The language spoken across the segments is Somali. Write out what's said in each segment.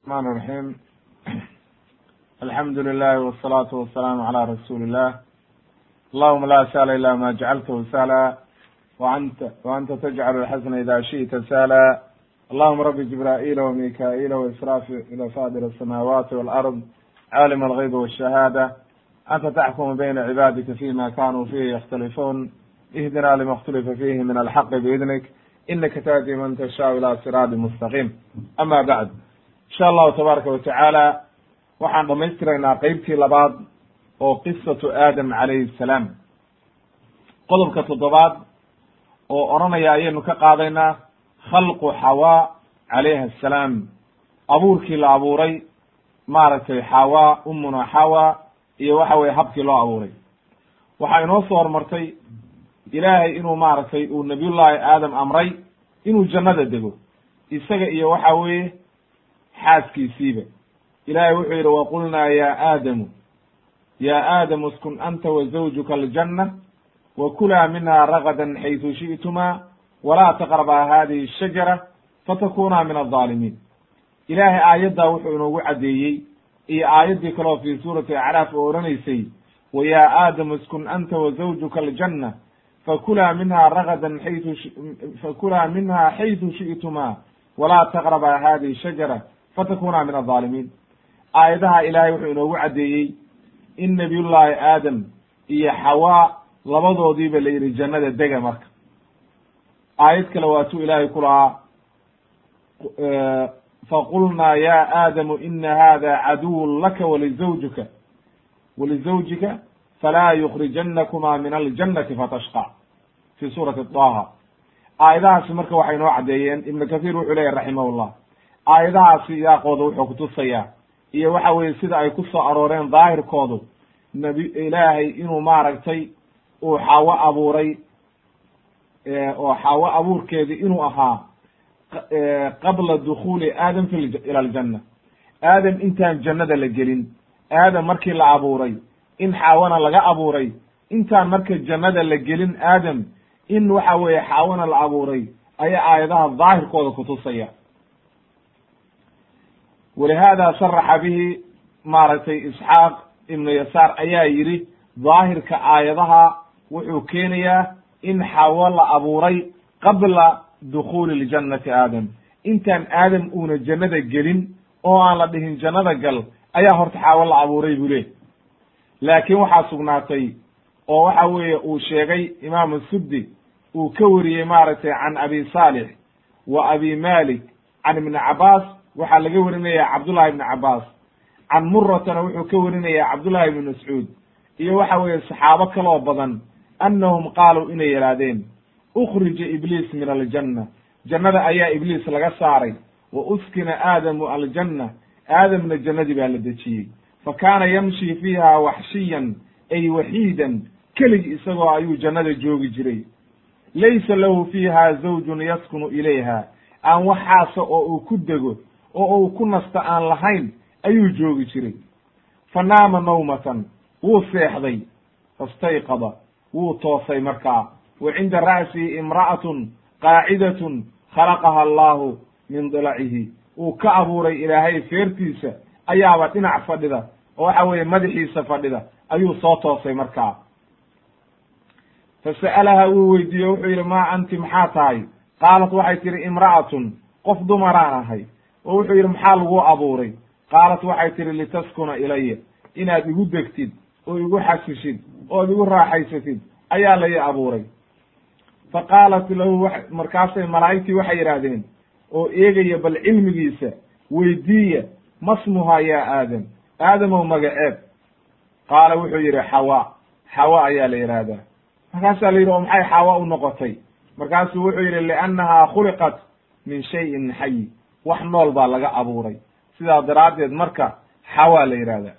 الرحمن الرحيم الحمد لله والصلاة والسلام على رسول الله اللهم لا سهل إلا ما جعلته سهلا وأنت وأنت تجعل الحزن إذا شئت سهلا اللهم رب جبرائيل وميكائيل وإسرافيل فاضل السماوات والأرض عالم الغيب والشهادة أنت تحكم بين عبادك فيما كانوا فيه يختلفون اهدنا لما اختلف فيه من الحق بإذنك إنك تهدي من تشاء إلى صراط مستقيم أما بعد insha allahu tabaaraka watacaala waxaan dhamaystiraynaa qeybtii labaad oo qisatu aadam calayhi salaam. Qodobka toddobaad oo odhanaya ayaynu ka qaadaynaa khalqu xawaa calayha assalaam abuurkii la abuuray maaragtay xawaa umuna xawa iyo waxa weye habkii loo abuuray. Waxaa inoo soo hormartay ilaahay inuu maaragtay uu nabiyullaahi aadam amray inuu jannada dego. Isaga iyo waxa weeye xaaskiisiiba. Ilahay wuxuu yidhi waqulnaa ya aadamu ya aadamu iskun anta wa zawjuka aljanna wa kulaa minha ragadan xaysu shi'tumaa walaa taqrabaa hadihi ashajara fatakunaa min aldaalimiin ilaahay aayaddaa wuxuu inoogu caddeeyey iyo aayaddii kaleo fii suurati acraaf oo odhanaysay wa ya aadamu iskun anta wa zawjuka aljanna fakulaa minha ragadan xaysu fakulaa minha xaysu shi'tumaa walaa taqrabaa hadihi shajara fatakuna min alظaalimiin aayadaha ilaahay wuxuu inoogu caddeeyey in nabiyullaahi aadam iyo xawaa labadoodiiba la yidhi jannada dega marka. Aayad kale waatuu ilaahay ku lahaa faqulnaa ya aadamu ina hada caduwun laka walizawjika walizawjika falaa yukrijannakuma min aljannati fatashqa fi suurati daha aayadahaasi marka waxay inoo caddeeyeen ibnu kathiir wuxuu leyahy raximah llah aayadahaasi yaaqooda wuxuu kutusayaa iyo waxa weye sida ay ku soo arooreen daahirkoodu nabi ilaahay inuu maaragtay uu xaawo abuuray oo xaawo abuurkeedi inuu ahaa qabla dukhuuli aadam fi ila aljanna aadam intaan jannada la gelin aadam markii la abuuray in xaawana laga abuuray intaan marka jannada la gelin aadam in waxa weeye xaawana la abuuray ayaa aayadaha daahirkooda kutusaya walihaada sharaxa bihi maaragtay isxaaq ibnu yasaar ayaa yidhi daahirka aayadaha wuxuu keenayaa in xawo la abuuray qabla dukhuuli ljannati aadam intaan aadam uuna jannada gelin oo aan la dhihin jannada gal ayaa horta xaawo la abuuray buu leh laakiin waxaa sugnaatay oo waxa weeye uu sheegay imaamu suddi uu ka wariyey maaragtay can abi saalix wa abi malik can ibni cabaas waxaa laga warinaya cabdullahi ibni cabaas can muratana wuxuu ka warinaya cabdullahi ibni mascuud. Iyo waxa weeye saxaabo kaloo badan annahum qaaluu inay yidhaahdeen ukhrija ibliis min aljanna. Jannada ayaa ibliis laga saaray. Wa uskina aadamu aljanna. Aadamna jannadii baa la dejiyey. Fa kaana yamshi fiiha waxshiyan ay waxiidan keligi isagoo ayuu jannada joogi jiray. Laysa lahu fiiha zawjun yaskunu ilayha. Aan waxaasa oo uu ku dego oo uu ku nasta aan lahayn ayuu joogi jiray. Fa naama nawmatan wuu seexday. Fastayqada wuu toosay markaa. Wa cinda ra'sihi imra'atun qaacidatun khalaqaha allahu min dilacihi uu ka abuuray ilaahay feertiisa. Ayaaba dhinac fadhida oo waxa weeye madaxiisa fadhida ayuu soo toosay markaa. Fa sa'alaha wuu weydiiye wuxuu yidhi maa anti maxaa tahay? Qaalat waxay tihi imra'atun qof dumaraan ahay oo wuxuu yidhi maxaa lagu abuuray? Qaalat waxay tihi litaskuna ilaya inaad igu degtid oo igu xasishid ood igu raaxaysatid ayaa la abuuray. Fa qaalat lahu markaasay malaa'igtii waxay yidhaahdeen oo eegaya bal cilmigiisa weydiiya masmuhaa yaa aadam? Aadamow magaceeb. Qaala wuxuu yidhi xawa xawa ayaa la yidhaahdaa. Markaasaa la yidhi oo maxay xawa u noqotay? Markaasuu wuxuu yidhi liannahaa khuliqat min shayin xayi wax nool baa laga abuuray. Sidaa daraaddeed marka xawaa la yidhahdaa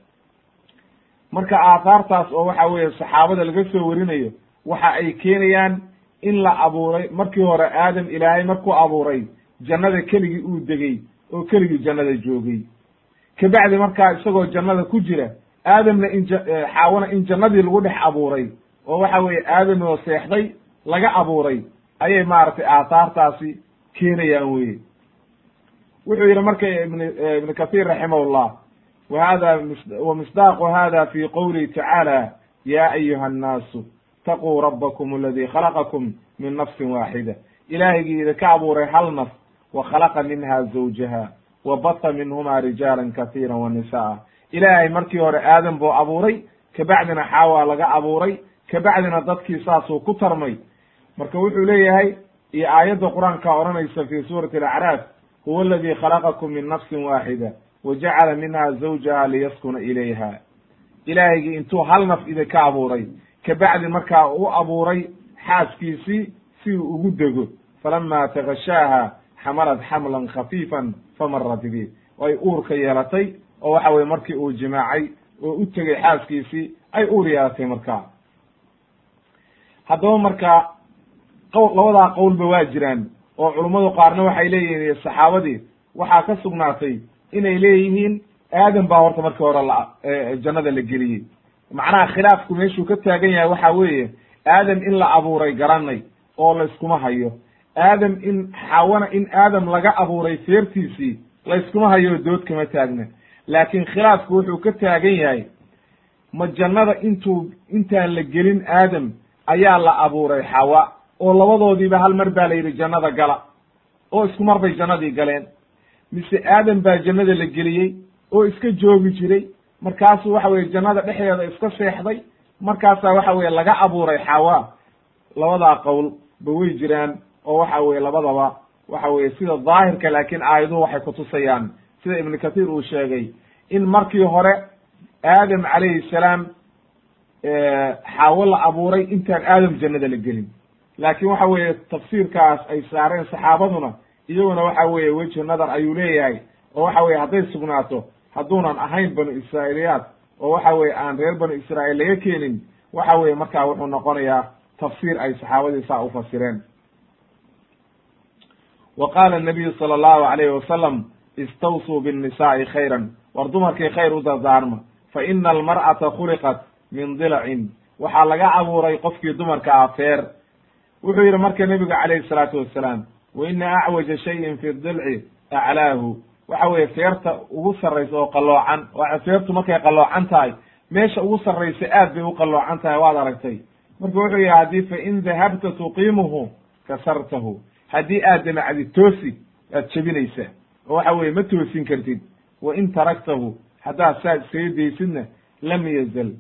marka aahaartaas oo waxa weeye saxaabada laga soo warinayo waxa ay keenayaan in la abuuray markii hore aadam ilaahay markuu abuuray jannada keligii uu degey oo keligii jannada joogay. Kabacdi markaa isagoo jannada ku jira aadamna in xaawana in jannadii lagu dhex abuuray oo waxa weeye aadam oo seexday laga abuuray ayay maaragtay aahaartaasi keenayaan weye wuxuu yihi marka ibn ibn kathir raximahullah wa hada wa misdaaqu hada fi qowlihi tacaala ya ayuha annaasu taquu rabbakum aladi khalaqakum min nafsin waaxida ilaahigii idinka abuuray hal naf wa khalaqa minha zawjaha wa bata minhuma rijaalan katiira wa nisa'a ilaahay markii hore aadam buu abuuray kabacdina xaawa laga abuuray kabacdina dadkii saasuu ku tarmay. Marka wuxuu leeyahay iyo aayadda qur'aanka odhanaysa fi suurati alacraaf huwa aladi khalaqakum min nafsin waaxida wa jacala minha zawjaha liyaskuna ilayha ilaahigii intuu hal naf idinka abuuray kabacdi markaa u abuuray xaaskiisii si uu ugu dego falama takashaaha xamalat xamlan khafiifan famarat bi ay uurka yeelatay oo waxa weye markii uu jimaacay oo u tegay xaaskiisii ay uur yeelatay markaa haddaba marka qowl labadaa qowlba waa jiraan oo culummadu qaarna waxay leeyihiin saxaabadii waxaa ka sugnaatay inay leeyihiin aadam baa horta markii hore la jannada la geliyey. Macnaha khilaafku meeshuu ka taagan yahay waxa weeye aadam in la abuuray garanay oo layskuma hayo. Aadam in xawana in aadam laga abuuray feertiisii layskuma hayo dood kama taagna laakiin khilaafku wuxuu ka taagan yahay ma jannada intuu intaan la gelin aadam ayaa la abuuray xawa oo labadoodiiba hal mar baa la yidhi jannada gala. oo isku mar bay jannadii galeen. Mise aadam baa jannada la geliyey oo iska joogi jiray. Markaasuu waxa weye jannada dhexdeeda iska seexday. Markaasaa waxa weye laga abuuray xawa labadaa qowl ba way jiraan oo waxa weye labadaba waxa weye sida daahirka laakiin aayaduhu waxay kutusayaan sida ibnu kathiir uu sheegay in markii hore aadam calayhi salaam xaawo la abuuray intaan aadam jannada la gelin laakiin waxa weeye tafsiirkaas ay saareen saxaabaduna iyaguna waxa weeye wejhi nadar ayuu leeyahay oo waxa weye hadday sugnaato hadduunan ahayn banu israa'iiliyaad oo waxa weye aan reer banu israa'iil laga keenin waxa weye markaa wuxuu noqonayaa tafsiir ay saxaabadii saa ufasireen wa qaala nabiyu sala allahu alayhi wasalam istawsuu binnisaai khayran. War dumarkii khayr u dardaarma fa ina almar'ata khuliqat min dilacin waxaa laga abuuray qofkii dumarka ah feer wuxuu yidhi marka nebigu calayhi salaatu wassalaam wa ina acwaja shayin fi dilci aclaahu waxa weye feerta ugu sarraysa oo qalloocan feertu markay qalloocan tahay meesha ugu sarraysa aad bay u qalloocan tahay waad aragtay. Marka wuxuu yihi haddii fa in dahabta tuqiimuhu kasartahu. Haddii aad damacdid toosi waad jebinaysaa oo waxa weye ma toosin kartid. Wa in taraktahu haddaad saad iskaga daysidna lam yazal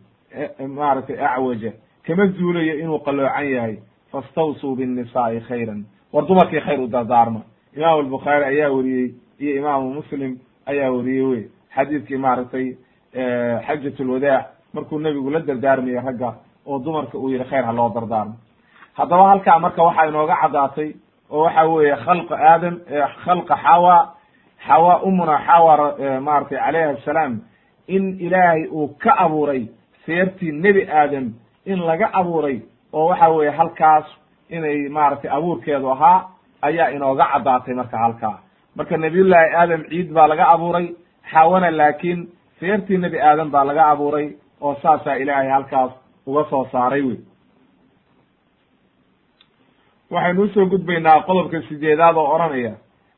maaragtay acwaja kama zuulayo inuu qalloocan yahay fastawsuu binnisaai khayran war dumarkii khayr u dardaarma imaamu albukhaari ayaa weriyey iyo imaamu muslim ayaa weriyey wey xadiidkii maaragtay xajat lwadaac markuu nebigu la dardaarmayey ragga oo dumarka uu yihi khayr ha loo dardaarmo haddaba halkaa marka waxaa inooga caddaatay oo waxa weeye khalqa aadam khalqa xawa xawa umuna xawa maratay calayhi asalaam in ilaahay uu ka abuuray seertii nebi aadam in laga abuuray oo waxa weeye halkaas inay maaragtay abuurkeedu ahaa ayaa inooga caddaatay marka halkaa. Marka nabiyullaahi aadam ciid baa laga abuuray xawana laakiin seertii nebi aadam baa laga abuuray oo saasaa ilaahay halkaas uga soo saaray wey waxaynu u soo gudbaynaa qodobka sideedaad oo odhanaya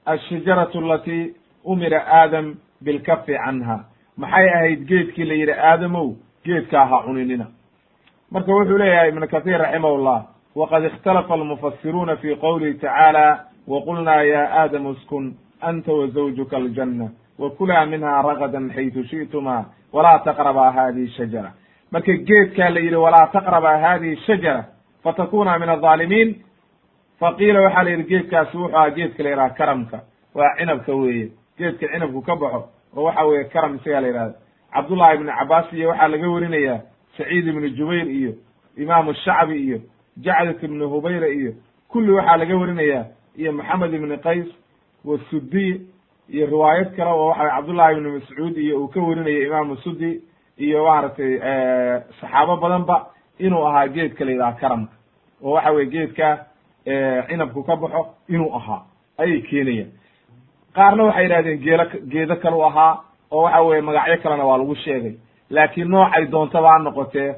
ashajaratu alatii umira aadam bilkafi canha. Maxay ahayd geedkii la yidhi aadamow geedkaa ha cuninina marka wuxuu leeyahay ibnu kahiir raximahullah waqad ikhtalafa almufasiruuna fi qowlihi tacaala waqulnaa ya aadamu uskun anta wazawjuka aljanna wakulaa minha ragadan xaytu shi'tuma walaa taqrabaa hadihi shajara. Marka geedkaa la yidhi walaa taqrabaa hadihi shajara fatakuna min alظaalimiin faqiila waxaa la yidhi geedkaasi wuxuu aha geedka la yidhaha karamka waa cinabka weeye geedka cinabku ka baxo oo waxa weeye karam isagaa la yidhahda cabdullahi ibnu cabaas iyo waxaa laga werinayaa saciid ibnu jubayr iyo imaamu shacbi iyo jacdat ibnu hubayra iyo kulli waxaa laga werinayaa iyo maxamed ibni qays wasudiy iyo riwaayad kale oo waxa cabdullahi ibnu mascuud iyo uu ka werinaya imaamu sudi iyo maaragtay saxaabo badanba inuu ahaa geedka la yidhaha karamka. Oo waxa weye geedka cinabku ka baxo inuu ahaa ayay keenayaan. Qaarna waxay yidhahdeen geelo geedo kale u ahaa oo waxa weye magacyo kalena waa lagu sheegay laakiin noocay doontaba ha noqotee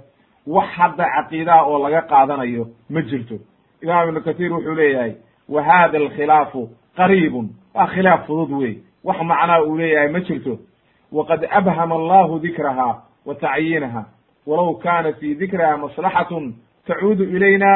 wax hadda caqiidaha oo laga qaadanayo ma jirto. Imaam ibnu kathiir wuxuu leeyahay wa hada alkhilaafu qariibun. Waa khilaaf fudud wey wax macnaa uu leeyahay ma jirto. Waqad abhama allahu dikraha wa tacyiinaha. Walow kana fi dikriha maslaxatun tacuudu ilayna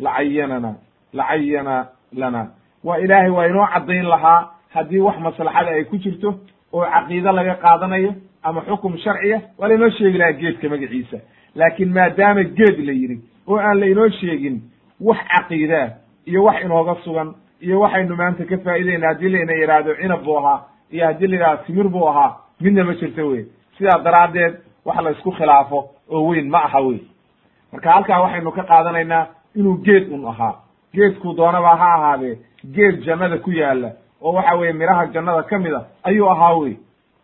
lacayanana lacayana lana. Waa ilaahay waa inoo caddayn lahaa haddii wax maslaxada ay ku jirto oo caqiide laga qaadanayo ama xukum sharciya waa lainoo sheegi lahaa geedka magaciisa. Laakiin maadaama geed la yidhi oo aan la inoo sheegin wax caqiidaa iyo wax inooga sugan iyo waxaynu maanta ka faa'iideyna haddii layna yidhaahdo cinab buu ahaa iyo haddii la yidhahdo timir buu ahaa midna ma jirto wey sidaa daraaddeed wax la isku khilaafo oo weyn ma aha wey marka halkaa waxaynu ka qaadanaynaa inuu geed un ahaa. Geedkuu doonaba ha ahaadee geed jannada ku yaalla oo waxa weeye midhaha jannada ka mid a ayuu ahaa wey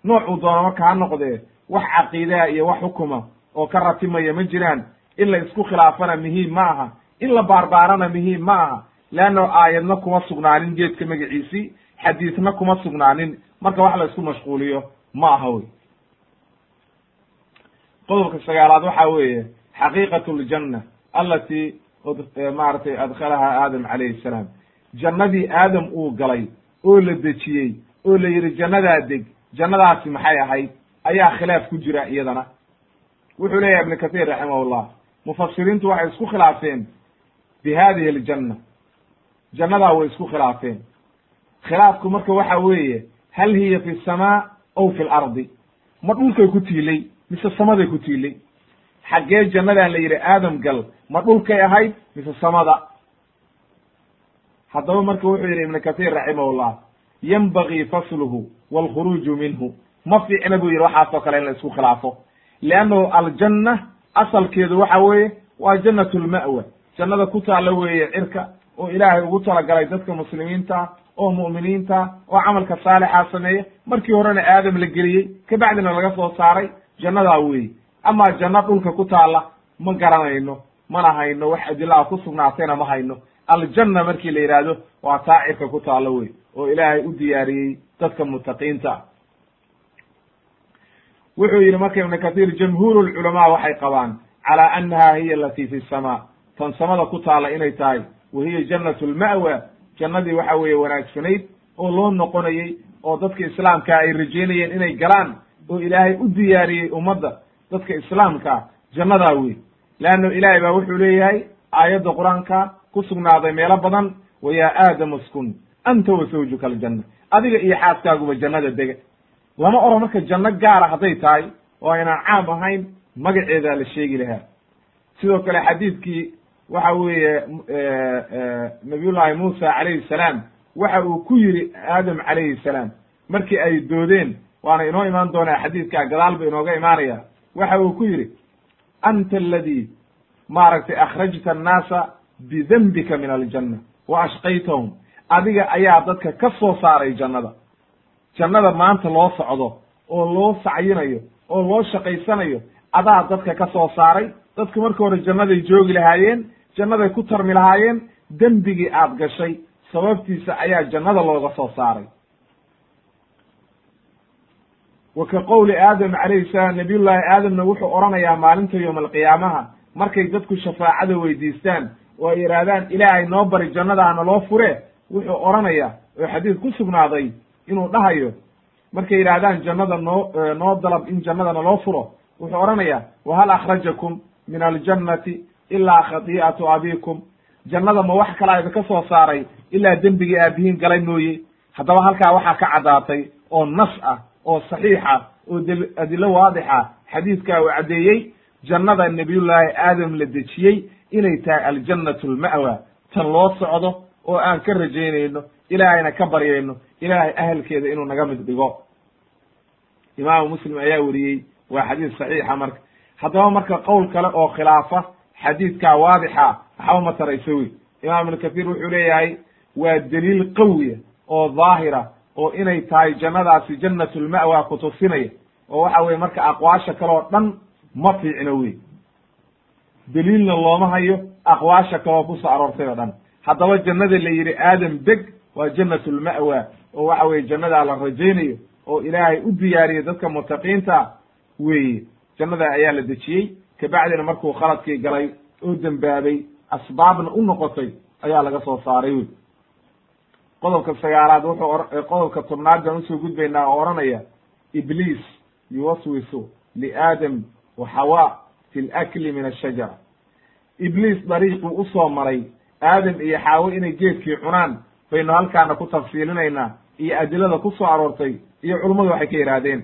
noocuu doono marka ha noqdee wax caqiidaha iyo wax xukuma oo ka ratimaya ma jiraan. In la isku khilaafana muhiim ma aha. In la baarbaarana muhiim ma aha. Leanno aayadna kuma sugnaanin geedka magaciisii xadiisna kuma sugnaanin. Marka wax la isku mashquuliyo ma aha wey. Qodobka sagaalaad waxa weeye xaqiiqat ljanna alati maaragtay adkhalaha aadam calayhi salaam. Jannadii aadam uu galay oo la dejiyey oo la yidhi jannadaa deg jannadaasi maxay ahayd? Ayaa khilaaf ku jira iyadana. Wuxuu leeyahay ibnu kahiir raximahullah mufasiriintu waxay isku khilaafeen bi hadihi aljanna jannadaa way isku khilaafeen. Khilaafku marka waxa weeye hal hiya fi samaa aw fi lardi ma dhulkay ku tiilay? Mise samaday ku tiilay? Xaggee jannadan la yidhi aadam gal ma dhulkay ahayd? Mise samada? Haddaba marka wuxuu yidhi ibnu kahiir raximahullah yanbagii fasluhu walkhuruuju minhu ma fiicna buu yidhi waxaasoo kale in la isku khilaafo leannahu aljanna asalkeedu waxa weeye waa jannat lma'wa jannada ku taalla weeye cirka oo ilaahay ugu talagalay dadka muslimiinta oo mu'miniinta oo camalka saalixa sameeya markii horena aadam la geliyey kabacdina laga soo saaray jannadaa weeye amaa janno dhulka ku taalla ma garanayno mana hayno wax adilaa ku sugnaatayna ma hayno aljanna markii la yidhaahdo waa taacirka ku taallo wey oo ilaahay u diyaariyey dadka mutaqiinta wuxuu yidhi marka ibnu kathiir jamhuuru lculamaa waxay qabaan calaa annaha hiya alati fi samaa. Tan samada ku taalla inay tahay wa hiya jannatu lma'wa jannadii waxa weeye wanaagsanayd oo loo noqonayey oo dadka islaamka ay rajeynayeen inay galaan oo ilaahay u diyaariyey ummadda dadka islaamkaa jannadaa wey leanno ilaahay baa wuxuu leeyahay aayadda qur'aanka ku sugnaaday meelo badan wa yaa aadam uskun anta wa zawjuka aljanna. Adiga iyo xaaskaaguba jannada dega. Lama oro marka janno gaara hadday tahay oo aynaan caam ahayn magaceedaa la sheegi lahaa. Sidoo kale xadiidkii waxa weeye nabiyullaahi muusa calayhi salaam waxa uu ku yidhi aadam calayhi salaam markii ay doodeen waana inoo imaan doonaa xadiidkaa gadaal ba inooga imaanaya waxa uu ku yidhi anta aladii maaragtay akhrajta annaasa bidembika min aljanna wa ashqaytahum adiga ayaa dadka ka soo saaray jannada. Jannada maanta loo socdo oo loo sacyinayo oo loo shaqaysanayo adaa dadka ka soo saaray. Dadku marka hore jannaday joogi lahaayeen jannaday ku tarmi lahaayeen dembigii aad gashay. Sababtiisa ayaa jannada looga soo saaray. Wa ka qowli aadam calayhi salaam nabiyullaahi aadamna wuxuu odhanayaa maalinta yowma alqiyaamaha markay dadku shafaacada weydiistaan oo ay yidhaahdaan ilaahay noo bari jannadaana loo fure wuxuu odhanayaa oo xadiis ku sugnaaday inuu dhahayo markay yidhaahdaan jannada noo noo dalab in jannadana loo furo wuxuu odhanayaa wahal akhrajakum min aljannati ilaa khati'atu abikum jannada ma wax kalaa idinka soo saaray ilaa dembigii aabihiin galay mooye? Haddaba halkaa waxaa ka caddaatay oo nas ah oo saxiixa oo d adilo waadixa xadiidkaa uu caddeeyey jannada nebiyullaahi aadam la dejiyey inay tahay aljannatu alma'wa tan loo socdo oo aan ka rajaynayno ilaahayna ka baryayno ilaahay ahelkeeda inuu naga mid dhigo. Imaamu muslim ayaa weriyey waa xadiis saxiixa marka. Haddaba marka qowl kale oo khilaafa xadiidkaa waadixa waxba ma tarayso wey imaam ibnu kathiir wuxuu leeyahay waa daliil qawiya oo daahira oo inay tahay jannadaasi jannatulma'wa kutusinaya oo waxa weye marka aqwaasha kale oo dhan ma fiicno wey daliilna looma hayo aqwaasha kaleoo ku soo aroortay oo dhan haddaba jannada la yidhi aadam deg waa jannatulma'wa oo waxa weye jannadaa la rajaynayo oo ilaahay u diyaariyey dadka mutaqiinta weeye. Jannada ayaa la dejiyey. Kabacdina markuu khaladkii galay oo dembaabay asbaabna u noqotay ayaa laga soo saaray wey qodobka sagaalaad wuxuu qodobka tobnaad baan u soo gudbaynaa oo odhanaya ibliis yuwaswisu liaadam wa xawa fi lakli min ashajara ibliis dariiquu u soo maray aadam iyo xaawo inay geedkii cunaan baynu halkaana ku tafsiilinaynaa iyo adilada ku soo aroortay iyo culummadu waxay ka yidhaahdeen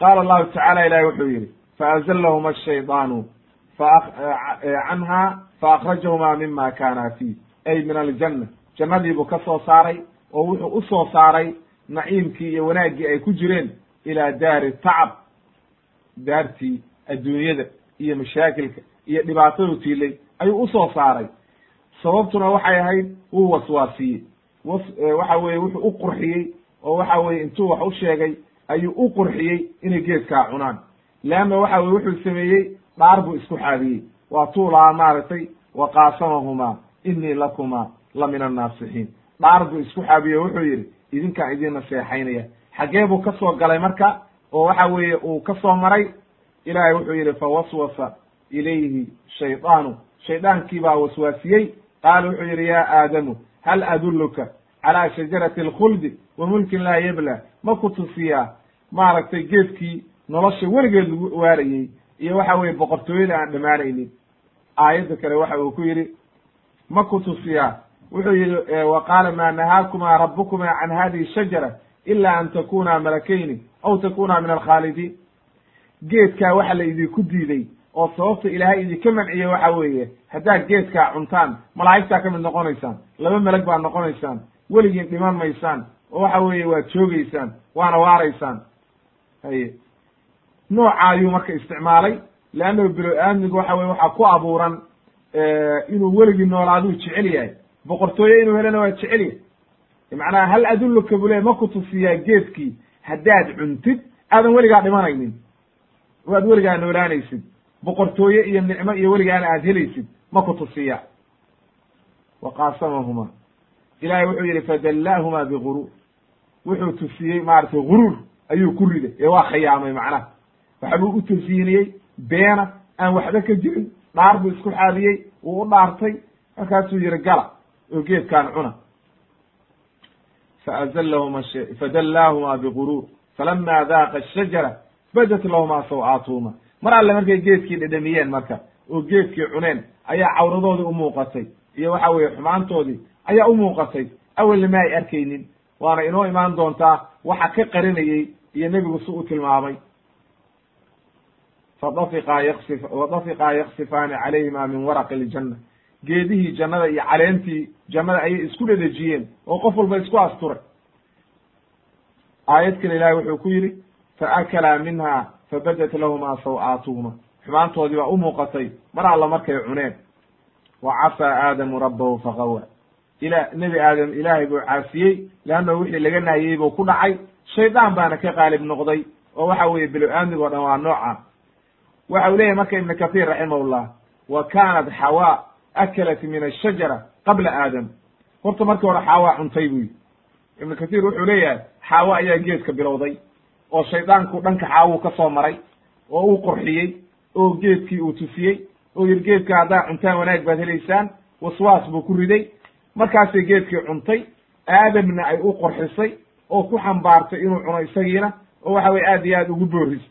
qaala allahu tacala ilahi wuxuu yidhi faazlahuma ashaydaanu canha faakrajahuma mima kana fiih ay min aljanna jannadiibuu ka soo saaray oo wuxuu u soo saaray naciimkii iyo wanaaggii ay ku jireen ilaa daari tacab daartii adduunyada iyo mashaakilka iyo dhibaatadu tiilay ayuu u soo saaray. Sababtuna waxay ahayd wuu waswaasiyey. Was waxa weye wuxuu u qurxiyey oo waxa weye intuu wax u sheegay ayuu u qurxiyey inay geedkaa cunaan. Leanna waxa weye wuxuu sameeyey dhaar buu isku xaadiyey. Waa tuu lahaa maaragtay wa qaasamahumaa inii lakuma la min annaasixiin dhaar buu isku xaabiye wuxuu yidhi idinkaan idin naseexaynaya. Xaggee buu ka soo galay marka oo waxa weeye uu ka soo maray ilaahay wuxuu yidhi fawaswasa ilayhi shaydaanu shaydaankii baa waswaasiyey. Qaala wuxuu yidhi yaa aadamu hal adulluka calaa shajarati alkhuldi wa mulkin laa yabla? Ma ku tusiyaa maaragtay geedkii nolosha weligeed lagu waarayey iyo waxa weye boqortooyada aan dhammaanaynin aayadda kale waxa uu ku yidhi ma ku tusiyaa. Wuxuu yidhi wa qaala maa nahaakumaa rabbukuma can hadihi shajara ila an takuna malakayni aw takuna min alkhaalidiin geedkaa waxa la idinku diiday oo sababta ilaahay idinka manciye waxa weeye haddaad geedkaa cuntaan malaa'igtaa ka mid noqonaysaan laba melag baad noqonaysaan weligiin dhiman maysaan oo waxa weeye waad joogaysaan waana waaraysaan. Haye. Nooca ayuu marka isticmaalay leannahu bilo-aadmigu waxa weye waxaa ku abuuran inuu weligii noolaaduu jecel yahay. Boqortooye inuu helana waa jecel yahay. Macnaha hal adulluka bule ma ku tusiyaa geedkii haddaad cuntid aadan weligaa dhimanaynin. Waad weligaa noolaanaysid boqortooye iyo nicmo iyo weligaana aad helaysid ma ku tusiya. Wa qaasamahuma ilahay wuxuu yidhi fadallaahuma biguruur wuxuu tusiyey maaragtay guruur ayuu ku riday. Ee waa khiyaamay macnaha. Waxbuu u tasyiiniyey beena aan waxba ka jirin dhaar buu isku xaadiyey wuu u dhaartay. Markaasuu yihi gala oo geedkaan cuna. Faazlahuma fadallaahuma biguruur falama daaqa ashajara badat lahuma saw-aatuhuma mar alle markay geedkii dhedhamiyeen marka oo geedkii cuneen ayaa cawradoodii u muuqatay iyo waxa weeye xumaantoodii ayaa u muuqatay awelna ma ay arkaynin waana inoo imaan doontaa waxa ka qarinayey iyo nebigu si u tilmaamay. Fadafiqaa yaksif wadafiqaa yaksifaani calayhima min waraqi iljanna geedihii jannada iyo caleentii jannada ayay isku dhedejiyeen oo qof walba isku asturay. Aayad kale ilahi wuxuu ku yidhi faakalaa minha fabadat lahumaa saw-aatuhuma xumaantoodii baa u muuqatay mar alla markay cuneen wa casaa aadamu rabbahu faqawa ila nebi aadam ilaahay buu caasiyey leannahu wixii laga nahyey buu ku dhacay shaydaan baana ka qaalib noqday oo waxa weeye bilo-aamig o dhan waa nooca waxa uu leeyahay marka ibnu kathiir raximahullah wa kaanat xawa akalat min ashajara qabla aadam horta markii hore xaawa cuntay yidhi ibnu kathiir wuxuu leeyahay xaawa ayaa geedka bilowday oo shaydaanku dhanka xaawuu ka soo maray oo uu qurxiyey oo geedkii uu tusiyey oo yidhi geedka haddaa cuntaan wanaag baad helaysaan waswaas buu ku riday. Markaasay geedkii cuntay aadamna ay u qurxisay oo ku xambaartay inuu cuno isagiina oo waxa weye aad iyo aad ugu boorisay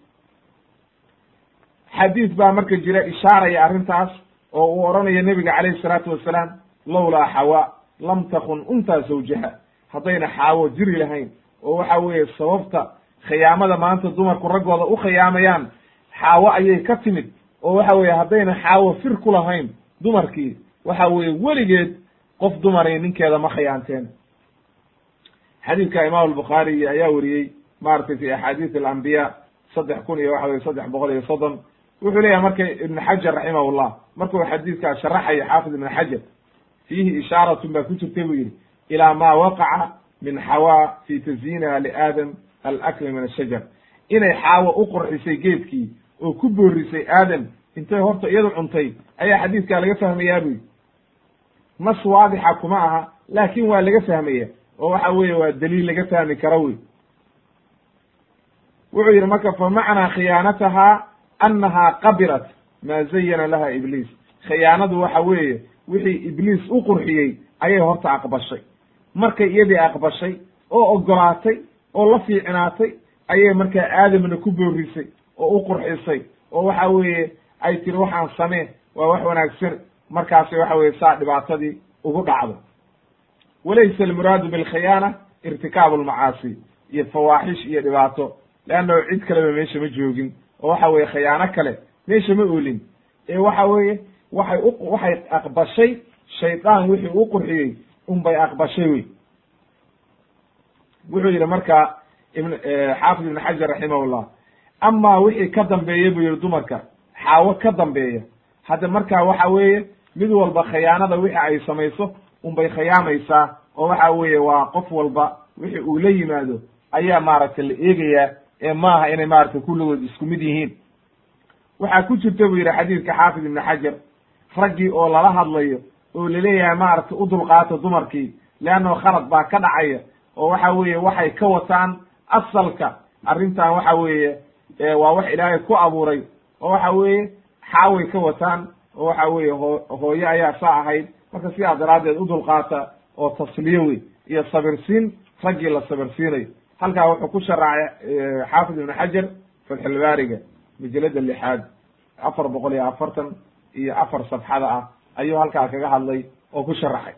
xadiis baa marka jira ishaaraya arrintaas oo uu odhanayo nebiga calayhi salaatu wasalaam lowlaa xawa lam takun untaa zawjaha haddayna xaawo jiri lahayn oo waxa weeye sababta khiyaamada maanta dumarku raggooda u khiyaamayaan xaawo ayay ka timid. Oo waxa weeye haddayna xaawo fir ku lahayn dumarkii waxa weeye weligeed qof dumari ninkeeda ma khiyaanteen. Xadiidka imaam albukhaari ayaa weriyey maratay fi axaadiis alambiya saddex kun iyo waxa weye saddex boqol iyo soddon. Wuxuu leeyahay marka ibn xajar raximahullah markuu xadiidkaa sharaxayo xaafid ibn xajar fiihi ishaaratun baa ku jirtay buu yihi ilaa ma waqaca min xawa fi tazyiniha liaadam alakli min ashajar inay xaawo u qurxisay geedkii oo ku boorisay aadam intay horta iyadu cuntay ayaa xadiidkaa laga fahmayaa buyi nas waadixa kuma aha laakin waa laga fahmaya oo waxa weeye waa daliil laga fahmi karo wey wuxuu yidhi marka fa macnaa khiyaanatahaa annahaa qabilat maa zayana laha ibliis. Khiyaanadu waxa weeye wixii ibliis u qurxiyey ayay horta aqbashay. Markay iyadii aqbashay oo ogolaatay oo la fiicinaatay ayay markaa aadamna ku boorisay oo u qurxisay. Oo waxa weeye ay tiri waxaan samee waa wax wanaagsan. Markaasi waxa weye saa dhibaatadii ugu dhacdo. Walaysa almuraadu bilkhiyaana irtikaabu lmacaasi iyo fawaaxish iyo dhibaato. Leannahu cid kaleba meesha ma joogin. Oo waxa weye khiyaano kale meesha ma oolin. Ee waxa weeye waxay u waxay aqbashay shaydaan wixii u qurxiyey unbay aqbashay wey wuxuu yidhi marka ibn xaafid ibn xajar raximahullah amaa wixii ka dambeeya buu yihi dumarka xaawo ka dambeeya. Hadda marka waxa weeye mid walba khiyaanada wixi ay samayso unbay khiyaamaysaa oo waxa weeye waa qof walba wixi uu la yimaado ayaa maaragtay la eegayaa ee maaha inay maaragtay kulligood isku mid yihiin. Waxaa ku jirta buu yidhi xadiidka xaafid ibni xajar raggii oo lala hadlayo oo la leeyahay maaragtay u dulqaata dumarkii leanno khalad baa ka dhacaya oo waxa weeye waxay ka wataan asalka. Arrintan waxa weeye waa wax ilaahay ku abuuray oo waxa weeye xaaway ka wataan oo waxa weeye hoo hooye ayaa saa ahayd. Marka sidaa daraaddeed u dulqaata oo tasliyo wey iyo sabirsiin raggii la sabirsiinayo halkaa wuxuu ku sharaacay xaafid ibnu xajar fatxulbaariga majalada lixaad afar boqol iyo afartan iyo afar safxada ah ayuu halkaa kaga hadlay oo ku sharaxay.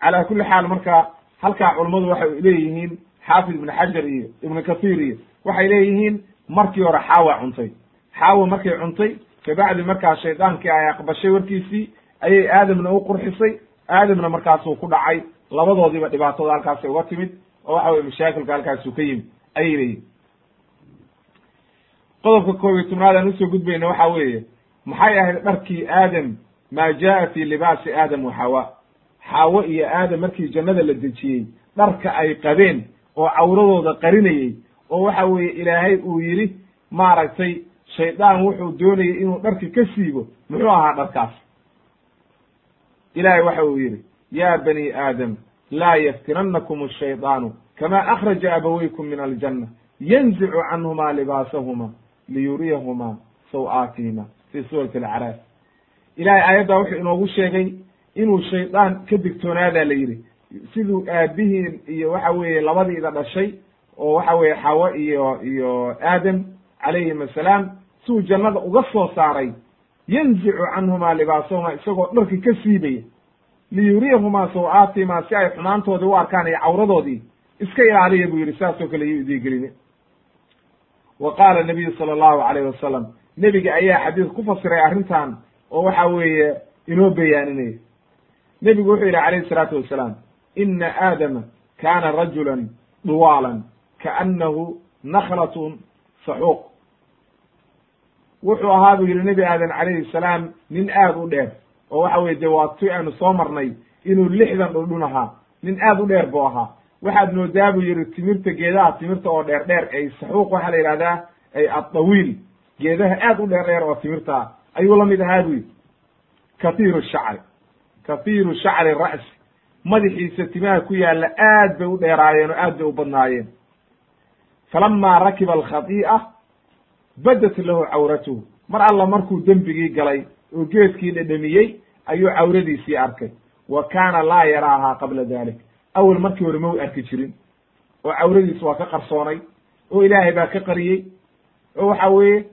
Calaa kulli xaal marka halkaa culummadu waxay leeyihiin xaafid ibnu xajar iyo ibnu kathiir iyo waxay leeyihiin markii hore xaawa cuntay. Xaawa markay cuntay kabacdi markaa shaydaankii ay aqbashay warkiisii ayay aadamna u qurxisay aadamna markaasuu ku dhacay. Labadoodiiba dhibaatada halkaasay uga timid oo waxa weye mashaakilka halkaasuu ka yimid ayay leeyihiin qodobka koob iyo tobnaad aan u soo gudbayna waxa weeye maxay ahayd dharkii aadam maa jaa fi libaasi aadam wa xawa xaawo iyo aadam markii jannada la dejiyey dharka ay qabeen oo cawradooda qarinayey oo waxa weeye ilaahay uu yidhi maaragtay shaydaan wuxuu doonayay inuu dharki ka siibo muxuu ahaa dharkaas. Ilaahay waxa uu yidhi ya bani aadam laa yaftinannakum ashaydaanu kama akhraja abawaykum min aljanna yanzicu canhuma libaasahuma liyuriyahuma saw-aatihima fi suurati alcaraaf ilahay aayaddaa wuxuu inoogu sheegay inuu shaydaan ka digtoonaadaa la yidhi. Siduu aabihiin iyo waxa weeye labadiida dhashay oo waxa weeye xawa iyo iyo aadam calayhim assalaam siduu jannada uga soo saaray yanzicu canhumaa libaasahuma isagoo dharki ka siibaya liyuriyahumaa saw-aatihimaa si ay xumaantoodii u arkaan iyo cawradoodii iska ilaaliya buu yidhi saasoo kale iyo idiigeline wa qaala nabiyu sala allahu alayh wasalam nebiga ayaa xadiis ku fasiray arrintan oo waxa weeye inoo bayaaninaya nebigu wuxuu yidhi calayhi isalaatu wasalaam ina aadama kaana rajulan duwaalan kaannahu naklatun saxuuq. Wuxuu ahaa buu yidhi nebi aadan calayhi salaam nin aad u dheer oo waxa weye dee waa ti aynu soo marnay inuu lixdan dhundhun ahaa nin aad u dheer buu ahaa. Waxaad moodaa buu yidhi timirta geedaha timirta oo dheer dheer ay saxuuq waxaa la yidhahdaa ay addawiil geedaha aad u dheer dheer oo timirta ayuu la mid ahaa buu yidhi. Kathiiru shacri kathiiru shacri ra'si madaxiisa timaha ku yaalla aad bay u dheeraayeen oo aad bay u badnaayeen. Falamaa rakiba alkhadii'a badat lahu cawratuhu mar alla markuu dembigii galay oo geedkii dhedhamiyey ayuu cawradiisii arkay. Wa kaana laa yaraahaa qabla dalik awel markii hore ma u arki jirin. Oo cawradiis waa ka qarsoonay oo ilaahay baa ka qariyey. Oo waxa weeye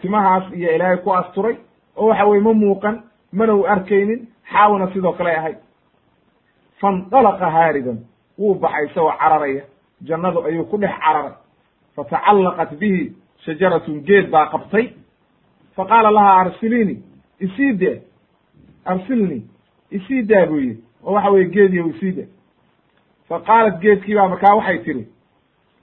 timahaas iyo ilaahay ku asturay. Oo waxa weye ma muuqan mana u arkaynin xaawna sidoo kale ahayd faindalaqa haariban wuu baxay isagoo cararaya. Jannadu ayuu ku dhex cararay. Fatacallaqat bihi shajaratun geed baa qabtay. Fa qaala lahaa arsilini isii de arsilni isii daa buu yidhi oo waxa weye geediyo isii da fa qaalat geedkii baa markaa waxay tihi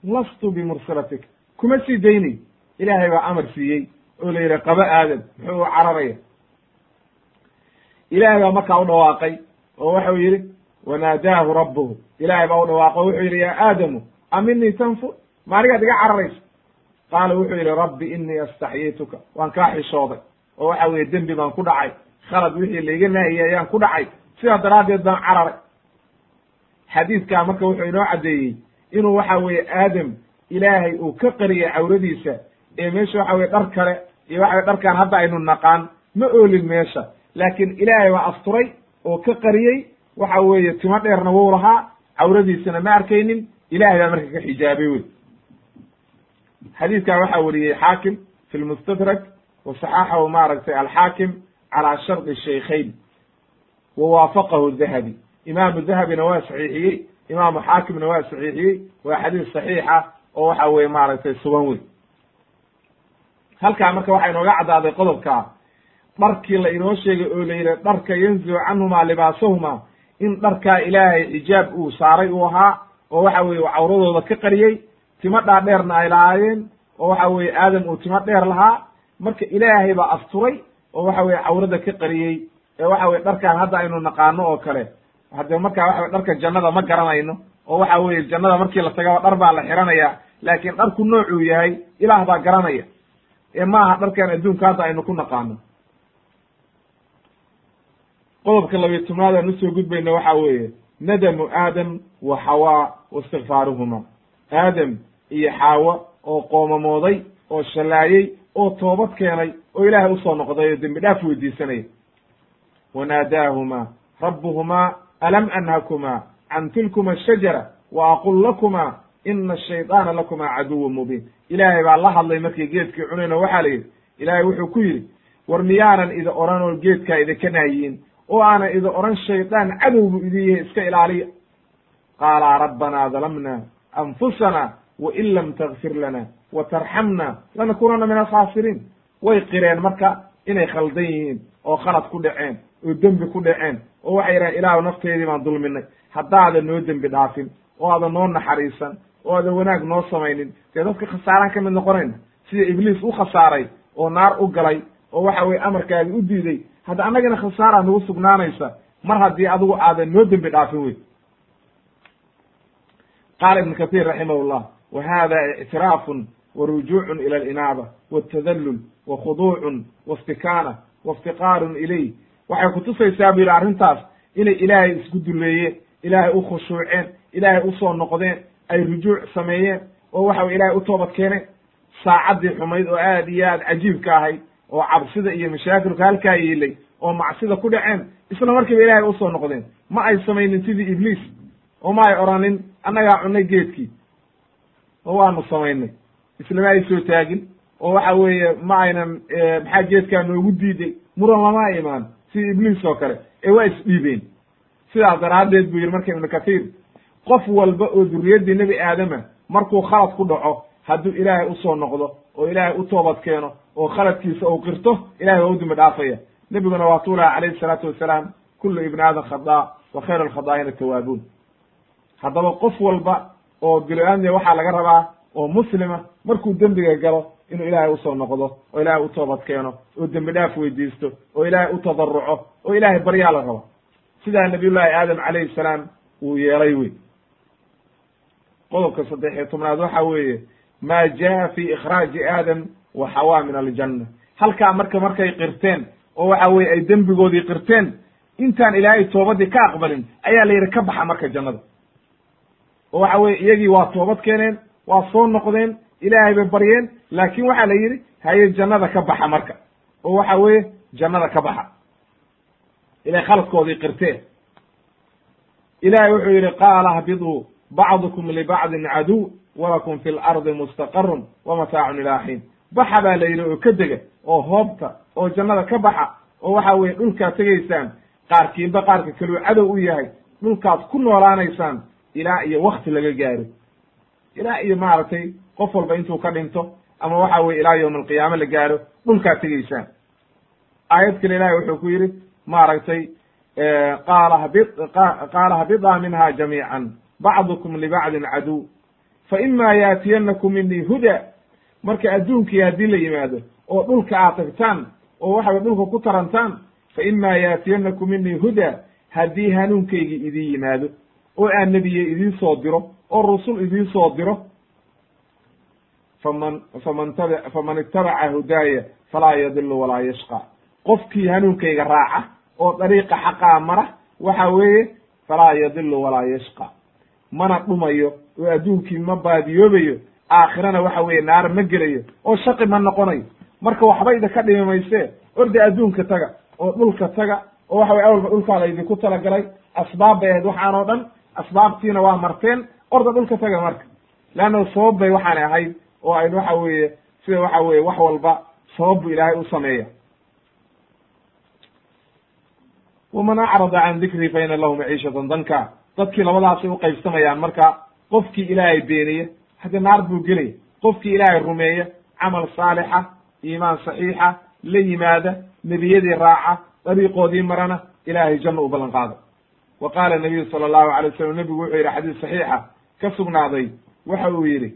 lastu bimursilatik kuma sii daynay ilaahay baa amar siiyey. Oo la yidhi qaba aadam muxuu u cararaya ilaahay baa markaa u dhawaaqay oo waxau yidhi wanaadaahu rabbuhu. Ilaahay baa u dhawaaqo wuxuu yidhi yaa aadamu aminii tanfur ma anigaad iga cararaysa qaala wuxuu yidhi rabbi inii astaxyituka waan kaa xishooday oo waxa weeye dembi baan ku dhacay khalad wixii laiga naahiyey ayaan ku dhacay sidaa daraaddeed baan cararay. Xadiidkaa marka wuxuu inoo caddeeyey inuu waxa weeye aadam ilaahay uu ka qariyay cawradiisa ee meesha waxa weye dhar kale iyo waxa weye dharkaan hadda aynu naqaan ma oolin meesha laakiin ilaahay baa asturay oo ka qariyey. Waxa weeye timo dheerna wou lahaa. Cawradiisana ma arkaynin. Ilahay baa marka ka xijaabay wey xadiidkaa waxaa weriyey xaakim fi lmustadrak wa saxaxahu maaragtay alxaakim calaa shardi shaykhayn. Wa waafaqahu dahabi imaamu dahabina waa saxiixiyey. Imaamu xaakimna waa saxiixiyey. Waa xadiis saxiixa oo waxa weye maaragtay sugan wey halkaa marka waxaa inooga caddaaday qodobkaa dharkii la inoo sheegay oo la yidhi dharka yanzicu canhumaa libaasahuma. In dharkaa ilaahay xijaab uu saaray uu ahaa oo waxa weye cawradooda ka qariyey timo dhaadheerna ay lahaayeen oo waxa weye aadam uu timo dheer lahaa marka ilaahay baa asturay oo waxa weye cawrada ka qariyey. Ee waxa weye dharkaan hadda aynu naqaano oo kale. Haddee markaa waxa weye dharka jannada ma garanayno oo waxa weye jannada markii la tagaba dhar baa la xiranaya laakiin dharku noocuu yahay ilaah baa garanaya. Ee ma aha dharkan adduunka hadda aynu ku naqaano qodobka labiy tobnaad aan u soo gudbayno waxa weeye nadamu aadam wa xawaa wa istikfaaruhuma aadam iyo xaawo oo qoomamooday oo shallaayey oo toobad keenay oo ilaahay u soo noqday oo dembi dhaaf weydiisanaya wanaadaahuma rabbuhumaa alam anhakuma can tilkuma ashajara wa aqul lakuma ina ashayطaana lakuma caduwun mubiin. Ilaahay baa la hadlay markii geedkii cunayn oo waxaa la yidhi ilaahay wuxuu ku yidhi war miyaanan idi odhan oo geedkaa idinka naayiin oo aanan idi odhan shaydaan cadow buu idin yahay iska ilaaliya. Qaala rabbanaa dalamna anfusana wain lam takfir lana wa tarxamna lanakunana min alkhaasiriin way qireen marka inay khaldan yihiin oo khalad ku dhaceen oo dembi ku dhaceen oo waxay yidhahen ilaahu nafteedii baan dulminay. Haddaadan noo dembi dhaafin oo aadan noo naxariisan oo aadan wanaag noo samaynin dee dadka khasaaraan ka mid noqonayna sida ibliis u khasaaray oo naar u galay oo waxa weye amarkaagi u diiday hadda annagana khasaaraa nagu sugnaanaysa mar haddii adigu aadan noo dembi dhaafin wey qaala ibn kathir raximah llah wa hada ictiraafun wa rujuucun ila alinaaba waltadallul wa khuduucun waistikaana waiftiqaarun ilayh. Waxay kutusaysaa bu yidhi arrintaas inay ilaahay isku duleeyeen ilaahay u khushuuceen ilaahay u soo noqdeen ay rujuuc sameeyeen oo waxa way ilahay u toobad keeneen saacaddii xumayd oo aad iyo aad cajiibka ahayd oo cabsida iyo mashaakilka halkaa yeelay oo macsida ku dhaceen isla markiiba ilaahay u soo noqdeen. Ma ay samaynin sidii ibliis oo ma ay oranin annagaa cunnay geedkii. Oo waanu samaynay. Islama ay soo taagin oo waxa weeye ma aynan maxaa geedkaa noogu diiday muran lama imaan sidii ibliis oo kale. Ee waa isdhiibeen sidaas daraaddeed buu yidhi marka ibnu kathiir qof walba oo duriyaddii nebi aadama markuu khalad ku dhaco hadduu ilaahay u soo noqdo oo ilaahay u toobad keeno oo khaladkiisa uu qirto ilahay waa u dembi dhaafaya nebiguna waa tuulaha calayhi salaatu wasalaam kullu ibni aadam khadaa wa khayru alkhadaa'ina tawaabuun. Haddaba qof walba oo bilo-aadmiya waxaa laga rabaa oo muslima markuu dembiga galo inuu ilaahay u soo noqdo oo ilaahay u toobad keeno oo dembi dhaaf weydiisto oo ilaahay u tadaruco oo ilaahay baryaa la raba sidaa nabiyullaahi aadam calayhi salaam uu yeelay wey qodobka saddex iyo tobnaad waxa weeye ma jaa fi ikhraaji aadam wa xawaa min aljanna halkaa marka markay qirteen oo waxa weye ay dembigoodii qirteen intaan ilaahay toobadii ka aqbalin ayaa la yidhi ka baxa marka jannada oo waxa weye iyagii waa toobad keeneen waa soo noqdeen ilaahay bay baryeen laakin waxaa la yidhi haye jannada ka baxa marka oo waxa weeye jannada ka baxa ilay khaladkoodii qirteen ilahay wuxuu yidhi qaala hbiduu bacdukum libacdin caduw walakum fi lardi mustaqarun wa mataacun ilaa xiin baxa baa la yidhi oo ka dega oo hoobta oo jannada ka baxa oo waxa weye dhulkaad tegaysaan qaarkiinba qaarka kaluu cadow u yahay dhulkaad ku noolaanaysaan ilaa iyo wakti laga gaaro ilaa iyo maaragtay qof walba intuu ka dhinto ama waxa weye ilaa yowma alqiyaame la gaaro dhulkaad tegaysaan aayad kale ilahi wuxuu ku yidhi maaragtay qaala habi qaala habidaa minha jamiican bacdukum libacdin caduw fa ima yaatiyanakum minii huda marka adduunkii haddii la yimaado oo dhulka aad tagtaan oo waxa way dhulka ku tarantaan fa ima yaatiyanakum minii huda haddii hanuunkaygii idin yimaado oo aan nebiye idiin soo diro oo rusul idiin soo diro. faman faman tabi faman itabaca hudaaya falaa yadilu walaa yashqa qofkii hanuunkayga raaca oo dariiqa xaqaa mara waxa weeye falaa yadilu walaa yashqa mana dhumayo oo adduunkii ma baadiyoobayo aakhirana waxa weeye naar ma gelayo oo shaqi ma noqonayo. Marka waxba idinka dhimi maysee orda adduunka taga oo dhulka taga oo waxa weye awalba dhulkaa laydinku talagalay asbaab bay ahayd waxaan oo dhan asbaabtiina waa marteen orda dhulka taga marka. Leanna sabab bay waxaanay ahayd oo ayn waxa weeye sida waxa weye wax walba sabab bu ilaahay u sameeya. Waman acrada can dikrii fa ina lahu maciishatan danka dadkii labadaasay uqaybsamayaan marka qofkii ilaahay beeniye haddii naar buu gelaya qofkii ilaahay rumeeya camal saalixa iimaan saxiixa la yimaada nebiyadii raaca dariiqoodii marana ilaahay janno u ballan qaada wa qaala nabiyu sala allahu alay wasalam nebigu wuxuu yidhi xadiis saxiixa ka sugnaaday waxa uu yidhi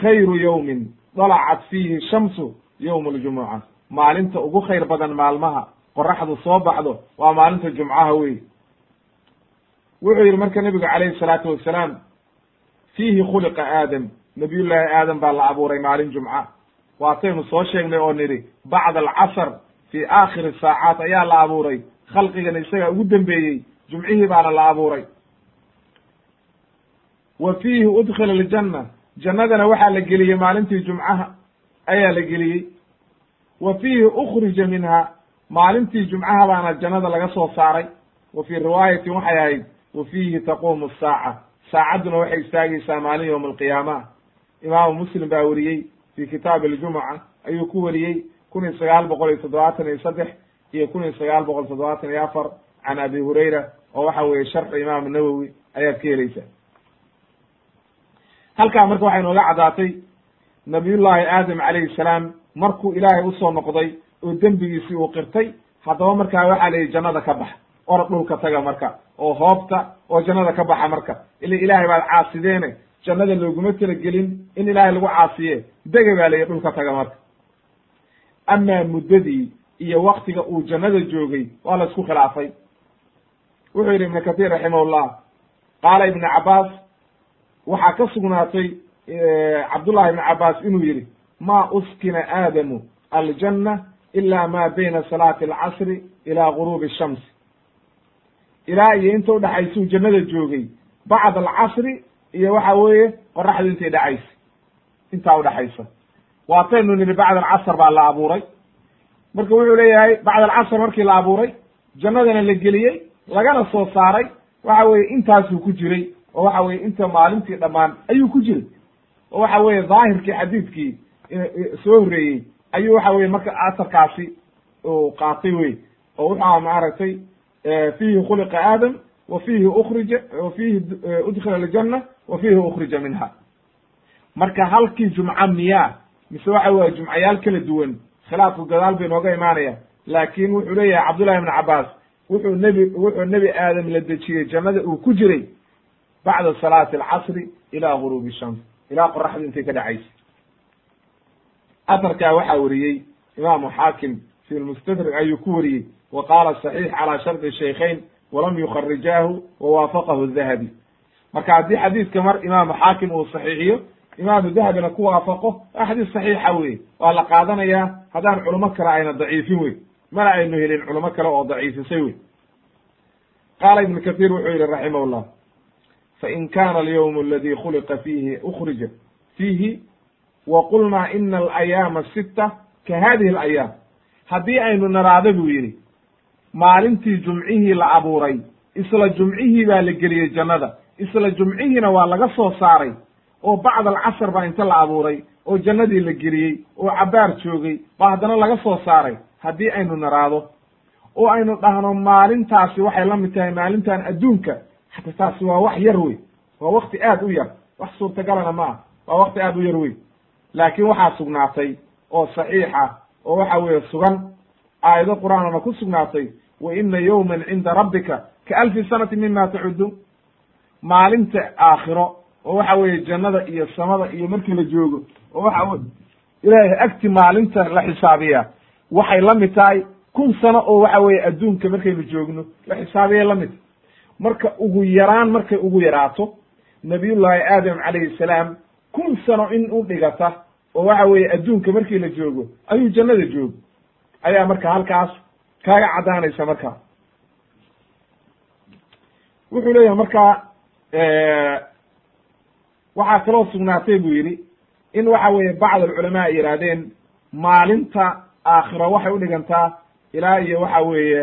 khayru yowmin dalacat fiihi shamsu yowmu ljumuca maalinta ugu khayr badan maalmaha qoraxdu soo baxdo waa maalinta jumcaha wey wuxuu yidhi marka nebigu calayhi salaatu wasalaam fiihi khuliqa aadam nabiyullaahi aadam baa la abuuray maalin jumca. Waataynu soo sheegnay oo nidhi bacda alcasr fii aakhiri saacaat ayaa la abuuray. Khalqigana isagaa ugu dembeeyey jumcihii baana la abuuray. Wa fiihi udkhila aljanna jannadana waxaa la geliyey maalintii jumcaha ayaa la geliyey. Wa fiihi ukhrija minha maalintii jumcaha baana jannada laga soo saaray. Wa fii riwaayatin waxay ahayd wa fiihi taquumu saaca saacadduna waxay istaagaysaa maalin yowma alqiyaama imaamu muslim baa weriyey fi kitaabi aljumuca ayuu ku weriyey kun iyo sagaal boqol iyo toddobaatan iyo saddex iyo kun iyo sagaal boqol toddobaatan iyo afar can abi hurayra oo waxa weeye sharxu imaam nawowi ayaad ka helaysaa halkaa marka waxay nooga caddaatay nabiyullaahi aadam calayhi salaam markuu ilaahay u soo noqday oo dembigiisii uu qirtay haddaba markaa waxaa la yihi jannada ka baxa orod dhulka taga marka oo hoobta oo jannada ka baxa marka. Ila ilaahay baad caasideene jannada looguma talagelin in ilaahay lagu caasiye dega baa layihi dhulka taga marka. Amaa muddadii iyo waktiga uu jannada joogay waa la isku khilaafay. Wuxuu yidhi ibnu kahiir raximahullah qaala ibnu cabaas waxaa ka sugnaatay cabdullahi ibnu cabaas inuu yidhi ma uskina aadamu aljanna ila ma bayna salaati alcasri ila guruubi shamsi ilaa iyo inta udhaxaysuu jannada joogay. Bacda alcasri iyo waxa weeye qoraxdu intay dhacaysa intaa udhaxaysa waataynu nidhi bacda alcasr baa la abuuray. Marka wuxuu leeyahay bacda alcasr markii la abuuray jannadana la geliyey lagana soo saaray waxa weeye intaasuu ku jiray. Oo waxa weye inta maalintii dhammaan ayuu ku jiray. Oo waxa weeye daahirkii xadiidkii soo horreeyey ayuu waxa weye marka asarkaasi qaatay wey oo wuxua maaragtay fiihi khuliqa aadam wa fiihi ukrija wa fiihi udkhila aljanna wa fiihi ukhrija minha. Marka halkii jumca miyaa mise waxa weye jumcayaal kala duwan khilaafku gadaal bay nooga imaanaya laakin wuxuu leeyahay cabdullahi ibn cabaas wuxuu nebi wuxuu nebi aadam la dejiyey jannada uu ku jiray bacda salaati alcasri ila guruubi shams ilaa qoraxdu intay ka dhacaysa. Atarkaa waxaa weriyey imaamu xaakim fi lmustadrik ayuu ku weriyey wa qaala saxiix calaa shardi shaykhayn walam yukharijaahu wawaafaqahu dahabi marka haddii xadiidka mar imaamu xaakim uu saxiixiyo imaamu dahabina ku waafaqo waa xadiis saxiixa weye waa la qaadanayaa haddaan culimo kale ayna daciifin wey mana aynu helin culimo kale oo daciifisay wey qaala ibnu kahiir wuxuu yihi raximah llah fain kana alyawm aladi khuliqa fiihi ukrija fiihi wa qulnaa ina alayaama sita ka hadihi alayaam haddii aynu naraado buu yidhi maalintii jumcihii la abuuray isla jumcihii baa la geliyey jannada isla jumcihiina waa laga soo saaray oo bacd alcasr baa inta la abuuray oo jannadii la geliyey oo cabaar joogay baa haddana laga soo saaray haddii aynu naraado. Oo aynu dhahno maalintaasi waxay la mid tahay maalintan adduunka hata taasi waa wax yar wey waa wakti aad u yar wax suurtagalana ma ah waa wakti aad u yar wey. Laakiin waxaa sugnaatay oo saxiixa oo waxa weeye sugan aayado qur'aanana ku sugnaatay wa ina yowman cinda rabbika ka alfi sanati mima tacuduun maalinta aakhiro oo waxa weeye jannada iyo samada iyo markii la joogo oo waxa ilaahay agti maalinta la xisaabiyaa waxay la mid tahay kun sano oo waxa weeye adduunka markaynu joogno la xisaabiyay la mid. Marka ugu yaraan markay ugu yaraato nabiyullaahi aadam calayhi salaam kun sano in u dhigata oo waxa weeye adduunka markii la joogo ayuu jannada joogo. Ayaa marka halkaas kaaga caddaanaysa marka. Wuxuu leeyahay marka waxaa kaloo sugnaatay buu yidhi in waxa weeye bacd alculamaa ay yidhaahdeen maalinta aakhiro waxay udhigantaa ilaa iyo waxa weeye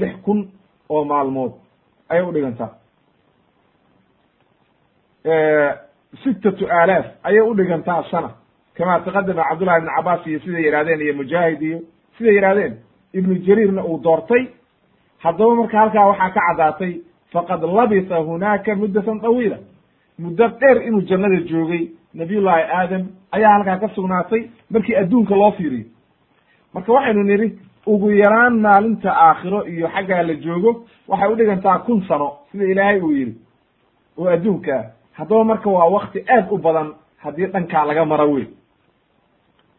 lix kun oo maalmood ayay udhigantaa sittatu aalaaf ayay udhigantaa sana. Kama taqadama cabdullahi ibn cabaas iyo siday yidhahdeen iyo mujaahid iyo siday yidhahdeen ibnu jariirna uu doortay. Haddaba marka halkaa waxaa ka caddaatay faqad labisa hunaaka muddatan tawiila. Muddo dheer inuu jannada joogay nabiyullahi aadam ayaa halkaa ka sugnaatay markii adduunka loo fiiriyo. Marka waxaynu nidhi ugu yaraan maalinta aakhiro iyo xaggaa la joogo waxay udhigantaa kun sano sida ilaahay uu yidhi. Oo adduunkaa haddaba marka waa wakti aad u badan haddii dhankaa laga maro wey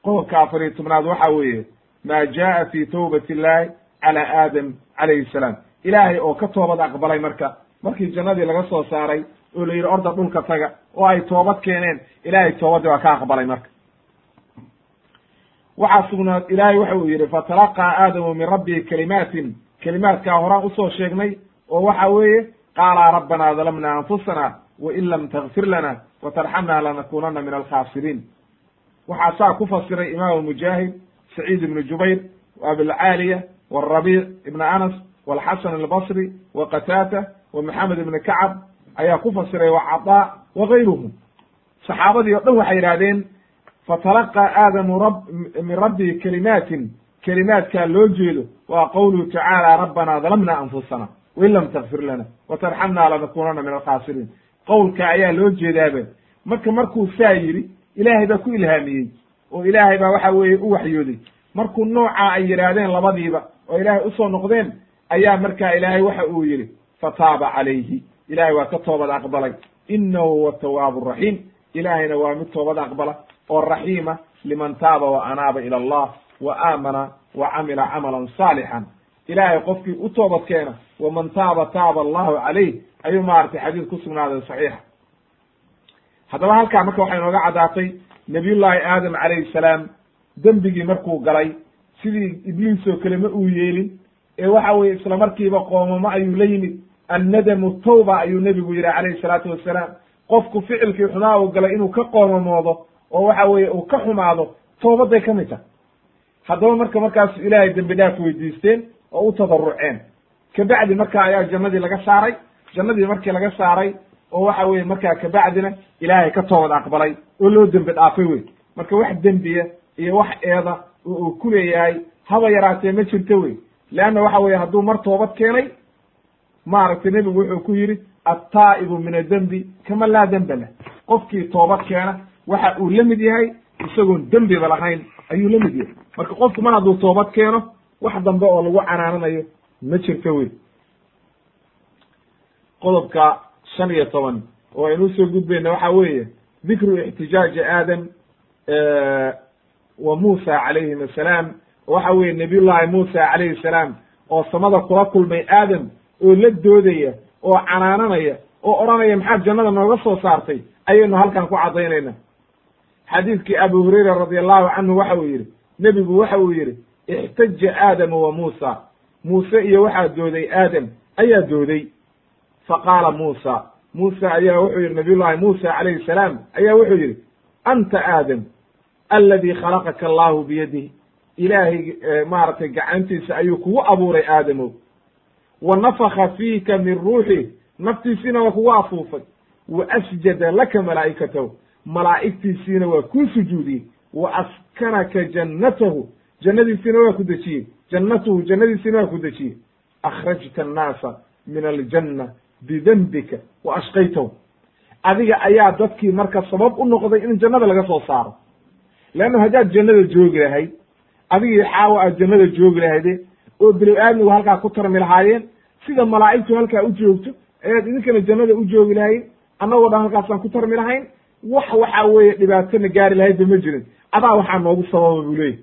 qodobka afar iyo tobnaad waxa weeye maa jaa fi tawbati illahi cala aadam calayhi salaam ilaahay oo ka toobad aqbalay marka markii jannadii laga soo saaray oo la yidhi orda dhulka taga oo ay toobad keeneen ilaahay toobadii waa ka aqbalay marka waxaa sugnaad ilaahay waxa uu yidhi fatalaqaa aadamu min rabbihi kalimaatin kelimaadkaa horaan u soo sheegnay oo waxa weeye qaala rabbanaa dalamna anfusana wain lam takfir lana watarxamna lanakunana min alkhaasiriin waxaa saa ku fasiray imaamu mujaahid saciid ibnu jubayr abilcaaliya warabiic ibn anas walxasan albasri wa qataata wa maxamed ibni kacab ayaa ku fasiray wa cadaa wa gayruhum saxaabadii o dhan waxay yidhahdeen fatalaqaa aadamu rab min rabbii kelimaatin kelimaadkaa loo jeedo waa qowluhu tacaala rabbanaa dalamna anfusana wain lam takfir lana watarxamna lanakunana min alkhaasiriin qowlka ayaa loo jeedaaba marka markuu saa yidhi ilaahay baa ku ilhaamiyey oo ilaahay baa waxa weeye u waxyooday markuu noocaa ay yidhaahdeen labadiiba oo ilaahay u soo noqdeen ayaa markaa ilaahay waxa uu yidhi fataaba calayhi. Ilaahay waa ka toobad aqbalay. Inahu huwa tawaabu raxiim ilaahayna waa mid toobad aqbala oo raxiima liman taaba wa anaaba ila allah wa aamana wa camila camalan saalixan ilaahay qofkii u toobad keena waman taaba taaba allahu calayh ayuu maaragtay xadiis ku sugnaaday saxiixa. Haddaba halkaa marka waxay nooga caddaatay nabiyullaahi aadam calayhi salaam dembigii markuu galay sidii ibliis oo kale ma uu yeelin ee waxa weye isla markiiba qoomamo ayuu la yimid. Annadamu tawba ayuu nebigu yidhi calayhi salaatu wassalaam. Qofku ficilkii xumaa uu galay inuu ka qoomamoodo oo waxa weeye uu ka xumaado toobaday ka mid tahay. Haddaba marka markaasu ilaahay dembi dhaaf weydiisteen oo u tadaruceen kabacdi marka ayaa jannadii laga saaray jannadii markii laga saaray oo waxa weye markaa kabacdina ilaahay ka toobad aqbalay oo loo dembi dhaafay wey marka wax dembiya iyo wax eeda oo uu ku leeyahay haba yaraatee ma jirto wey leanna waxa weye hadduu mar toobad keenay maaragtay nebigu wuxuu ku yidhi attaa'ibu min adembi kama laa demba lah qofkii toobad keena waxa uu la mid yahay isagoon dembiba lahayn ayuu la mid yahay. Marka qofku mar hadduu toobad keeno wax dambe oo lagu canaananayo ma jirto wey qodobka shan iyo toban oo aynu u soo gudbayna waxa weeye dikru ixtijaaji aadam wa muusa calayhim assalaam waxa weye nabiyullahi muusa calayhi salaam oo samada kula kulmay aadam oo la doodaya oo canaananaya oo odhanaya maxaad jannada nooga soo saartay? Ayaynu halkan ku caddaynayna xadiidkii abu hurayra radi allahu canhu waxa uu yidhi nebigu waxa uu yidhi ixtaja aadamu wa muusa. Muuse iyo waxaa dooday aadam ayaa dooday faqaala muusa muusa ayaa wuxuu yidhi nabiyullahi muusa calayhi salaam ayaa wuxuu yidhi anta aadam aladi khalaqaka allahu biyadihi. Ilaahay maaragtay gacantiisa ayuu kugu abuuray aadamow. Wa nafaka fiika min ruuxi naftiisiina waa kugu afuufay. Wa asjada laka malaa'ikatahu malaa'igtiisiina waa kuu sujuudiyey. Wa askanaka jannatahu jannadiisiina waa ku dejiyey. Jannatuhu jannadiisiina waa ku dejiyey. Akhrajta annaasa min aljanna bidembika wa ashqaytahu. Adiga ayaa dadkii marka sabab u noqday in jannada laga soo saaro. Leanna haddaad jannada joogi lahayd adigii xaawa aad jannada joogi lahayde oo bilow aadmigu halkaa ku tarmi lahaayeen sida malaa'igtu halkaa u joogto ayaad idinkana jannada u joogi lahayd annagoo dhan halkaasaan ku tarmi lahayn wax waxa weeye dhibaatona gaari lahaydba ma jirin. Adaa waxaa noogu sababa buu leeyahy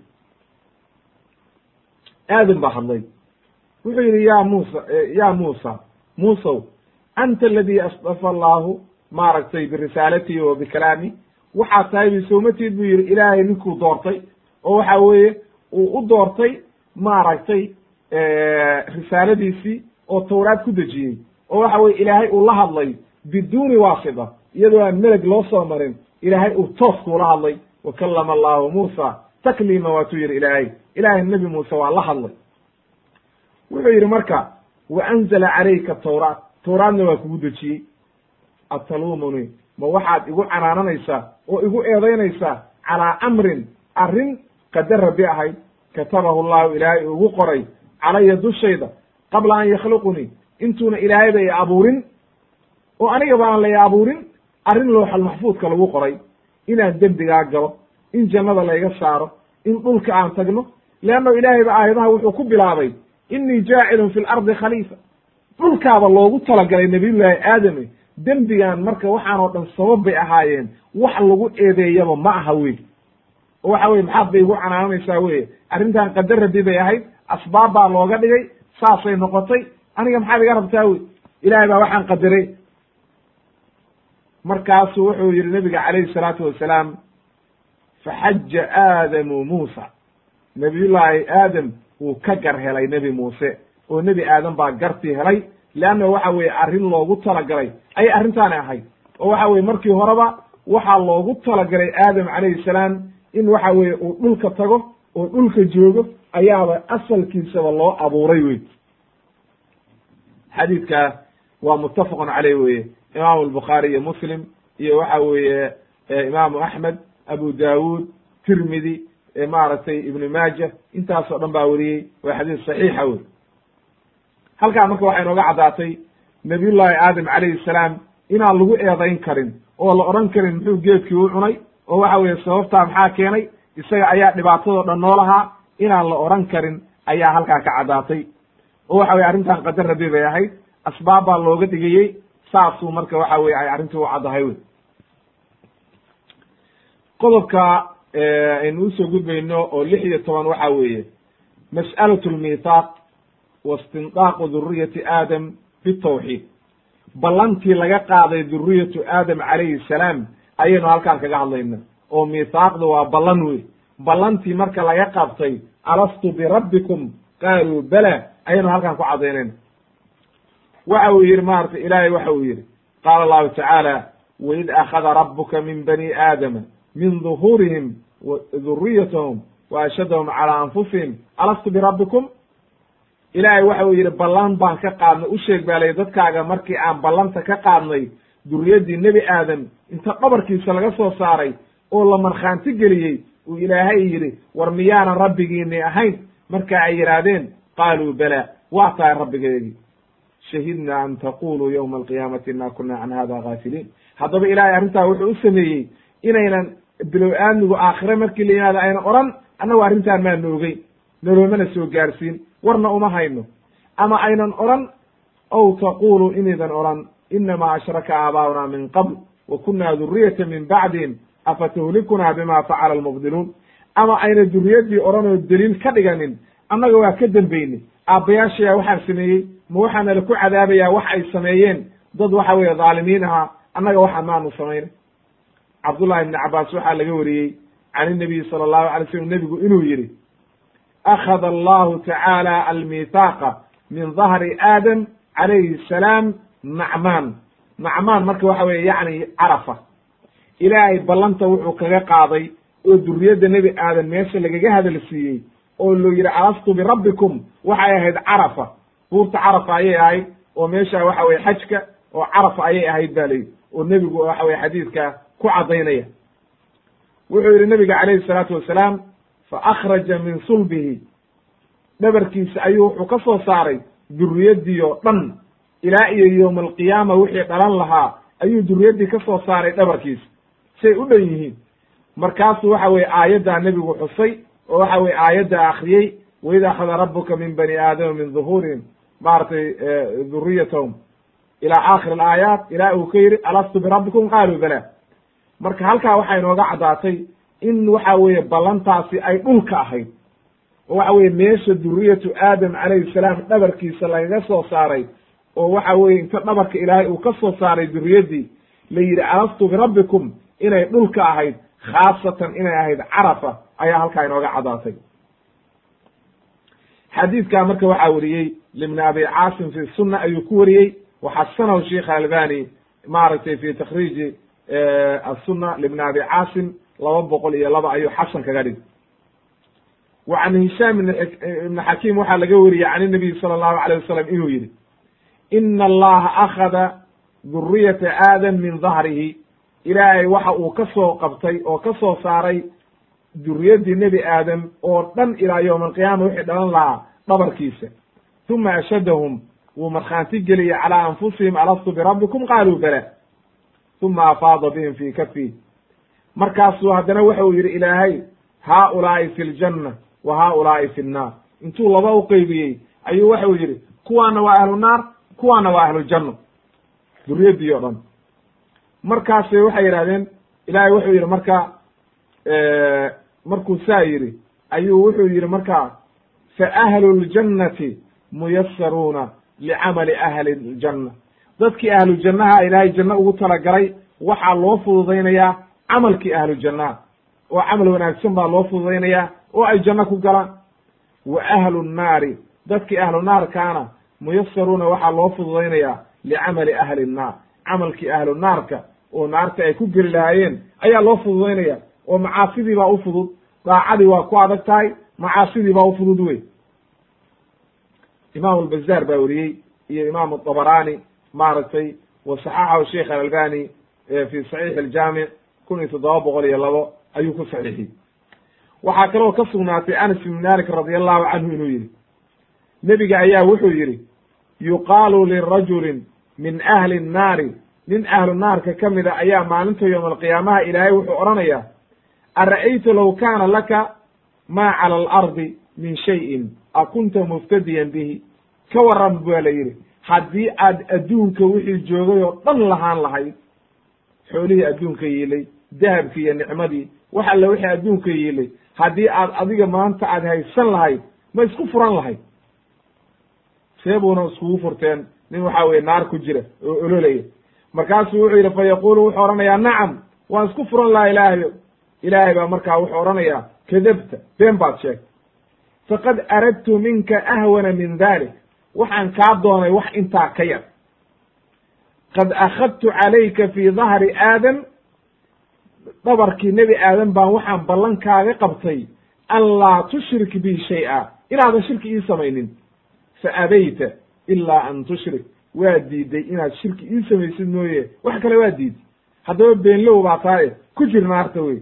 aadam baa hadlay. Wuxuu yidhi ya muusa ya muusa muusow anta aladi asdafa allahu maaragtay birisaalatihi wa bikalaami waxaa tahay bi soomatid buu yidhi ilaahay ninkuu doortay. Oo waxa weeye uu u doortay maaragtay risaaladiisii oo tawraad ku dejiyey. Oo waxa weye ilaahay uu la hadlay biduuni waasita iyadoo aan meleg loo soo marin ilaahay uu toos kuula hadlay. Wa kallama allahu muusa takliima waatuu yidhi ilaahay. Ilaahay nebi muuse waa la hadlay. Wuxuu yidhi marka wa anzala calayka tawraat tawraadna waa kugu dejiyey atalumuni ma waxaad igu canaananaysaa oo igu eedaynaysaa calaa amrin arrin qadar rabbi ahayd katabahu llahu ilaahay ugu qoray. Calaya dushayda. Qabla an yakhluqunii intuuna ilaahayba i abuurin. Oo aniga baan la i abuurin arrin looxal maxfuudka lagu qoray. Inaan dembigaa galo in jannada layga saaro in dhulka aan tagno. Leanno ilaahay ba aayadaha wuxuu ku bilaabay innii jaacilun fi lardi khaliifa dhulkaaba loogu talagalay nabiyullaahi aadame dembigan marka waxaan oo dhan sabab bay ahaayeen. Wax lagu eedeeyaba ma aha wey oo waxa weye maxaad bay igu canaananaysaa weye arrintan qadar rabbi bay ahayd asbaab baa looga dhigay saasay noqotay. Aniga maxaad iga rabtaa wey ilaahay baa waxaan qadaray. Markaasu wuxuu yihi nabiga calayhi salaatu wasalaam faxaja aadamu muusa. Nabiyullaahi aadam wuu ka gar helay nebi muuse oo nebi aadam baa gartii helay leanna waxa weye arrin loogu talagalay. Ayay arrintaani ahayd. Oo waxa weye markii horeba waxaa loogu talagalay aadam calayhi salaam in waxa weye uu dhulka tago oo dhulka joogo ayaaba asalkiisaba loo abuuray wey xadiidka waa muttafaqun caleyh weye imaamu albukhaari iyo muslim iyo waxa weeye imaamu axmed abu daawud tirmidi maaragtay ibnu maaja intaasoo dhan baa weriyey waa xadiis saxiixa wey halkaa marka waxay inooga caddaatay nabiyullaahi aadam calayhi salaam inaan lagu eedayn karin oo la odhan karin muxuu geedkii u cunay? Oo waxa weeye sababtaa maxaa keenay? Isaga ayaa dhibaatadoo dhan noo lahaa inaan la odhan karin ayaa halkaa ka caddaatay. Oo waxa weye arrintan qadar rabbi bay ahayd asbaab baa looga dhigayey saasuu marka waxa weye ay arrintii u caddahay wey. Qodobka aynu u soo gudbayno oo lix iyo toban waxa weeye mas'alatu lmithaaq wa istindaaqu duriyati aadam bitawxiid ballantii laga qaaday duriyatu aadam calayhi salaam ayaynu halkaan kaga hadlayna oo mithaaqdu waa ballan wey ballantii marka laga qabtay alastu birabbikum qaaluu bala ayaynu halkaan ku cadaynayna waxa uu yihi maarata ilaahay waxa uu yihi qaala allahu tacaala waid akhada rabuka min bani aadama min duhuurihim duriyatahum wa ashhadahum calaa anfusihim alastu birabbikum ilaahay waxa uu yidhi ballan baan ka qaadnay. U sheeg baa lay dadkaaga markii aan ballanta ka qaadnay duriyaddii nebi aadam inta dhabarkiisa laga soo saaray oo la markhaanti geliyey uu ilaahay yidhi war miyaanan rabbigiini ahayn? Marka ay yidhaahdeen qaaluu bala waa tahay rabbigeedii shahidna an taquluu yowma alqiyaamati inna kuna can hada gaafiliin haddaba ilaahay arrintaa wuxuu u sameeyey inaynan bilow aadmigu aakhire markii la yimaado aynan odhan annagu arrintaan maa noogey noloomana soo gaarsiin warna uma hayno. Ama aynan odhan ow taqulu inaydan odhan inamaa ashraka aabaa'una min qabl wa kunna duriyata min bacdihim afatuhlikunaa bima facala almubdiluun. Ama ayna duriyaddii odhan oo deliil ka dhiganin annaga waa ka dembeyne aabbayaashayaa waxaan sameeyey ma waxaana laku cadaabayaa wax ay sameeyeen? Dad waxa weeye dhaalimiin ahaa annaga waxa maanu samaynay cabdullahi ibni cabaas waxaa laga wariyey can inabiyi sala allahu alay slam nebigu inuu yihi akhada allahu tacaala almithaaqa min dahri aadam calayhi salaam nacmaan nacmaan marka waxa weye yacni carafa. Ilaahay ballanta wuxuu kaga qaaday oo duriyadda nebi aadam meesha lagaga hadal siiyey oo loo yidhi alastu birabbikum waxay ahayd carafa. Buurta carafa ayay ahayd oo meesha waxa weye xajka oo carafa ayay ahayd ba layidhi. Oo nebigu waxa weye xadiidka ku caddaynaya. Wuxuu yihi nebiga calayhi salaatu wasalaam fa akhraja min sulbihi dhabarkiisa ayuu wuxuu ka soo saaray duriyaddii oo dhan. Ilaa iyo yowma alqiyaama wixii dhalan lahaa ayuu duriyaddii ka soo saaray dhabarkiisa say u dhan yihiin. Markaasuu waxa weye aayaddaa nebigu xusay oo waxa weye aayadda akriyey waid akhada rabuka min bani aadama min duhuurihim maaragtay duriyatahum ila aakhir alaayaat ilaa uu ka yidhi alastu birabbikum qaaluu bala marka halkaa waxaa inooga caddaatay in waxa weeye ballantaasi ay dhulka ahayd. Oo waxa weye meesha duriyatu aadam calayhi salaam dhabarkiisa lagaga soo saaray oo waxa weye inta dhabarka ilaahay uu ka soo saaray duriyaddii la yidhi alastu birabbikum inay dhulka ahayd khaasatan inay ahayd carafa ayaa halkaa inooga caddaatay xadiidkaa marka waxaa weriyey libni abi caasim fi sunna ayuu ku wariyey waxasanahu sheikh albani maaragtay fi takhriiji asuna libni abi caasim laba boqol iyo laba ayuu xasan kaga dhig wa can hishaam ibni xakiim waxaa laga wariyey can inabiy sala allahu alayh wasalam inuu yidhi ina allaha akhada duriyata aadam min dahrihi ilaahay waxa uu ka soo qabtay oo ka soo saaray duriyaddii nebi aadam oo dhan ilaa yowma alqiyaama wixii dhalan lahaa dhabarkiisa. Uma ashadahum wuu markhaanti geliyey calaa anfusihim alastu birabbikum qaaluu bala. Uma afaada bihim fii kafi markaasuu haddana waxa uu yidhi ilaahay haaulaa'i fi ljanna wa haaulaa'i fi nnaar intuu laba u qeybiyey ayuu waxa uu yidhi kuwaana waa ahlu naar kuwaana waa ahlujanno duriyaddii o dhan. Markaasay waxay yidhahdeen ilaahay wuxuu yidhi marka markuu saa yidhi ayuu wuxuu yidhi markaa fa ahlu ljannati muyasaruuna licamali ahli ljanna dadkii ahlu jannaha ilaahay janno ugu talagalay waxaa loo fududaynayaa camalkii ahlu jannaha oo camal wanaagsan baa loo fududaynayaa oo ay janno ku galaan. Wa ahlu nnaari dadkii ahlu naarkaana muyasaruuna waxaa loo fududaynayaa licamali ahli nnaar camalkii ahlu naarka oo naarta ay ku geli lahaayeen ayaa loo fududaynaya oo macaasidii baa u fudud daacadii waa ku adag tahay macaasidii baa u fudud wey imaam albazaar baa weriyey iyo imaam abarani maaragtay wa saxaxahu sheikh alalbani fi saxiix aljaamic kun iyo toddoba boqol iyo labo ayuu ku saxiixiyey waxaa kaloo ka sugnaatay anas ibn malik radi allahu canhu inuu yihi nebiga ayaa wuxuu yidhi yuqaalu lirajulin min ahli nnaari. Nin ahlu naarka ka mida ayaa maalinta yowma alqiyaamaha ilaahay wuxuu odhanayaa ara'ayta low kaana laka maa cala alardi min shayin akunta muftadiyan bihi? Ka waran baa la yidhi haddii aad adduunka wixii joogay oo dhan lahaan lahayd xoolihii adduunka yiilay dahabkii iyo nicmadii wax alle wixii adduunka yiilay haddii aad adiga maanta aad haysan lahayd ma isku furan lahayd. See buuna iskugu furteen nin waxa weye naar ku jira oo ololaya. Markaasuu wuxuu yidhi fa yaquulu wuxuu odhanayaa nacam waan isku furan lahaa ilaahayo ilaahay baa markaa wuxuu odhanayaa kadabta been baad sheegtay. Faqad aradtu minka ahwana min dalik waxaan kaa doonay wax intaa ka yar. Qad akhadtu calayka fi dahri aadam dhabarkii nebi aadam baan waxaan ballan kaaga qabtay an laa tushrik bi shay-a. Inaadan shirki ii samaynin. Fa abayta ilaa an tushrik. Waa diiday inaad shirki ii samaysid mooye. Wax kale waa diiday haddaba beenlow baa taaye. Ku jir naarta wey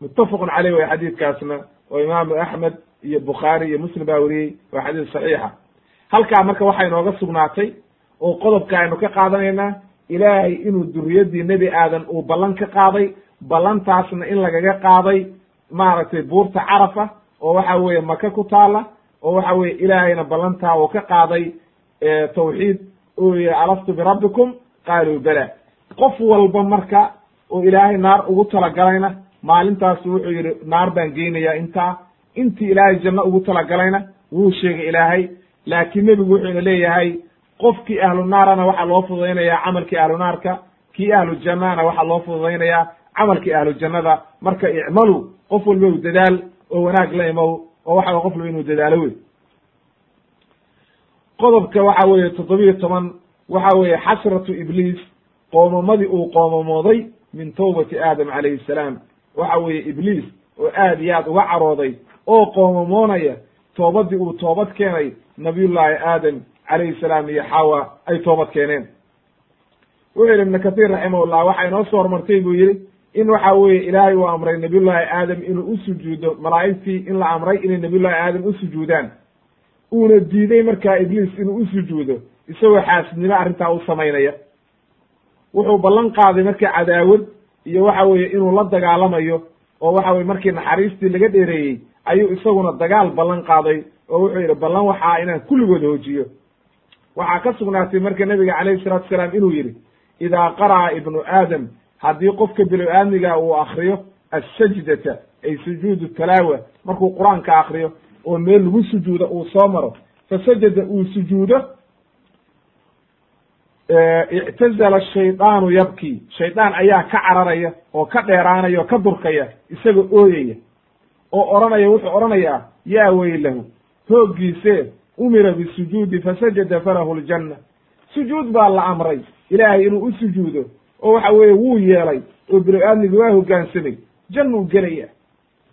muttafaqun caleyh way xadiidkaasna oo imaamu axmed iyo bukhaari iyo muslim baa weriyey waa xadiis saxiixa. Halkaa marka waxaa inooga sugnaatay oo qodobka aynu ka qaadanaynaa ilaahay inuu duriyaddii nebi aadan uu ballan ka qaaday ballantaasna in lagaga qaaday maaragtay buurta carafa oo waxa weeye maka ku taala oo waxa weye ilaahayna ballantaa uu ka qaaday tawxiid uu yihi alastu birabbikum qaaluu bala. Qof walba marka oo ilaahay naar ugu talagalayna maalintaasu wuxuu yidhi naar baan geynayaa intaa. Intii ilaahay janno ugu talagalayna wuu sheegay ilaahay laakiin nebigu wuxuuna leeyahay qofkii ahlu naarana waxaa loo fududaynayaa camalkii ahlu naarka kii ahlu jannana waxaa loo fududaynayaa camalkii ahlu jannada marka icmalu qof walba u dadaal oo wanaag la imow oo waxa qof walba inuu dadaalo wey qodobka waxa weeye toddobiyo toban waxa weeye xasratu ibliis qoomamadii uu qoomamooday min towbati aadam calayhi salaam. Waxa weeye ibliis oo aad iyo aad uga carooday oo qoomamoonaya toobadii uu toobad keenay nabiyullaahi aadam calayhi salaam iyo xawa ay toobad keeneen. Wuxuu yidhi ibnu kathiir raximahullah waxaa inoo soo hormartay buu yidhi in waxa weeye ilaahay uu amray nabiyullaahi aadam inuu u sujuudo malaa'igtii in la amray inay nabiyullahi aadam u sujuudaan. Uuna diiday markaa ibliis inuu u sujuudo isagoo xaasidnimo arrintaa u samaynaya. Wuxuu ballan qaaday marka cadaawad iyo waxa weeye inuu la dagaalamayo oo waxa weye markii naxariistii laga dheereeyey ayuu isaguna dagaal ballan qaaday oo wuxuu yidhi ballan waxaa inaan kulligood hoojiyo waxaa ka sugnaatay marka nebiga calayhi salatu salaam inuu yidhi idaa qara'a ibnu aadam haddii qofka bilo-aadmiga uu akriyo assajdata ay sujuudu talaawa markuu qur'aanka akriyo oo meel lagu sujuudo uu soo maro fasajada uu sujuudo ictazala shaydaanu yabkii shaydaan ayaa ka cararaya oo ka dheeraanaya oo ka durkaya isagoo ooyaya. Oo odhanaya wuxuu odhanayaa yaa weylahu hooggiisee umira bisujuudi fasajada falahu ljanna sujuud baa la amray. Ilaahay inuu u sujuudo oo waxa weeye wuu yeelay oo bini aadmigu waa hoggaansamay jannuu gelaya.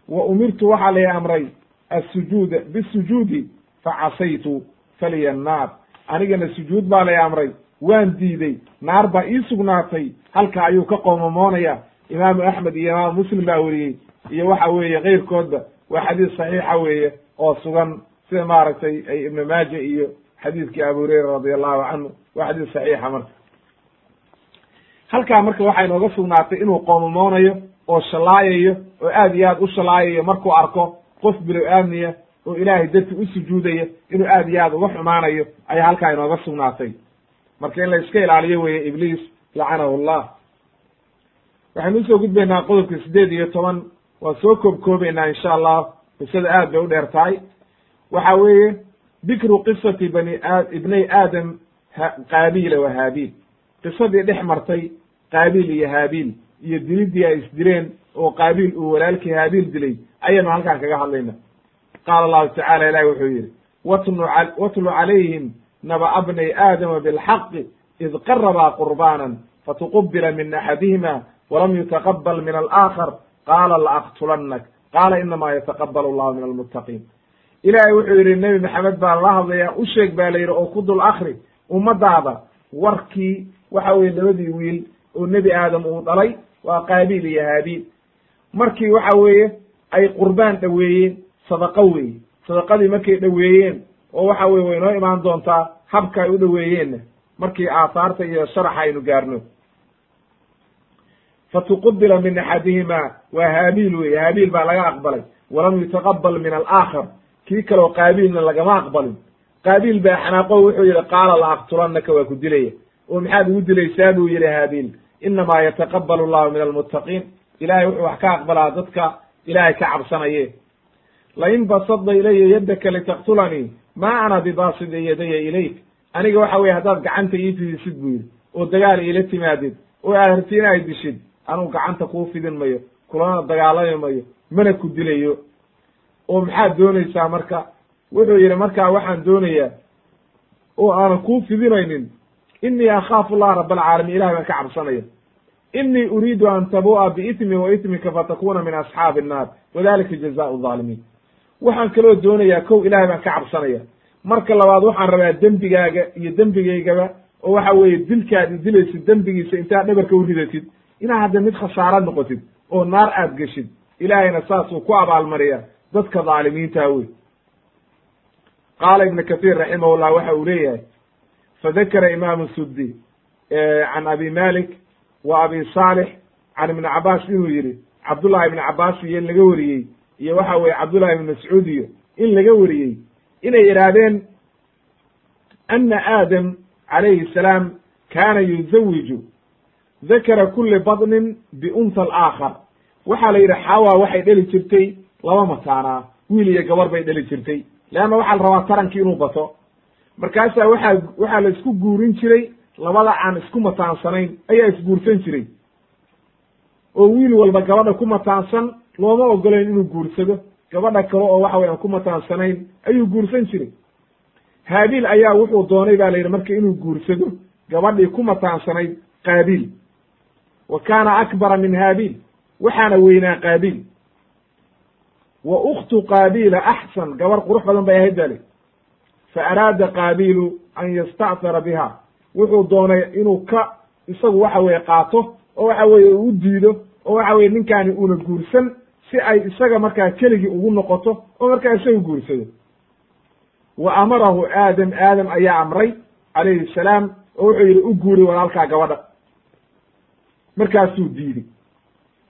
Wa umirtu waxaa lay amray assujuuda bisujuudi facasaytu faliya annaar anigana sujuud baa lay amray waan diiday naar baa ii sugnaatay halka ayuu ka qoomamoonaya imaamu axmed iyo imaamu muslim baa weriyey iyo waxa weeye keyrkoodba waa xadiis saxiixa weeye oo sugan sida maaragtay ay ibnu maaja iyo xadiidkii abu hureyra radi allahu canhu waa xadiis saxiixa marka. Halkaa marka waxaa inooga sugnaatay inuu qoomamoonayo oo shalaayayo oo aad iyo aad u shalaayayo markuu arko qof bilow aadmiya oo ilaahay darti u sujuudaya inuu aad iyo aad uga xumaanayo ayaa halkaa inooga sugnaatay. Marka in la iska ilaaliyo weeye ibliis lacanahu llah waxaynu u soo gudbaynaa qodobka siddeed iyo toban waan soo koobkoobaynaa insha allah qisada aad bay u dheer tahay waxa weeye dikru qisati bani ibnay aadam qaabiila wa haabiil qisadii dhex martay qaabiil iyo haabiil iyo dilidii ay isdileen oo qaabiil uu walaalkii haabiil dilay ayaynu halkaan kaga hadlayna. Qaala allahu tacala ilahi wuxuu yidhi watlu calayhim naba'a bnay aadama bilxaqi id qarabaa qurbaanan fatuqubila min axadihima walam yutaqabal min alaakhar qaala laaqtulannak qaala inamaa yataqabalu allahu min almuttaqiin ilaahay wuxuu yidhi nebi maxamed baa la hadlaya u sheeg baa la yidhi oo ku dul akri ummadaada warkii waxa weye labadii wiil oo nebi aadam uu dhalay waa qaabiil iyo haabiil markii waxa weeye ay qurbaan dhoweeyeen sadaqo weeye. Sadaqadii markay dhoweeyeen oo waxa weye way noo imaan doontaa habka ay u dhoweeyeenna markii aahaarta iyo sharaxa aynu gaarno. Fatuqubila min axadihima waa haabiil weye haabiil baa laga aqbalay. Walam yutaqabal min alaakhar kii kaleo qaabiilna lagama aqbalin. Qaabiil baa xanaaqo wuxuu yihi qaala la aqtulannaka waa ku dilaya. Oo maxaad ugu dilaysaa buu yihi haabiil inamaa yataqabalu llahu min almuttaqiin. Ilahay wuxuu wax ka aqbalaa dadka ilahay ka cabsanaye lain basada ilaya yaddaka litaqtulanii ma ana bibasidi yadaya ilayk. Aniga waxa weye haddaad gacanta ii fidisid buu yidhi oo dagaal iila timaadid oo aad harti inaad dishid anuu gacanta kuu fidin mayo kulana dagaalami mayo mana ku dilayo oo maxaad doonaysaa marka? Wuxuu yidhi markaa waxaan doonayaa oo aanan kuu fidinaynin inii akhaafu llaha rab alcaalamiin ilahay baan ka cabsanaya. Inii uriidu an tabu'a biitmi wa itmika fatakuna min asxaabi annaar wadalika jazaau zaalimiin waxaan kaloo doonayaa kow ilahay baan ka cabsanaya. Marka labaad waxaan rabaa dembigaaga iyo dembigaygaba oo waxa weeye dilkaad i dilaysid dembigiisa intaad dhabarka u ridatid inaad hadda mid khasaaro noqotid oo naar aad geshid ilaahayna saasuu ku abaalmariya dadka dhaalimiinta wey qaala ibnu kathiir raximahullah waxa uu leeyahay fadakara imaamu suddi can abi malik wa abi saalix can ibni cabaas inuu yidhi cabdullahi ibni cabaas iyo in laga wariyey iyo waxa weye cabdullahi ibni mascuud iyo in laga wariyey inay idhaahdeen ana aadam calayhi salaam kaana yuzawiju dakara kuli badnin biunta alaakhar waxaa la yidhi xawa waxay dheli jirtay laba mataanaa wiil iyo gabar bay dheli jirtay. Leanna waxaa la rabaa tarankii inuu bato. Markaasaa waxaa waxaa la isku guurin jiray labada aan isku mataansanayn ayaa isguursan jiray. Oo wiil walba gabadha ku mataansan looma ogolayn inuu guursado. Gabadha kale oo waxa weye aan ku mataansanayn ayuu guursan jiray. Haabiil ayaa wuxuu doonay ba la yidhi marka inuu guursado gabadhii ku mataansanayd qaabiil wa kaana akbara min haabiil waxaana weynaa qaabiil wa ukhtu qaabiila axsan gabar qurux badan bay ahayd bali fa araada qaabiilu an yastactara biha. Wuxuu doonay inuu ka isagu waxa weye qaato oo waxa weye uu u diido oo waxa weye ninkaani uuna guursan si ay isaga markaa keligii ugu noqoto oo markaa isaga guursado. Wa amarahu aadam aadam ayaa amray calayhi salaam oo wuxuu yidhi u guuri walaalkaa gabadha. Markaasuu diiday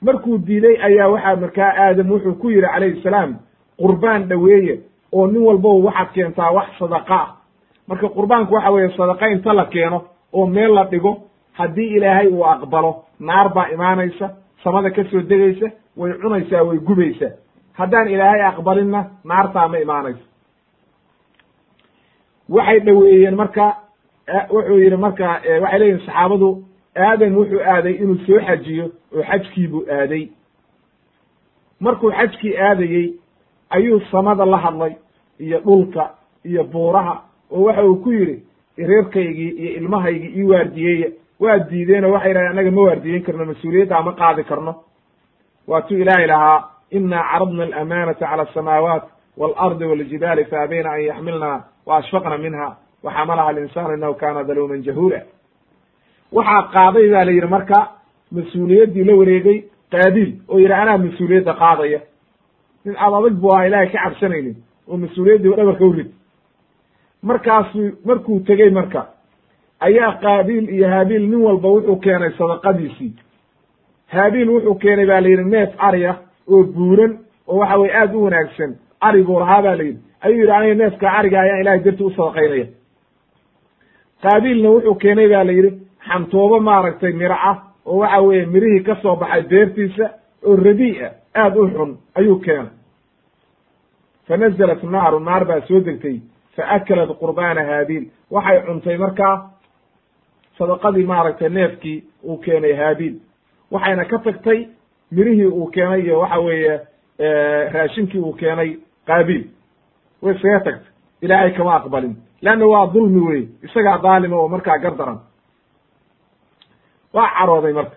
markuu diiday ayaa waxaa markaa aadam wuxuu ku yidhi calayhi salaam qurbaan dhoweeye oo nin walbow waxaad keentaa wax sadaqa ah. Marka qurbaanku waxa weeye sadaqa inta la keeno oo meel la dhigo haddii ilaahay uu aqbalo naar baa imaanaysa samada ka soo degaysa way cunaysaa way gubaysaa. Haddaan ilaahay aqbalinna naartaa ma imaanayso waxay dhoweeyeen marka wuxuu yidhi marka waxay leeyihiin saxaabadu aadam wuxuu aaday inuu soo xajiyo oo xajkiibuu aaday. Markuu xajkii aadayey ayuu samada la hadlay iyo dhulka iyo buuraha oo waxa uu ku yidhi reerkaygii iyo ilmahaygii ii waardiyeeya waa diideenoo waxay yidhahdeen annaga ma waardiyeyn karno mas'uuliyaddaa ma qaadi karno. Waatuu ilaahay lahaa ina caradna alamanata cala asamaawaat waalardi waljibaali faabayna an yaxmilna wa ashfaqna minha waxamalaha alinsanu inahu kana daluuman jahuula waxaa qaaday ba la yidhi marka mas'uuliyaddii la wareegay qaabiil oo yidhi anaa mas'uuliyadda qaadaya. Nin aad adag bu aha ilahay ka cabsanaynin oo mas'uuliyaddii dhabarka u rid markaasu markuu tegey marka ayaa qaabiil iyo haabiil nin walba wuxuu keenay sadaqadiisii. Haabiil wuxuu keenay ba la yidhi neef ariya oo buuran oo waxa weye aad u wanaagsan ariguu lahaa ba la yidhi. Ayuu yidhi aniga neefka ariga ayaan ilahay darti u sadaqaynaya. Qaabiilna wuxuu keenay ba la yidhi xantoobo maaragtay miro ah oo waxa weeye mirihii ka soo baxay beertiisa oo radii'a aad u xun ayuu keenay. Fa nazalat naaru naar baa soo degtay fa akalat qurbaana haabiil waxay cuntay markaa sadaqadii maaragtay neefkii uu keenay haabiil waxayna ka tagtay mirihii uu keenay iyo waxa weeye raashinkii uu keenay qaabiil way iskaga tagtay. Ilaahay kama aqbalin. Leanna waa dulmi wey isagaa daalima oo markaa gardaran waa carooday marka.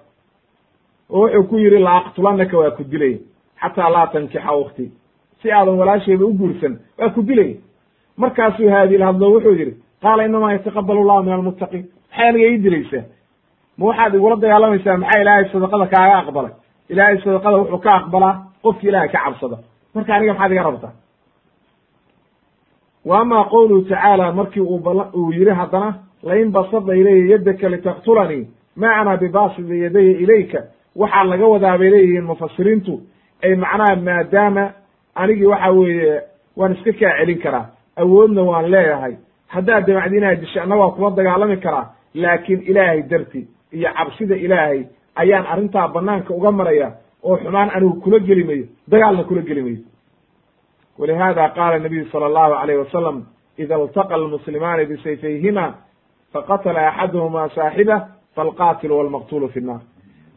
Oo wuxuu ku yidhi la aqtulanaka waa ku dilaya xataa laa tankixa wakti si aadan walaasheeda u guursan waa ku dilaya markaasuu haabiil hadlo wuxuu yidhi qaala inamaa yataqabalu llahu min almuttaqiin maxay aniga ii dilaysaa ma waxaad igula dagaalamaysaa maxaa ilaahay sadaqada kaaga aqbalay? Ilaahay sadaqada wuxuu ka aqbalaa qofki ilahay ka cabsada. Marka aniga maxaad iga rabtaa? Wa ama qowluhu tacaala markii uu uu yidhi haddana lain basada ilaya yaddaka litaktulanii ma ana bibasidi yadaya ilayka. Waxaa laga wadaa bay leeyihiin mufasiriintu ay macnaha maadaama anigii waxa weeye waan iska kaa celin karaa. Awoodna waan leeyahay. Haddaad disho anna waa kula dagaalami karaa. Laakiin ilaahay darti iyo cabsida ilaahay ayaan arrintaa banaanka uga maraya oo xumaan anigu kula geli mayo. Dagaalna kula geli mayo. Walihada qaala nabiyu sala allahu alayh wasalam ida iltaqa almuslimaani bisayfayhima faqatala axaduhuma saaxibah falqaatilu walmaqtulu fi nnaar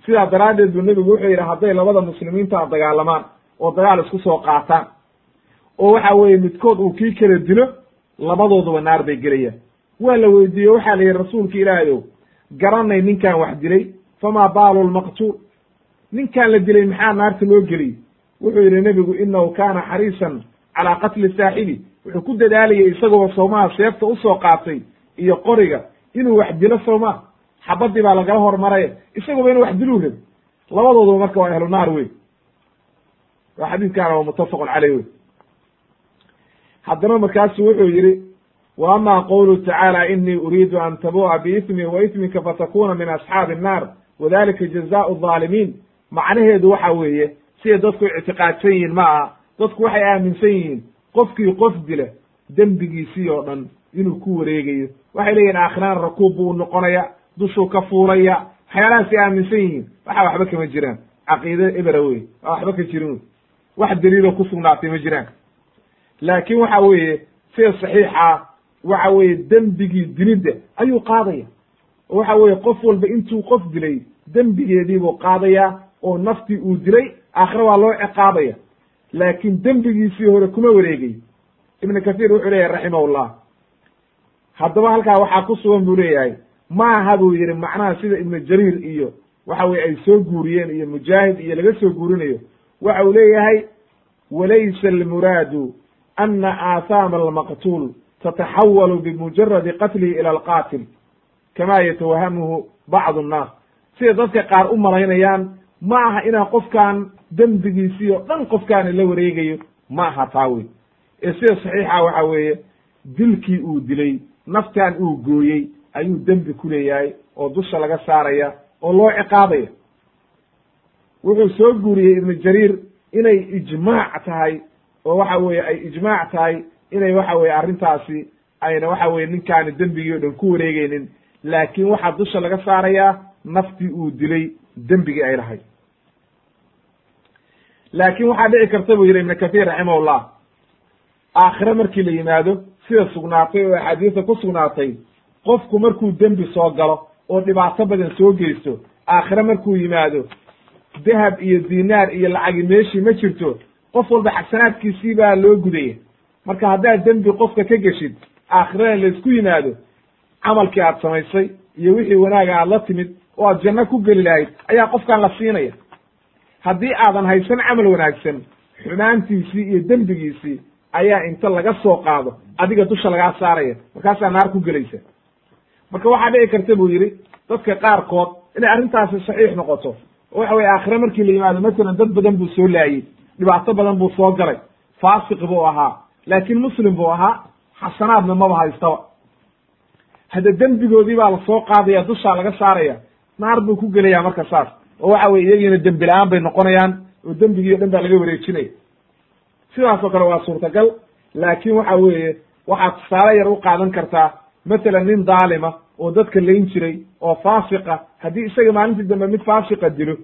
sidaa daraaddeed buu nebigu wuxuu yidhi hadday labada muslimiinta dagaalamaan oo dagaal isku soo qaataan. oo waxa weeye midkood uu kii kala dilo labadooduba naar bay gelayaan. Waa la weydiiye waxaa la yidhi rasuulka ilaahay o garanay ninkaan wax dilay famaa baalu lmaqtuul ninkaan la dilay maxaa naarta loo geliyey? Wuxuu yidhi nebigu inahu kaana xariisan calaa qatli saaxibi. Wuxuu ku dadaalayay isagoo soomaha seefta u soo qaatay iyo qoriga inuu wax dilo soomaa xabadii baa lagala hormaraya isaguba inuu wax diluu rabi labadooduba marka waa ahlu naar wey waa xadiidkaana waa muttafaqun caleyh wey haddana markaasu wuxuu yidhi wa ama qowluhu tacaala inii uriidu an tabu'a biismi wa fatakuna min asxaabi annaar wadalika jazaau alظaalimiin macnaheedu waxa weeye siday dadku ictiqaadsan yihiin ma aha. Dadku waxay aaminsan yihiin qofkii qof dila dembigiisii oo dhan inuu ku wareegayo. Waxay leeyihiin aakhiraan rakuub buu noqonaya dushuu ka fuulaya waxyaalahaasay aaminsan yihiin. Waxa waxba kama jiraan. Caqiide ebera wey waa waxba ka jirin wey wax daliiloo ku sugnaatay ma jiraan. Laakiin waxa weeye sida saxiixa waxa weeye dembigii dilidda ayuu qaadaya oo waxa weeye qof walba intuu qof dilay dembigeediibuu qaadayaa oo naftii uu dilay aakhire waa loo ciqaabaya. Laakiin dembigiisii hore kuma wareegay. Ibnu kathiir wuxuu leeyahay raximahullah. Haddaba halkaa waxaa ku sugan buu leeyahay ma aha buu yidhi macnaha sida ibnu jariir iyo waxa weye ay soo guuriyeen iyo mujaahid iyo laga soo guurinayo waxa uu leeyahay walaysa almuraadu ana aathaama almaqtuul tataxawalu bimujaradi qatlihi ila alqaatil kama yatawahamuhu bacdu nnaas sida dadka qaar u malaynayaan ma aha inaan qofkaan dembigiisii oo dhan qofkaani la wareegayo ma aha taa wey ee sida saxiixa waxa weeye dilkii uu dilay naftan uu gooyey ayuu dembi ku leeyahay oo dusha laga saaraya oo loo ciqaabaya. Wuxuu soo guuriyey ibnu jariir inay ijmaac tahay oo waxa weeye ay ijmaac tahay inay waxa weye arrintaasi ayna waxa weye ninkaani dembigii o dhan ku wareegeynin laakiin waxaa dusha laga saarayaa naftii uu dilay dembigii ay lahayd. Laakiin waxaa dhici karta buu yidhi ibnu kathiir raximahullah aakhire markii la yimaado sida sugnaatay oo axaadiista ku sugnaatay qofku markuu dembi soo galo oo dhibaato badan soo geysto aakhire markuu yimaado dahab iyo dinaar iyo lacagi meeshii ma jirto qof walba xasanaadkiisii baa loo gudaya marka haddaad dembi qofka ka geshid aakhirada laysku yimaado camalkii aad samaysay iyo wixii wanaaga aad la timid oo aad janno ku geli lahayd ayaa qofkan la siinaya. Haddii aadan haysan camal wanaagsan xumaantiisii iyo dembigiisii ayaa inta laga soo qaado adiga dusha lagaa saaraya markaasaa naar ku gelaysa marka waxaa dhici karta buu yidhi dadka qaarkood inay arrintaasi saxiix noqoto. Oo waxa weye aakhire markii la yimaado masalan dad badan buu soo laayey dhibaato badan buu soo galay faasiq buu ahaa laakiin muslim buu ahaa xasanaadna maba haystaba hadda dembigoodii baa la soo qaadaya dushaa laga saaraya naar buu ku gelaya marka saas. Oo waxa weye iyagiina dembi la'aan bay noqonayaan oo dembigii o dhan baa laga wareejinaya sidaas oo kale waa suurtagal laakiin waxa weeye waxaad tusaale yar u qaadan kartaa matalan nin daalima oo dadka layn jiray oo faasiqa haddii isaga maalintii dambe mid faasiqa dilo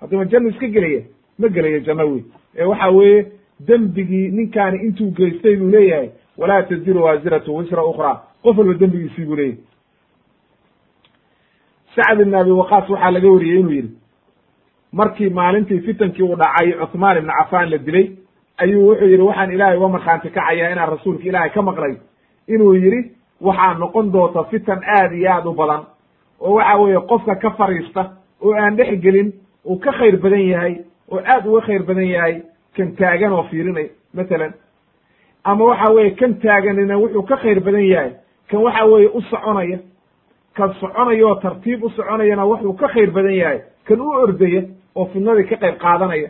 haddama janno iska gelaya ma gelaya janno wey ee waxa weeye dembigii ninkaani intuu geystay buu leeyahay walaa taziru waasiratu wisra ukraa qof walba dembigiisii buu leeyahay. Sacd ibn abi waqaas waxaa laga wariyey inuu yidhi markii maalintii fitankii uu dhacay cuthmaan ibn cafaan la dilay ayuu wuxuu yidhi waxaan ilaahay uga markhaanti kacayaa inaan rasuulka ilaahay ka maqlay inuu yidhi waxaa noqon doonta fitan aad iyo aad u badan oo waxa weeye qofka ka fariista oo aan dhex gelin uu ka khayr badan yahay oo aad uga khayr badan yahay kan taagan oo fiirinay matalan ama waxa weeye kan taaganina wuxuu ka khayr badan yahay kan waxa weeye u soconaya kan soconaya oo tartiib u soconayana wuxuu ka khayr badan yahay kan u ordaya oo fidnadii ka qayb qaadanaya.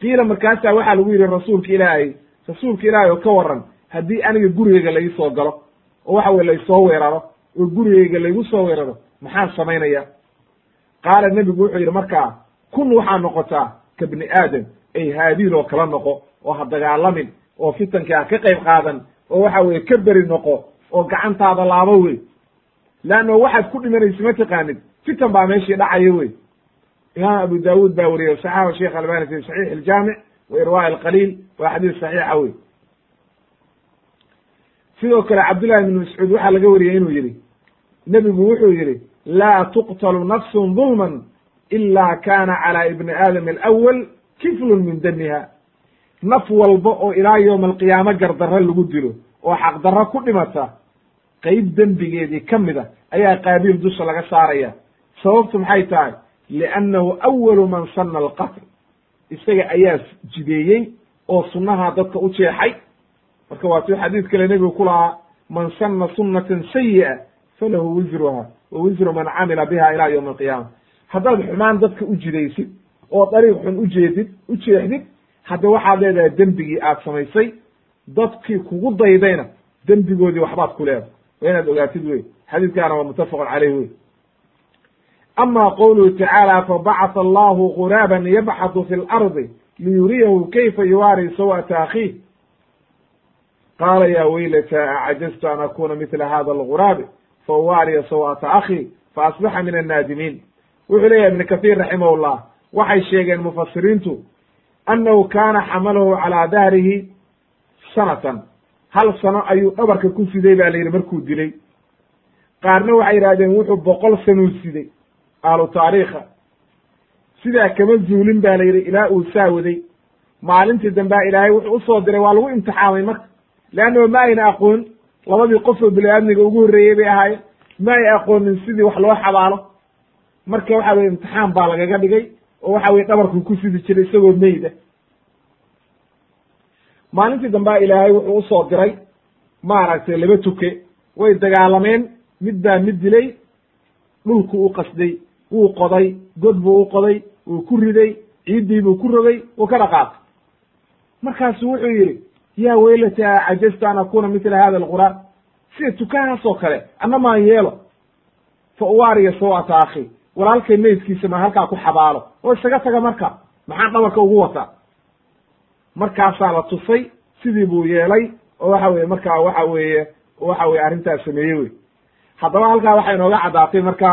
Qiila markaasaa waxaa lagu yidhi rasuulka ilaahay rasuulka ilaahay oo ka waran haddii aniga gurigeyga lai soo galo oo waxa weye laysoo weeraro oo gurigeyga laygu soo weeraro maxaan samaynaya qaala nebigu wuxuu yidhi markaa kun waxaa noqotaa ka bni aadam ay haabiil oo kala noqo oo ha dagaalamin oo fitankii ha ka qayb qaadan oo waxa weye ka beri noqo oo gacantaada laabo wey leanno waxaad ku dhimanaysa ma taqaanid fitan baa meeshii dhacaya wey imaam abu daawuud baa wariyey saxaxa sheekh albani fi saxiix iljaamic wa irwa alqaliil waa xadiis saxiixa wey sidoo kale cabdullahi ibn mascuud waxaa laga wariyey inuu yihi nebigu wuxuu yihi laa tuqtalu nafsun dulman ila kana cala ibni aadam alawal kiflun min damiha naf walba oo ilaa yowma alqiyaamo gardarro lagu dilo oo xaqdarro ku dhimata qeyb dembigeedii ka mid a ayaa qaabiil dusha laga saaraya. Sababtu maxay tahay? Liannahu awalu man sanna alqatl. Isaga ayaa jideeyey oo sunnaha dadka u jeexay marka waa tuu xadiid kale nebigu ku lahaa man sanna sunnatan sayi'a falahu wisruha wa wisru man camila biha ila yowmi alqiyaama haddaad xumaan dadka u jidaysid oo dariiq xun ujeedid u jeexdid hadda waxaad leedahay dembigii aad samaysay dadkii kugu daydayna dembigoodii waxbaad ku leedahay. Waa inaad ogaatid wey xadiidkaana waa muttafaqun caleyh wey ama qowluhu tacaala fabacatha allahu guraaban yabxathu fi lardi liyuriyahu kayfa yuwaari sawata akhiih qaala ya waylata acajaztu an akuna mila hada alguraabi fauwaariya sawata akhi faasbaxa min annaadimiin. Wuxuu leeyahay ibn kahiir raximah llah waxay sheegeen mufasiriintu annahu kaana xamalahu calaa dahrihi sanatan. Hal sano ayuu dhabarka ku siday ba la yidhi markuu dilay. Qaarna waxay yidhahdeen wuxuu boqol sanuu siday ahlu taariikha. Sidaa kama zuulin ba la yidhi ilaa uu saawaday maalintii dambea ilaahay wuxuu u soo diray waa lagu imtixaamay marka leannao ma ayna aqoon labadii qofoo bini-aadmiga ugu horreeyey bay ahaayeen ma ay aqoonin sidii wax loo xabaalo marka waxa weye imtixaan baa lagaga dhigay oo waxa weye dhabarku ku sidi jiray isagoo meyda maalintii dambea ilaahay wuxuu u soo diray maaragtay laba tuke way dagaalameen mid baa mid dilay dhulku u qasday wuu qoday god buu u qoday wuu ku riday ciiddii buu ku rogay wuu ka dhaqaaqay markaasu wuxuu yidhi yaa weylata cajaztu an akuna mila hada alqur'aan. Sida tukahaas oo kale anna maan yeelo. Fa uwaariya sawata akhi walaalkay meydkiisa ma halkaa ku xabaalo. Oo isaga taga marka. Maxaan dhabarka ugu wataa? Markaasaa la tusay sidii buu yeelay oo waxa weye markaa waxa weeye waxa weye arrintaas sameeyey wey. Haddaba halkaa waxay inooga caddaatay marka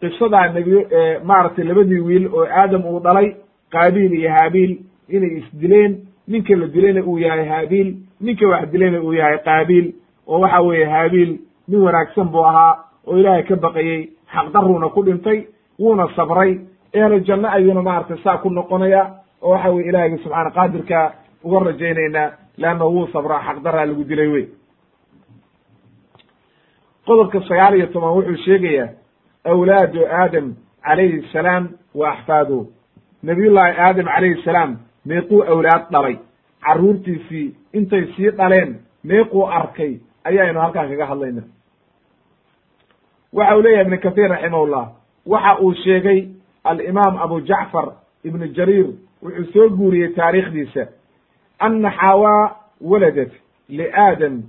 qisadaa nebiyo maaragtay labadii wiil oo aadam uu dhalay qaabiil iyo haabiil inay isdileen ninka la dilayna uu yahay haabiil ninka wax dilayna uu yahay qaabiil oo waxa weeye haabiil nin wanaagsan buu ahaa oo ilaahay ka baqayey xaqdaruuna ku dhintay wuuna sabray ehlu janno ayuuna maaragtay saa ku noqonaya oo waxa weye ilaahiyga subxaana qaadirka uga rajaynaynaa leanna wuu sabraa xaqdaraa lagu dilay wey. Qodobka sagaal iyo toban wuxuu sheegayaa awlaadu aadam calayhi salaam wa axfaaduhu nabiyullaahi aadam calayhi salaam meequu awlaad dhalay. Carruurtiisii intay sii dhaleen meequu arkay ayaaynu halkaan kaga hadlayna. Waxa uu leeyahay ibnu kathiir raximahullah waxa uu sheegay alimaam abu jacfar ibnu jariir wuxuu soo guuriyey taariikhdiisa ana xawaa waladat liaadam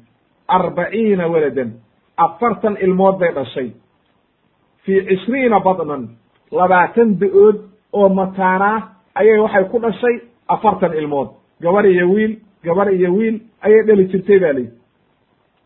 arbaciina waladan afartan ilmood bay dhashay. Fii cishriina badnan labaatan da'ood oo mataanaa ayay waxay ku dhashay afartan ilmood. Gabar iyo wiil gabar iyo wiil ayay dheli jirtay ba lihi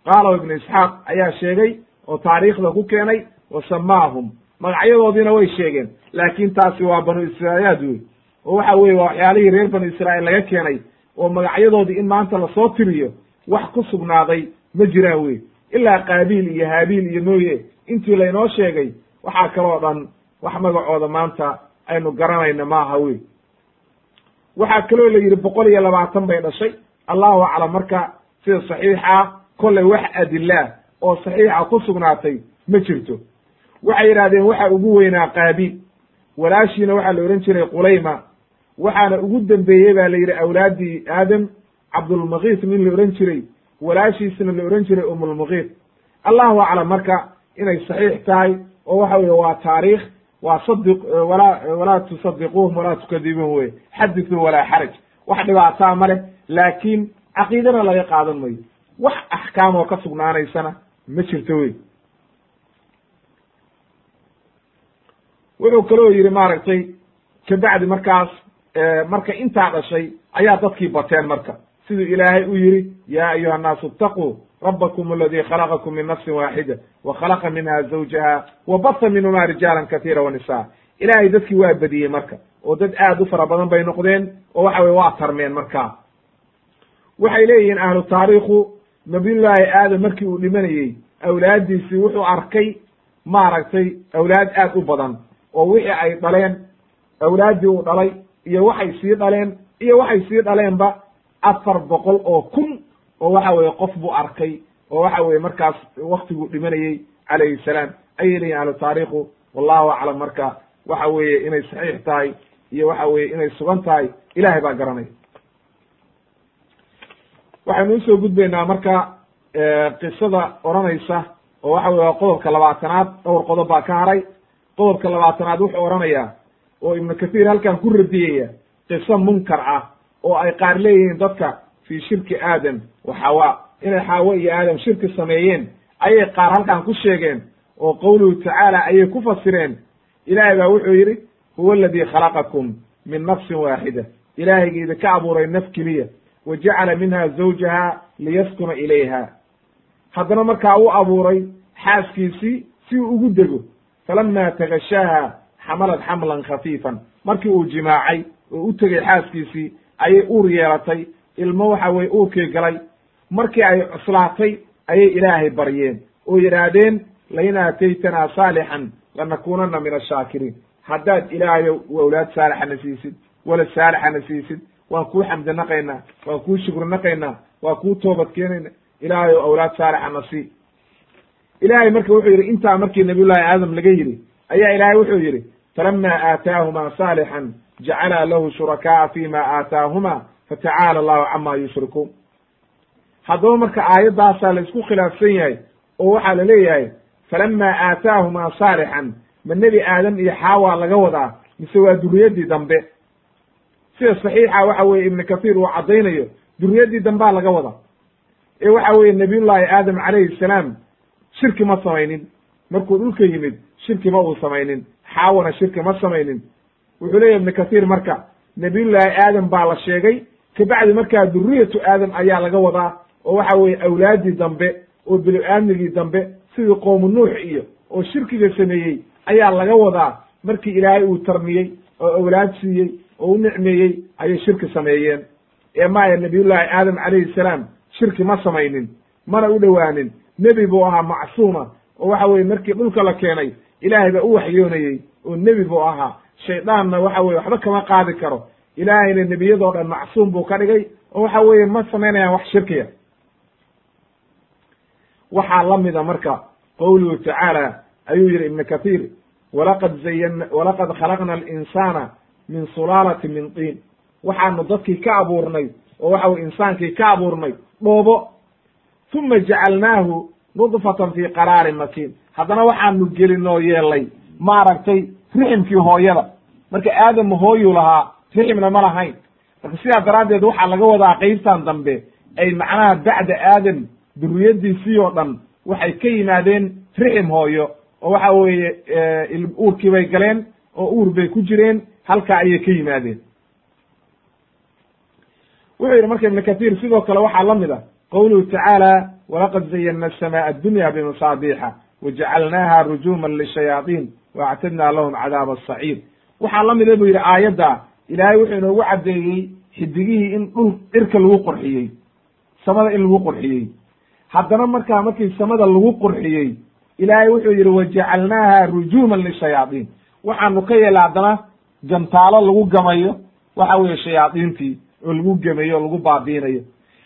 qaala ibnu isxaaq ayaa sheegay oo taariikhda ku keenay wa samaahum. Magacyadoodiina way sheegeen laakiin taasi waa banu israa'iyaad wey oo waxa weye waa waxyaalihii reer banu israa'iil laga keenay oo magacyadoodii in maanta la soo tiriyo wax ku sugnaaday ma jiraan wey ilaa qaabiil iyo haabiil iyo mooye intii laynoo sheegay waxaa kaloo dhan wax magacooda maanta aynu garanayna maaha wey waxaa kaloo la yidhi boqol iyo labaatan bay dhashay. Allahu aclam marka sida saxiixa kollay wax adilaa oo saxiixa ku sugnaatay ma jirto. Waxay yidhahdeen waxa ugu weynaa qaabiil walaashiina waxaa la odhan jiray qulayma waxaana ugu dembeeyey baa la yidhi awlaaddii aadam cabdulmakiis nin la odhan jiray walaashiisna la odhan jiray umulmukiis allahu aclam marka inay saxiix tahay oo waxa weye waa taariikh waa sadi walaa walaa tusadiquuhum walaa tukadibuhum wey. Xadithuu walaa xaraj. Wax dhibaataa ma leh laakiin caqiidana laga qaadan mayo. Wax axkaam oo ka sugnaanaysana ma jirto wey. Wuxuu kaloo yidhi maaragtay kabacdi markaas marka intaa dhashay ayaa dadkii bateen marka. Siduu ilaahay u yidhi yaa ayuha annaasu itaquu aladii khalaqakum min nafsin waaxida wa khalaqa minha bata minhumaa rijaalan katiira wa nisaa ilaahay dadkii waa bediyey marka oo dad aad u fara badan bay noqdeen oo waxa weye waa tarmeen markaa waxay leeyihiin ahlu taariikhu nabiyullaahi aadam markii uu dhimanayey awlaaddiisii wuxuu arkay maaragtay awlaad aad u badan oo wixii ay dhaleen awlaaddii uu dhalay iyo waxay sii dhaleen iyo waxay sii dhaleenba afar boqol oo kun oo waxa weye qof buu arkay oo waxa weye markaas waktiguu dhimanayey calayhi salaam. Ayay leeyihiin ahlu taariikhu. Wallahu aclam marka waxa weeye inay saxiix tahay iyo waxa weye inay sugan tahay ilahay baa garanaya waxaynu u soo gudbaynaa marka qisada odhanaysa oo waxa weye qodobka labaatanaad. Dhowr qodob baa ka haray. Qodobka labaatanaad wuxuu odhanayaa oo ibnu kathiir halkan ku radiyaya qiso munkar ah oo ay qaar leeyihiin dadka fii shirki aadam wa xawa inay xaawo iyo aadam shirki sameeyeen ayay qaar halkan ku sheegeen oo qowluhu tacaala ayay ku fasireen. Ilaahay baa wuxuu yidhi huwa aladii khalaqakum min nafsin waaxida. Ilaahayga idinka abuuray naf keliya wa jacala minha zawjaha liyaskuna ilayha haddana markaa u abuuray xaaskiisii si uu ugu dego falama tagashaaha xamalat xamlan khafiifan markii uu jimaacay oo u tegey xaaskiisii ayay uur yeelatay. Ilmo waxa weye uurkii galay markii ay cuslaatay ayay ilaahay baryeen. Oo yidhaahdeen lain aataytanaa saalixan lanakunana min ashaakiriin haddaad ilaahayow awlaad saalixana siisid walad saalixana siisid waan kuu xamdi naqaynaa waan kuu shukri naqaynaa waa kuu toobad keenayna ilaahayow awlaad saalixana sii. Ilaahay marka wuxuu yidhi intaa markii nabiyullahi aadam laga yidhi ayaa ilaahay wuxuu yidhi falama aataahumaa saalixan jacala lahu shurakaaa fima aataahuma fatacaala allahu cama yushrikuun haddaba marka aayaddaasaa la isku khilaafsan yahay oo waxaa la leeyahay falama aataahumaa saalixan ma nebi aadam iyo xaawa laga wadaa mise waa duriyaddii dambe? Sida saxiixa waxa weye ibnu kathiir uu caddaynayo duriyaddii dambaa laga wadaa. Ee waxa weeye nabiyullaahi aadam calayhi salaam shirki ma samaynin. Markuu dhulka yimid shirki ma uu samaynin. Xaawana shirki ma samaynin. Wuxuu leeyahy ibnu kathiir marka nabiyullaahi aadam baa la sheegay kabacdi markaa duriyatu aadam ayaa laga wadaa oo waxa weeye awlaaddii dambe oo bini-aadmigii dambe sidii qowmu nuux iyo oo shirkiga sameeyey ayaa laga wadaa markii ilaahay uu tarmiyey oo awlaad siiyey oo u nicmeeyey ayay shirki sameeyeen. Ee maya nabiyullaahi aadam calayhi salaam shirki ma samaynin mana u dhowaanin. Nebi buu ahaa macsuuma oo waxa weye markii dhulka la keenay ilaahay baa u waxyoonayey oo nebi buu ahaa. Shaydaanna waxa weye waxba kama qaadi karo. Ilaahayna nebiyadoo dhan macsuum buu ka dhigay oo waxa weeye ma samaynayaan wax shirkiya waxaa la mida marka qowluhu tacaala ayuu yihi ibnu kathiir walaqad zayan walaqad khalaqna alinsaana min sulaalati min tiin. Waxaanu dadkii ka abuurnay oo waxa weye insaankii ka abuurnay dhoobo uma jacalnaahu nudfatan fii qaraarin makiin. Haddana waxaanu gelinoo yeelay maaragtay riximkii hooyada. Marka aadam hooyuu lahaa riximna ma lahayn. Marka sidaa daraaddeed waxaa laga wadaa qeybtan dambe ay macnaha bacda aadam duriyadiisii oo dhan waxay ka yimaadeen rixim hooyo oo waxa weeye uurkii bay galeen oo uur bay ku jireen halkaa ayay ka yimaadeen. Wuxuu yidhi marka ibnu kathiir sidoo kale waxaa la mid a qowluhu tacaala walaqad zayana aلsamaء addunya bimasaabixa wajacalnaaha rujuman lishayaaiin waactadna lahum cadaaba asaciir waxaa la mida buu yidhi aayadda ilaahay wuxuu inoogu caddeeyey xidigihii in dhul cirka lagu qurxiyey samada in lagu qurxiyey haddana markaa markii samada lagu qurxiyey ilaahay wuxuu yidhi wajacalnaaha rujuman lishayaaiin waxaanu ka yeela haddana jantaalo lagu gamayo waxa weeye shayaadiintii oo lagu gemayo o lagu baabiinayo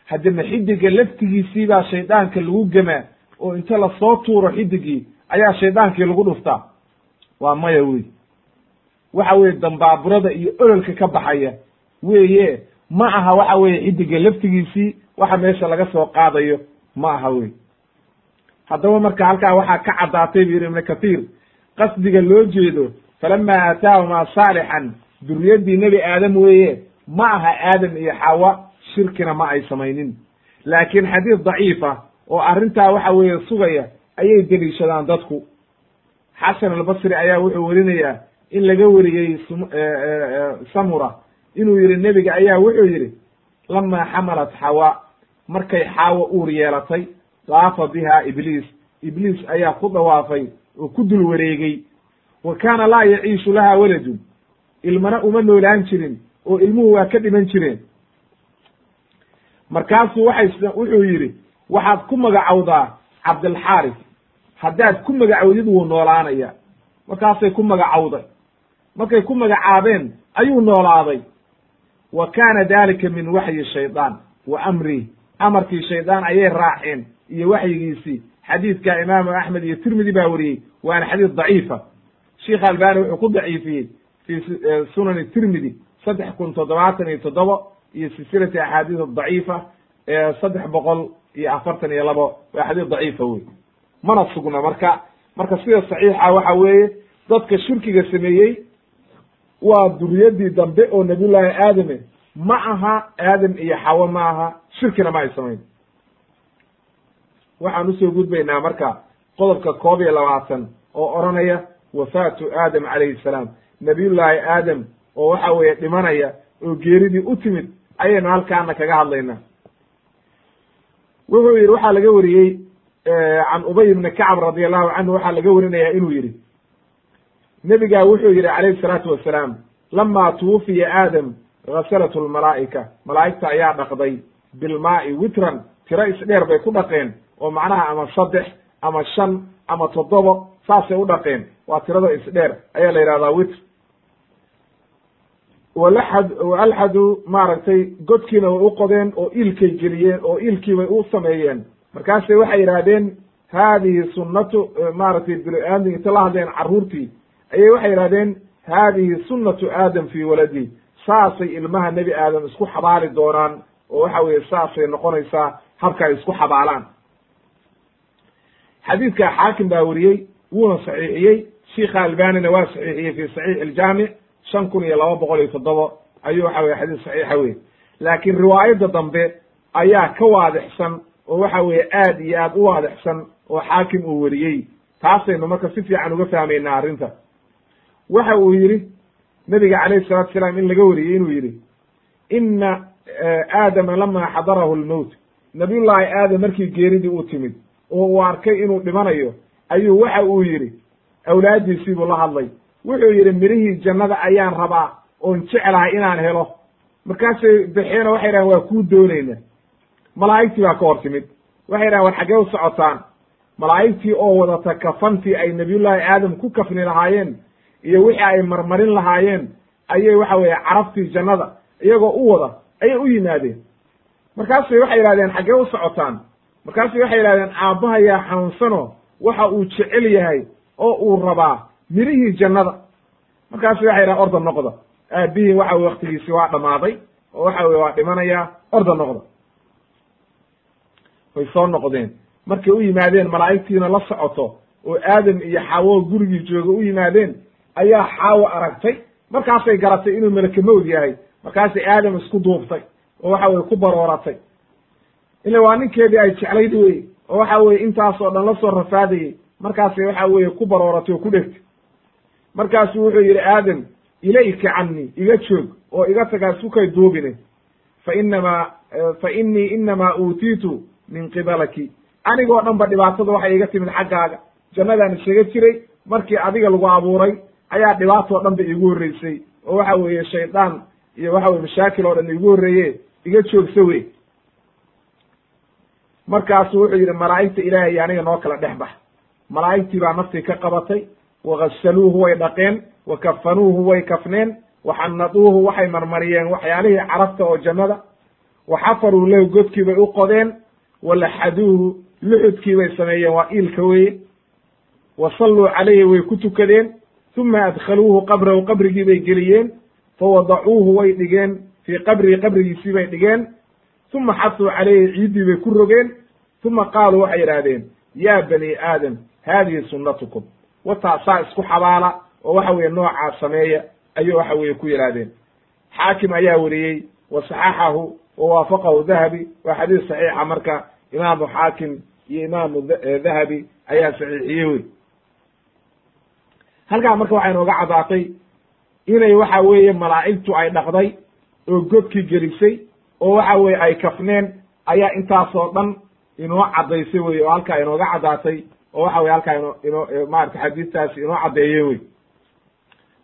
haddana xidiga laftigiisii baa shaydaanka lagu gemaa oo inta la soo tuuro xidigii ayaa shaydaankii lagu dhuftaa. Waa maya wey waxa weye dambaaburada iyo ololka ka baxaya weeye ma aha waxa weye xidiga laftigiisii waxa meesha laga soo qaadayo ma aha wey. Haddaba marka halkaa waxaa ka caddaatay bu yidhi ibnu kathiir qasdiga loo jeedo falama aataahumaa saalixan duriyaddii nebi aadam weeye ma aha aadam iyo xawa shirkina ma ay samaynin. Laakiin xadiis daciifa oo arrintaa waxa weeye sugaya ayay deliishadaan dadku. Xasan albasri ayaa wuxuu werinayaa in laga weriyey samura inuu yidhi nebiga ayaa wuxuu yidhi lamaa xamalat xawa markay xaawo uur yeelatay daafa biha ibliis. Ibliis ayaa ku dawaafay oo ku dul wareegey wa kaana laa yaciishu laha waladun. Ilmana uma noolaan jirin oo ilmuhu waa ka dhiman jireen. Markaasuu waxay wuxuu yidhi waxaad ku magacowdaa cabdilxaaris. Haddaad ku magacowdid wuu noolaanaya. Markaasay ku magacowday. Markay ku magacaabeen ayuu noolaaday. Wa kaana dalika min waxyi shaydaan wa amrih amarkii shaydaan ayay raaceen iyo waxyigiisii. Xadiidka imaamu axmed iyo tirmidi baa weriyey waana xadiis daciifa. Sheikh albani wuxuu ku daciifiyey fi sunani tirmidi saddex kun toddobaatan iyo toddoba iyo silsilati axaadiis daciifa saddex boqol iyo afartan iyo labo. Waa xadiis daciifa wey mana sugna marka marka sida saxiixa waxa weeye dadka shirkiga sameeyey waa duriyadii dambe oo nabiyullaahi aadame ma aha aadam iyo xawo ma aha shirkina ma ay samayn. Waxaan u soo gudbaynaa marka qodobka koob iyo labaatan oo odhanaya wafaatu aadam calayhi salaam. Nabiyullaahi aadam oo waxa weeye dhimanaya oo geeridii u timid ayaynu halkaana kaga hadlaynaa. Wuxuu yidhi waxaa laga wariyey can ubay ibni kacb radi allahu canhu waxaa laga warinaya inuu yidhi nebigaa wuxuu yidhi calayhi salaatu wasalaam lama tuwufiya aadam ghasalat lmalaa'ika malaa'igta ayaa dhaqday bilmaa'i witran. Tiro isdheer bay ku dhaqeen. Oo macnaha ama saddex ama shan ama toddobo saasay u dhaqeen. Waa tirada isdheer ayaa la yidhahdaa witr. Walaxad alxadu maaragtay godkiina way u qodeen oo iilkay geliyeen oo iilkii bay u sameeyeen. Markaasay waxay yidhahdeen haadihi sunnatu maaragtay bini-aadam inta la hadleen carruurtii ayay waxay yidhahdeen haadihi sunnatu aadam fii waladi saasay ilmaha nebi aadam isku xabaali doonaan oo waxa weeye saasay noqonaysaa habka ay isku xabaalaan. Xadiidka xaakim baa weriyey wuuna saxiixiyey sheikha albanina waa saxiixiyey fi saxiix iljaamic shan kun iyo laba boqol iyo toddobo ayuu waxa weye xadiis saxiixa wey laakiin riwaayadda dambe ayaa ka waadixsan oo waxa weeye aad iyo aad u waadixsan oo xaakim uu weriyey taasaynu marka si fiican uga fahmaynaa arrinta. Waxa uu yidhi nabiga calayhi salatu salaam in laga wariyey inuu yidhi ina aadama lama xadarahu lmowt nabiyullaahi aadam markii geeridii u timid oo uu arkay inuu dhimanayo ayuu waxa uu yidhi awlaaddiisii buu la hadlay. Wuxuu yidhi mirihii jannada ayaan rabaa oon jeclahay inaan helo. Markaasay baxeeno waxay dhahen waa kuu doonayna. Malaa'igtii baa ka hor timid. Waxay dhahen war xaggee u socotaan. Malaa'igtii oo wadata kafantii ay nabiyullaahi aadam ku kafni lahaayeen iyo wixii ay marmarin lahaayeen ayay waxa weeye carabtii jannada iyagoo u wada ayay u yimaadeen. Markaasay waxay yidhahdeen xaggee u socotaan. Markaasay waxay yidhahdeen aabbahayaa xanuunsano waxa uu jecel yahay oo uu rabaa mirihii jannada. Markaasu waxay yidhahen orda noqda. Aabihii waxa weye waktigiisi waa dhammaaday oo waxa weye waa dhimanayaa orda noqda. Way soo noqdeen. Markay u yimaadeen malaa'igtiina la socoto oo aadam iyo xaawo gurigii jooga u yimaadeen ayaa xaawo aragtay. Markaasay garatay inuu meleke mawd yahay. Markaasay aadam isku duubtay. Oo waxa weye ku barooratay. Ila waa ninkeedii ay jeclayd wey oo waxa weye intaas oo dhan la soo rafaadayey markaasay waxa weye ku barooratay oo ku dhegtay. Markaasuu wuxuu yidhi aadam ilayka canii iga joog oo iga tagaa sukay duubine. Fa inamaa fa inii inamaa uutiitu min qibalaki. Anigoo dhan ba dhibaatada waxay iga timid xaggaaga. Jannadaan isaga jiray. Markii adiga lagu abuuray ayaa dhibaatoo dhan ba iigu horreysay. Oo waxa weeye shaydaan iyo waxa weye mashaakil oo dhan iigu horreeye iga joogsa wey markaasu wuxuu yidhi malaa'igta ilaahay aniga noo kala dhex bax. Malaa'igtii baa naftii ka qabatay. Wagasaluuhu way dhaqeen wa kafanuuhu way kafneen waxanaduuhu waxay marmariyeen waxyaalihii carabta oo jannada. Wa xafaruu lahu godkii bay u qodeen walaxaduuhu luxudkii bay sameeyeen waa iilka weye wa salluu calayhi way ku tukadeen uma adkhaluuhu qabrahu qabrigii bay geliyeen fawadacuuhu way dhigeen fii qabrihi qabrigiisii bay dhigeen uma xasuu calayhi ciiddii bay ku rogeen uma qaaluu waxay yidhaahdeen yaa bani aadam haadihi sunnatukum wataasaa isku xabaala oo waxa weye noocaa sameeya ayuu waxa weye ku yidhaahdeen. xaakim ayaa weriyey wa saxaxahu wa waafaqahu dahabi waa xadiis saxiixa marka imaamu xaakim iyo imaamu dahabi ayaa saxiixiyey wey halkaa marka waxay nooga caddaatay inay waxa weeye malaa'igtu ay dhaqday oo godkii gelisay oo waxa weye ay kafneen ayaa intaasoo dhan inoo caddaysay wey oo halkaa inooga caddaatay oo waxa weye halkaa ino ino maarata xadiistaasi inoo caddeeye wey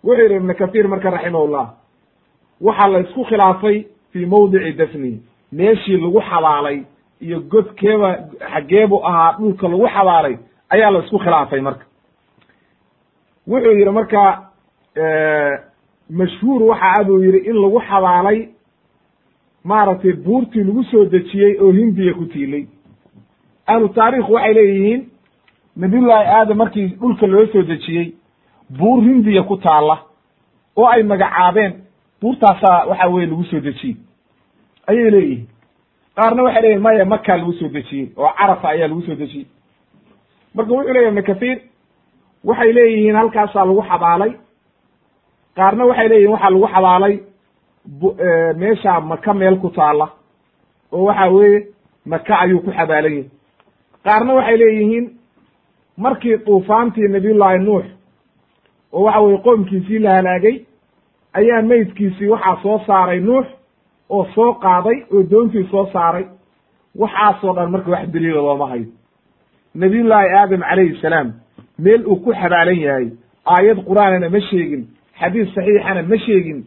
wuxuu yidhi ibnu kathiir marka raximahullah waxaa la isku khilaafay fii mawdici dafni meeshii lagu xabaalay iyo godkeeba xaggeebu ahaa dhulka lagu xabaalay ayaa la isku khilaafay marka wuxuu yidhi marka mashhuur waxa a buu yidhi in lagu xabaalay maaragtay buurtii lagu soo dejiyey oo hindiya ku tiilay. Ahlu taarikh waxay leeyihiin nabiyullaahi aadam markii dhulka loo soo dejiyey buur hindiya ku taalla oo ay magacaabeen buurtaasaa waxa weye lagu soo dejiyey. Ayay leeyihiin. Qaarna waxay leeyihiin maya makaa lagu soo dejiyey oo carafa ayaa lagu soo dejiyey. Marka wuxuu leyahy ibnu kathiir waxay leeyihiin halkaasaa lagu xabaalay. Qaarna waxay leeyihiin waxaa lagu xabaalay meeshaa maka meel ku taalla oo waxa weeye maka ayuu ku xabaalan yahay qaarna waxay leeyihiin markii duufaantii nabiyullaahi nuux oo waxa weye qoomkiisii la halaagay ayaa meydkiisii waxaa soo saaray nuux oo soo qaaday oo doontii soo saaray. Waxaasoo dhan marka wax daliila looma hayo. Nabiyullaahi aadam calayhi salaam meel uu ku xabaalan yahay. Aayad qur'aanana ma sheegin xadiis saxiixana ma sheegin.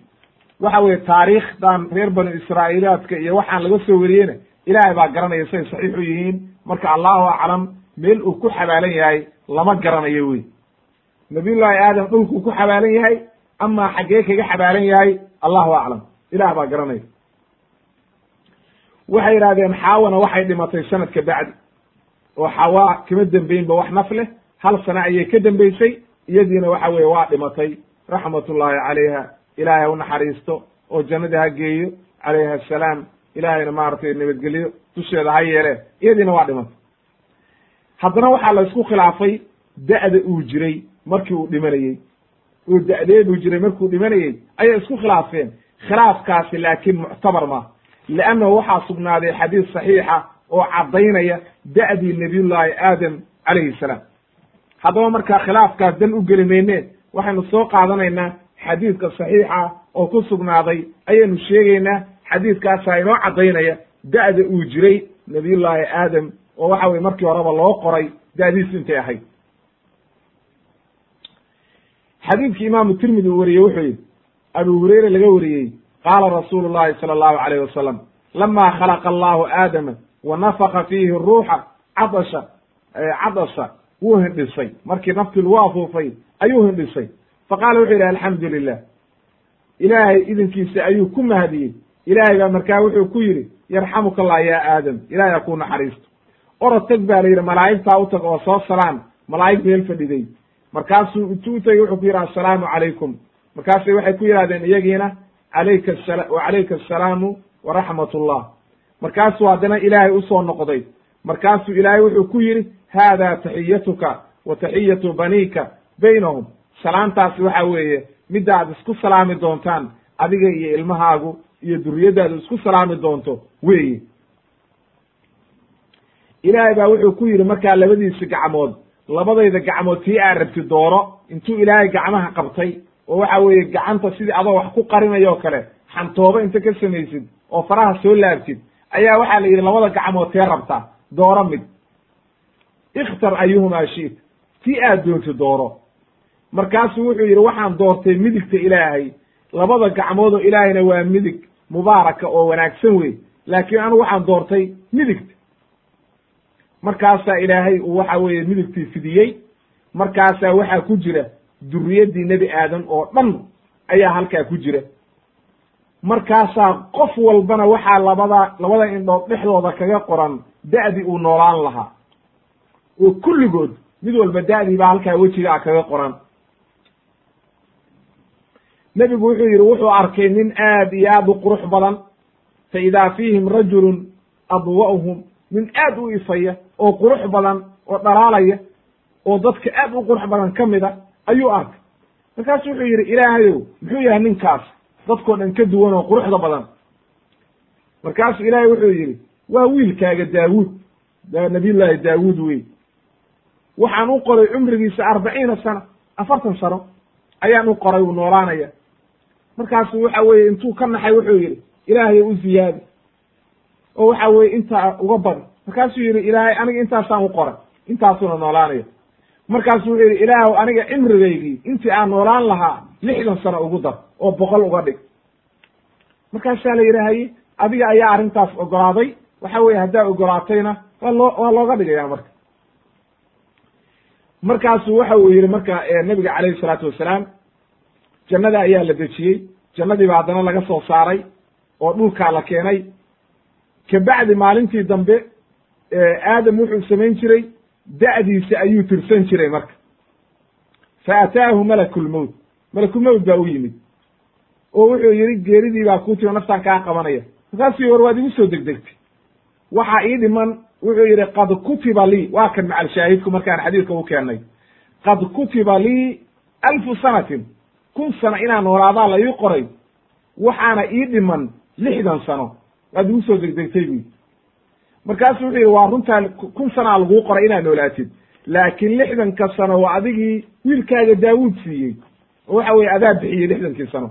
Waxa weye taariikhdan reer banu israa'iilaadka iyo waxaan laga soo wariyeyna ilaahay baa garanaya say saxiix u yihiin. Marka allahu aclam meel uu ku xabaalan yahay lama garanayo wey. Nabiyullaahi aadam dhulkuu ku xabaalan yahay amaa xaggee kaga xabaalan yahay? Allahu aclam. Ilaah baa garanaya. Waxay yidhahdeen xaawana waxay dhimatay sanadka bacdi oo xawaa kama dembeynba wax naf leh hal sano ayay ka dembeysay iyadiina waxa weye waa dhimatay. Raxmatullaahi calayha ilaahay ha u naxariisto oo jannadii ha geeyo calayha assalaam ilaahayna maaragtay nabadgelyo dusheeda ha yeele iyadiina waa dhimatay. Haddana waxaa la isku khilaafay da'da uu jiray markii uu dhimanayey oo da'deeduu jiray markuu dhimanayey ayay isku khilaafeen. Khilaafkaasi laakiin muctabar ma leannahu waxaa sugnaaday xadiis saxiixa oo caddaynaya da'dii nabiyullaahi aadam calayhi salaam haddaba markaa khilaafkaas dan u geli mayne waxaynu soo qaadanaynaa xadiidka saxiixa oo ku sugnaaday. Ayaynu sheegaynaa xadiidkaasaa inoo caddaynaya da'da uu jiray nabiyullaahi aadam oo waxa weye markii horeba loo qoray da'diisu intay ahayd. Xadiidkii imaamu tirmidi uu wariyey wuxuu yidhi abu hureyre laga wariyey qaala rasuulu llahi sala allahu alayh wasalam lama khalaqa allahu aadama wa nafaka fiihi ruuxa cadasha cadasha wuu hindhisay. Markii naftii lagu afuufay ayuu hindhisay. Faqaala wuxuu yidhi alxamdu lilah ilaahay idinkiisa ayuu ku mahadiyey ilaahay baa markaa wuxuu ku yidhi yarxamuka allah ya aadam ilahay ha kuu naxariisto. Orod tag baa la yidhi malaa'igtaa u tag oo soo salaan malaa'ig meel fadhiday. Markaasuu intuu u tegey wuxuu ku yidhi assalaamu calaykum. Markaasay waxay ku yidhahdeen iyagiina alayka wa calayka asalaamu waraxmat ullah markaasuu haddana ilaahay u soo noqday markaasuu ilaahay wuxuu ku yidhi haada taxiyatuka wa taxiyatu baniika baynahum. Salaantaasi waxa weeye midda aad isku salaami doontaan adiga iyo ilmahaagu iyo duriyaddaadu isku salaami doonto weeye. Ilaahay baa wuxuu ku yidhi markaa labadiisi gacmood labadayda gacmood tii aa rabti dooro intuu ilaahay gacmaha qabtay oo waxa weeye gacanta sidii adoo wax ku qarinayoo kale xantoobo inta ka samaysid oo faraha soo laabtid ayaa waxaa la yidhi labada gacmood tee rabtaa dooro mid. Ikhtar ayuhumaa shiit tii aad doonti dooro. Markaasuu wuxuu yidhi waxaan doortay midigta ilaahay. Labada gacmood oo ilaahayna waa midig mubaaraka oo wanaagsan wey laakiin anigu waxaan doortay midigta. Markaasaa ilaahay uu waxa weeye midigtii fidiyey. Markaasaa waxaa ku jira duriyaddii nebi aadam oo dhan ayaa halkaa ku jira markaasaa qof walbana waxaa labada labada indhood dhexdooda kaga qoran da'dii uu noolaan lahaa. Oo kulligood mid walba da'dii baa halkaa wejigaa kaga qoran. Nebigu wuxuu yidhi wuxuu arkay nin aad iyo aad u qurux badan fa idaa fiihim rajulun adwa'uhum. Nin aad u ifaya oo qurux badan oo dhalaalaya oo dadka aad u qurux badan ka mida ayuu arkay. Markaasu wuxuu yidhi ilaahayow muxuu yahay ninkaas dadkoo dhan ka duwan oo quruxda badan. Markaasuu ilaahay wuxuu yidhi waa wiilkaaga daawuud nabiyullaahi daawuud wey waxaan u qoray cumrigiisa arbaciina sana afartan sano ayaan u qoray uu noolaanaya. Markaasu waxa weeye intuu ka naxay wuxuu yidhi ilaahayo u ziyaadi oo waxa weye intaa uga badi markaasuu yidhi ilaahay aniga intaasaan u qoray intaasuna noolaanaya markaasu wuxuu yidhi ilaahu aniga cimrigaygii intii aan noolaan lahaa lixdan sano ugu dar oo boqol uga dhig. Markaasaa la yidhaahaye adiga ayaa arrintaas ogolaaday. Waxa weye haddaa ogolaatayna waa loo waa looga dhigaya marka. Markaasu waxa uu yidhi marka nabiga calayhi salaatu wasalaam jannada ayaa la dejiyey. Jannadii baa haddana laga soo saaray oo dhulkaa la keenay. Kabacdi maalintii dambe aadam wuxuu samayn jiray da'diisa ayuu tirsan jiray marka. Fa ataahu malakulmowt malakulmowt baa u yimid. Oo wuxuu yidhi geeridii baa kuu timo naftaan kaa qabanaya. Markaasuu war waad igu soo degdegtay. Waxaa ii dhiman wuxuu yidhi qad kutiba lii. Waa kan macal shaahidku markaan xadiidka u keennay qad kutiba lii alfu sanatin. Kun sano inaan noolaadaa la ii qoray. Waxaana ii dhiman lixdan sano. Waad igu soo degdegtay buyi markaasu wuxuu yidhi waa runtaa kun sanaa laguu qoray inaad noolaatid. Laakiin lixdanka sano waa adigii wiilkaaga daawuud siiyey. Oo waxa weye adaa bixiyey lixdankii sano.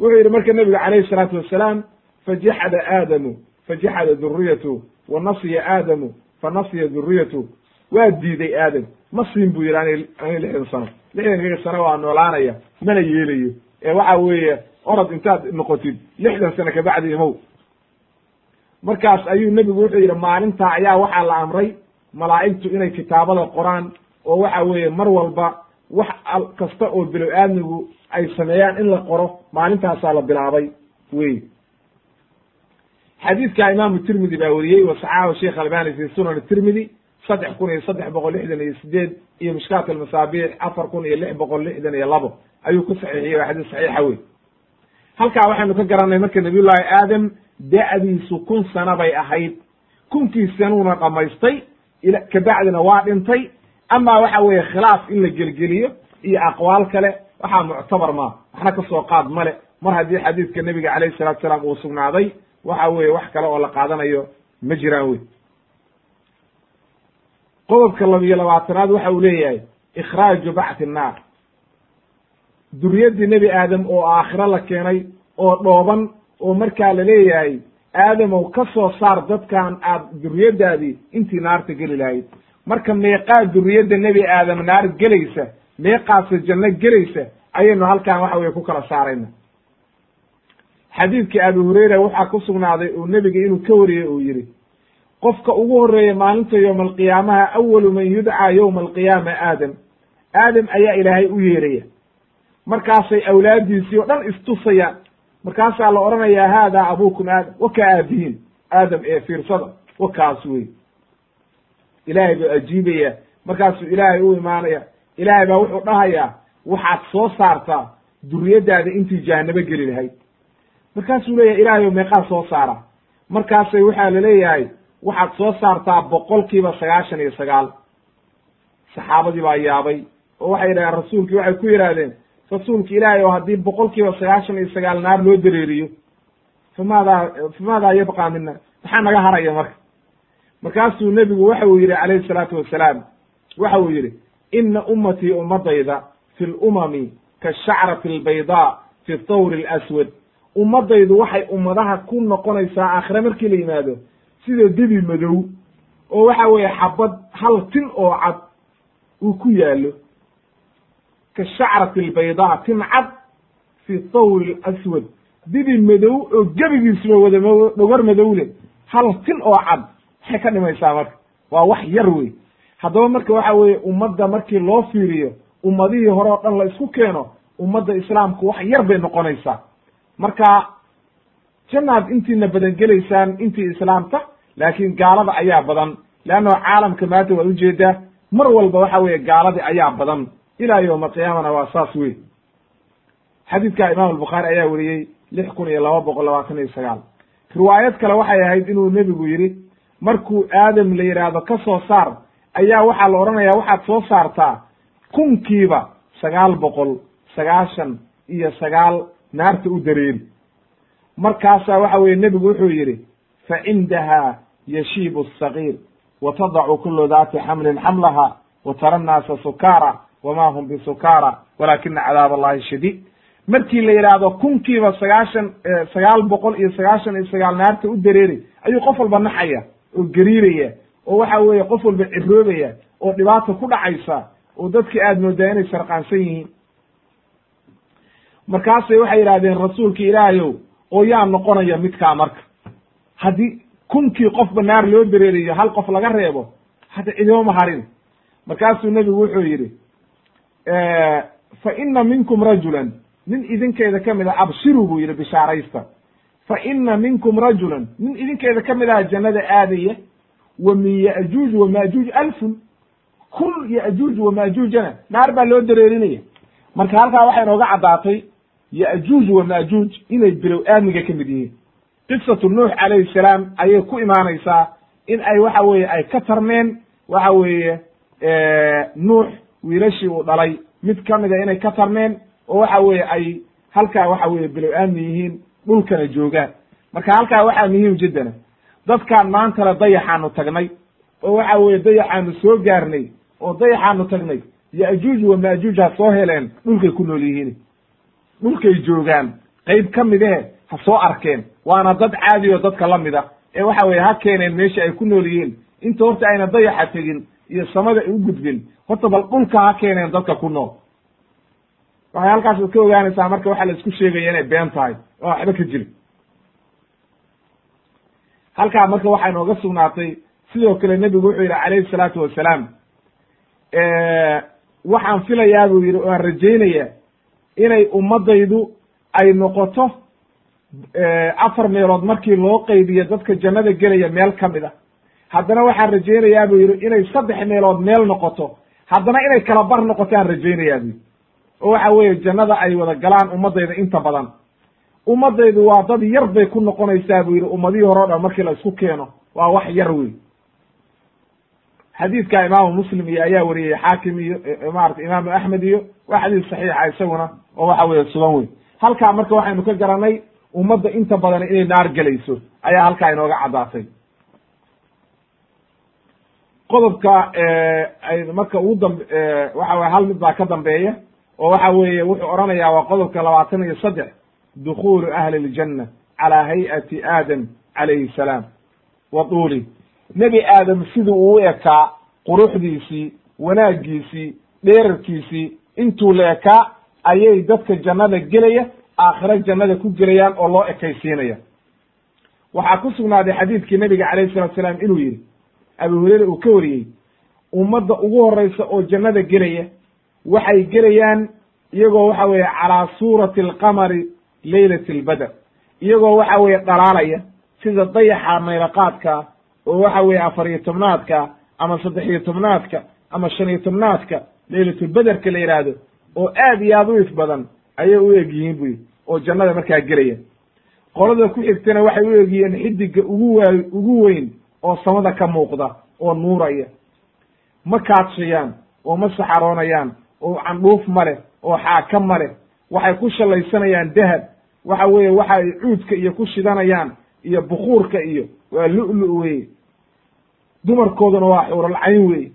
Wuxuu yidhi marka nebigu calayhi salaatu wassalaam fajaxada aadamu fajaxada duriyatu wa nasiya aadamu fa nasiya duriyatu waa diiday aadam. Ma siin buu yidhi ani lixdan sano. Lixdankaga sano waa noolaanaya mana yeelayo. Ee waxa weeye orod intaad noqotid lixdan sano kabacdi imow markaas ayuu nebigu wuxuu yidhi maalintaa ayaa waxaa la amray malaa'igtu inay kitaabada qoraan oo waxa weeye mar walba wax kasta oo bilow aadmigu ay sameeyaan in la qoro maalintaasaa la bilaabay wey xadiidka imaamu tirmidi baa weriyey wa sheikh albani fi sunan tirmidi saddex kun iyo saddex boqol lixdan iyo sideed iyo mishkaat almasaabiix afar kun iyo lix boqol lixdan iyo labo. Ayuu ku saxiixiyey waa xadiis saxiixa wey halkaa waxaynu ka garanay marka nabiyullaahi aadam da'diisu kun sano bay ahayd. Kunkii sanuuna dhamaystay kabacdina waa dhintay. Amaa waxa weeye khilaaf in la gelgeliyo iyo aqwaal kale waxaa muctabar maa waxna ka soo qaad male mar haddii xadiidka nebiga calayhi salatu salaam uu sugnaaday waxa weeye wax kale oo la qaadanayo ma jiraan wey. Qodobka labiyo labaatanaad waxa uu leeyahay ikhraaju bacti nnaar duriyaddii nebi aadam oo aakhiro la keenay oo dhooban oo markaa la leeyahay aadamow ka soo saar dadkan aad duriyaddaadii intii naarta geli lahayd. Marka meeqaa duriyadda nebi aadam naar gelaysa meeqaasa janno gelaysa ayaynu halkan waxa weye ku kala saarayna. Xadiidkii abi hureyra waxaa ku sugnaaday uu nebiga inuu ka wariyey uu yidhi qofka ugu horreeya maalinta yowma alqiyaamaha awalu man yudcaa yowma alqiyaama aadam. Aadam ayaa ilaahay u yeeraya. Markaasay awlaaddiisii oo dhan istusayaan markaasaa la odhanayaa haadaa abuukum aadam wakaa aabihiin aadam ee fiirsada wakaas wey. Ilaahay buu ajiibaya markaasuu ilaahay u imaanaya ilaahay baa wuxuu dhahayaa waxaad soo saartaa duriyaddaada intii jahanabo geli lahayd. Markaasuu leeyahay ilaahayow meeqaa soo saara markaasay waxaa la leeyahay waxaad soo saartaa boqolkiiba sagaashan iyo sagaal. Saxaabadii baa yaabay oo waxay yidhahdeen rasuulkii waxay ku yidhaahdeen rasuulka ilaahay oo haddii boqolkiiba sagaashan iyo sagaal naar loo dareeriyo famaadaa famaadaa yabqaa mina maxaa naga haraya marka? Markaasuu nebigu waxa uu yidhi calayhi salaatu wasalaam waxa uu yidhi ina ummatii ummadayda fi lumami kashacrati albaydaa fi thawri alaswad. Ummadaydu waxay ummadaha ku noqonaysaa aakhire markii la yimaado sida debi madow oo waxa weeye xabad hal tin oo cad uu ku yaallo kashacrati albaydaa tin cad fi thawri alaswad dibi madow oo gebigiisuba wada dhogor madow leh hal tin oo cad maxay ka dhimaysaa marka waa wax yar wey haddaba marka waxa weeye ummadda markii loo fiiriyo ummadihii hore oo dhan la isku keeno ummadda islaamku wax yar bay noqonaysaa marka jannaad intiina badan gelaysaan intii islaamta laakiin gaalada ayaa badan leanno caalamka maanta waad u jeedaa mar walba waxa weeye gaaladii ayaa badan ilaa yowma qiyaamana waa saas wey xadiidka imaam albukhaari ayaa weriyey lix kun iyo laba boqol labaatan iyo sagaal. Riwaayad kale waxay ahayd inuu nebigu yidhi markuu aadam la yidhaahdo ka soo saar ayaa waxaa la odhanayaa waxaad soo saartaa kunkiiba sagaal boqol sagaashan iyo sagaal naarta u dareeri. Markaasaa waxa weeye nebigu wuxuu yidhi fa cindaha yashiibu asagiir wa tadacu kulu daati xamlin xamlaha wa tara nnaasa sukaara wama hum bisukaara walaakina cadaab allahi shadiid markii la yidhaahdo kunkiiba sagaashan sagaal boqol iyo sagaashan iyo sagaal naarta u dareeri ayuu qof walba naxaya oo gariiraya oo waxa weeye qof walba ciroobaya oo dhibaata ku dhacaysa oo dadki aad moodaa inay sarqaansan yihiin markaasay waxay yidhahdeen rasuulka ilaahayow oo yaa noqonaya midkaa marka haddii kunkii qofba naar loo dareeriyo hal qof laga reebo hadda cidioma harin markaasuu nebigu wuxuu yidhi fa ina minkum rajulan. Nin idinkeeda ka mid a abshiru buu yidhi bishaaraysta. Fa ina minkum rajulan. Nin idinkeeda ka mid aha jannada aadaya. Wa min ya'juuj wa maajuuj alfun. Kun ya'juuj wa maajuujana naar baa loo dareerinaya. Marka halkaa waxay nooga caddaatay ya'juuj wa maajuuj inay bilow aadmiga ka mid yihiin. Qisatu nuux calayhi salaam ayay ku imaanaysaa in ay waxa weeye ay ka tarmeen waxa weeye nuux wiilashii uu dhalay. Mid ka mida inay ka tarmeen oo waxa weeye ay halkaa waxa weeye bilow aadmi yihiin dhulkana joogaan. Marka halkaa waxaa muhiim jiddana dadkaan maantana dayaxaanu tagnay oo waxa weeye dayaxaanu soo gaarnay oo dayaxaanu tagnay. Ya'juuj wa maajuuj ha soo heleen dhulkay ku nool yihiin. Dhulkay joogaan qayb ka midehe ha soo arkeen. Waana dad caadi oo dadka la mid a ee waxa weeye ha keeneen meesha ay ku nool yihiin. Inta horta ayna dayaxa tegin iyo samada ay u gudbin. Horta bal dhulka ha keeneen dadka ku nool. Waxay halkaas ka ogaanaysaa marka waxaa la isku sheegaya inay been tahay. Oo waxba ka jirin halkaa marka waxaa inooga sugnaatay sidoo kale nebigu wuxuu yidhi calayhi salaatu wasalaam waxaan filayaa buu yidhi oo aan rajaynaya inay ummaddaydu ay noqoto afar meelood markii loo qaybiyo dadka jannada gelaya meel ka mid a haddana waxaan rajaynayaa buu yidhi inay saddex meelood meel noqoto haddana inay kala bar noqoto aan rajaynayaa buu oo waxa weeye jannada ay wada galaan ummaddayda inta badan. Ummaddaydu waa dad yar bay ku noqonaysaa buu yidhi ummadihii hore o dhan markii la isku keeno waa wax yar wey xadiidka imaamu muslim iyo ayaa wariyey xaakim iyo maarata imaamu axmed iyo waa xadiis saxiixa isaguna oo waxa weeye sugan wey halkaa marka waxaynu ka garanay ummadda inta badan inay naar gelayso ayaa halkaa inooga caddaatay qodobka ay marka ugu damb waxa weye hal mid baa ka dambeeya oo waxa weeye wuxuu odhanayaa waa qodobka labaatan iyo saddex dukhulu ahli ljanna calaa hay'ati aadam calayhi salaam. Wa tuuli nebi aadam siduu uu ekaa quruxdiisii wanaaggiisii dheerarkiisii intuu la ekaa ayay dadka jannada gelaya aakhiro jannada ku gelayaan oo loo ekaysiinaya. Waxaa ku sugnaaday xadiidkii nebiga calayhi salatu salaam inuu yidhi abu hureyre uu ka wariyey ummadda ugu horreysa oo jannada gelaya waxay gelayaan iyagoo waxa weeye calaa suurati alqamari leylati albadr iyagoo waxa weeye dhalaalaya sida dayaxa maylaqaadka oo waxa weeye afar iyo tobnaadka ama saddex iyo tobnaadka ama shan iyo tobnaadka leylatulbederka la yidhaahdo oo aad iyo aad u if badan ayay u eg yihiin buyi oo jannada markaa gelaya. Qolada ku xigtana waxay u egyihiin xidiga ugu waa ugu weyn oo samada ka muuqda oo nuuraya. Ma kaadshayaan oo ma saxaroonayaan oo candhuuf ma leh oo xaaka ma leh. Waxay ku shallaysanayaan dahab. Waxa weeye waxa ay cuudka iyo ku shidanayaan iyo bukuurka iyo waa lu-lu weye dumarkooduna waa xuuralcayn weye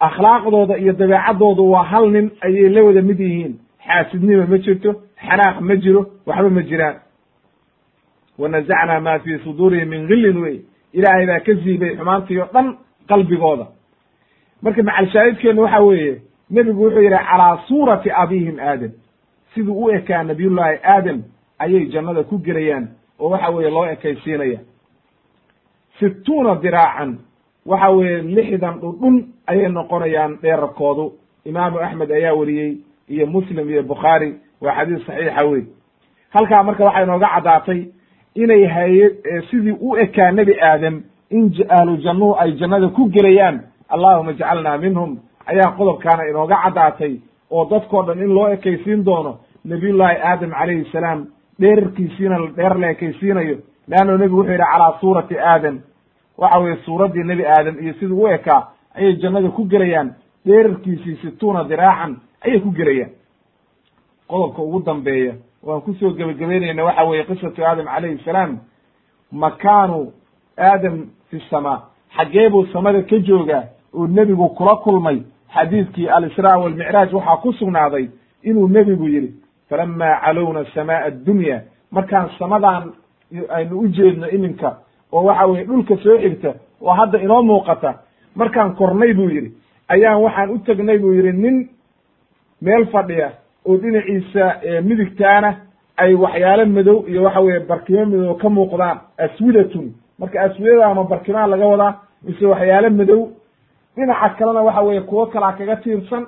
akhlaaqdooda iyo dabeecaddoodu waa hal nin ayay la wada mid yihiin. Xaasidnima ma jirto xanaaq ma jiro waxba ma jiraan. Wanazacnaa ma fii suduurihim min gillin wey ilaahay baa ka siibay xumaantii oo dhan qalbigooda. Marka macalshaahidkeennu waxa weeye nebigu wuxuu yidhi calaa suurati abihim aadam. Siduu u ekaa nabiyullaahi aadam ayay jannada ku gelayaan oo waxa weeye loo ekaysiinaya. Situuna diraacan waxa weeye lixdan dhudhun ayay noqonayaan dheerarkoodu. Imaamu axmed ayaa weriyey iyo muslim iyo bukhaari waa xadiis saxiixa wey halkaa marka waxay inooga caddaatay inay haye sidii u ekaa nebi aadam in ahlu jannuhu ay jannada ku gelayaan allahuma ijcalnaa minhum ayaa qodobkaana inooga caddaatay oo dadkoo dhan in loo ekaysiin doono nabiyullaahi aadam calayhi salaam dheerarkiisiina dheer la ekaysiinayo leanno nebigu wuxuu yidhi calaa suurati aadam. Waxa weye suuraddii nebi aadam iyo siduu u ekaa ayay jannada ku gelayaan dheerarkiisii situuna diraacan ayay ku gelayaan. Qodobka ugu dambeeya waan ku soo gebagabeynayna waxa weeye qisatu aadam calayhi salaam makaanu aadam fi samaa xaggee buu samada ka joogaa oo nebigu kula kulmay. Xadiidkii alisraa walmicraaj waxaa ku sugnaaday inuu nebigu yidhi falama calowna samaa addunya. Markaan samadan aynu u jeedno iminka oo waxa weye dhulka soo xigta oo hadda inoo muuqata markaan kornay buu yidhi. Ayaan waxaan u tegnay buu yidhi nin meel fadhiya oo dhinaciisa midigtaana ay waxyaalo madow iyo waxa weye barkimo madow ka muuqdaan. Aswidatun. Marka aswidada ama barkimaa laga wadaa mise waxyaalo madow dhinaca kalena waxa weeye kuwo kalaa kaga tiirsan.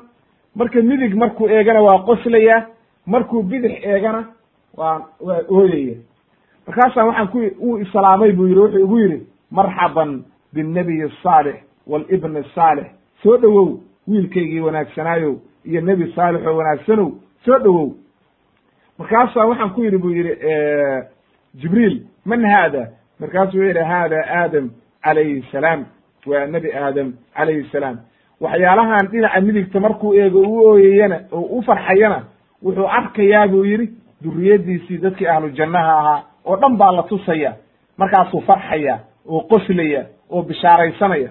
Marka midig markuu eegana waa qoslaya markuu bidix eegana waa waa ooyaya. Markaasaan waxaan ku uu islaamay buu yidhi wuxuu igu yidhi marxaban binnabiy asaalix waalibn asaalix soo dhowow wiilkaygii wanaagsanaayow iyo nebi saalix oo wanaagsanow soo dhowow markaasaa waxaan ku yidhi buu yidhi jibriil man haada? Markaasuu wuxuu yidhi haada aadam calayhi salaam. Waa nebi aadam calayhi salaam. Waxyaalahan dhinaca midigta markuu eego u ooyayana oo u farxayana wuxuu arkayaa buu yidhi duriyadiisii dadkii ahlu jannaha ahaa oo dhan baa la tusaya. Markaasuu farxaya oo qoslaya oo bishaaraysanaya.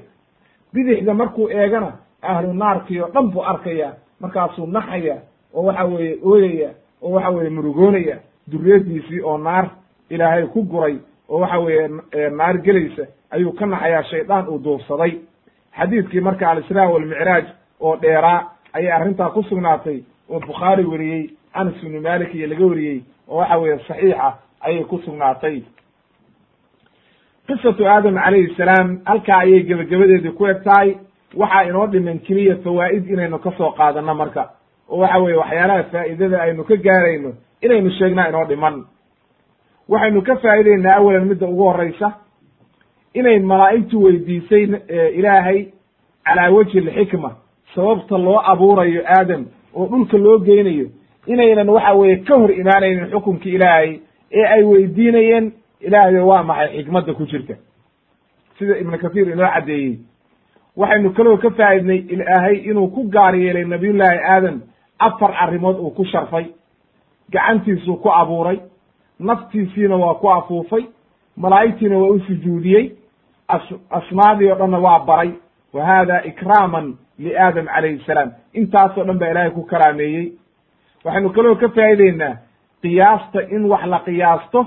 Bidixda markuu eegana ahlu naarkii oo dhan buu arkaya markaasuu naxaya oo waxa weeye ooyaya oo waxa weeye murugoonaya duriyadiisii oo naar ilaahay ku guray oo waxa weeye naar gelaysa ayuu ka naxayaa shaydaan uu duufsaday xadiidkii marka alisraa walmicraaj oo dheeraa ayay arrintaa ku sugnaatay oo bukhaari weriyey anas ibnu malik iyo laga weriyey oo waxa weeye saxiixa ayay ku sugnaatay. Qisatu aadam calayhi salaam halkaa ayay gebagabadeedii ku eg tahay waxaa inoo dhiman keliya fawaa'id inaynu ka soo qaadano marka oo waxa weeye waxyaalaha faa'idada aynu ka gaarayno inaynu sheegnaa inoo dhiman. Waxaynu ka faa'idaynaa awalan midda ugu horeysa inay malaa'igtu weydiisay ilaahay calaa wajhi alxikma sababta loo abuurayo aadam oo dhulka loo geynayo inaynan waxa weeye ka hor imaanaynin xukunkii ilaahay ee ay weydiinayeen. Ilaahayo waa maxay? Xikmadda ku jirta. Sida ibnu kathiir inoo caddeeyey. Waxaynu kaloo ka faa'idnay ilaahay inuu ku gaar yeelay nabiyullaahi aadam afar arrimood uu ku sharfay gacantiisuu ku abuuray naftiisiina waa ku afuufay malaa'igtiina waa u sujuudiyey as asmaadii o dhanna waa baray wa hada ikraaman liaadam calayhi salaam. Intaasoo dhan baa ilaahay ku karaameeyey. Waxaynu kaloo ka faa'ideynaa qiyaasta in wax la qiyaasto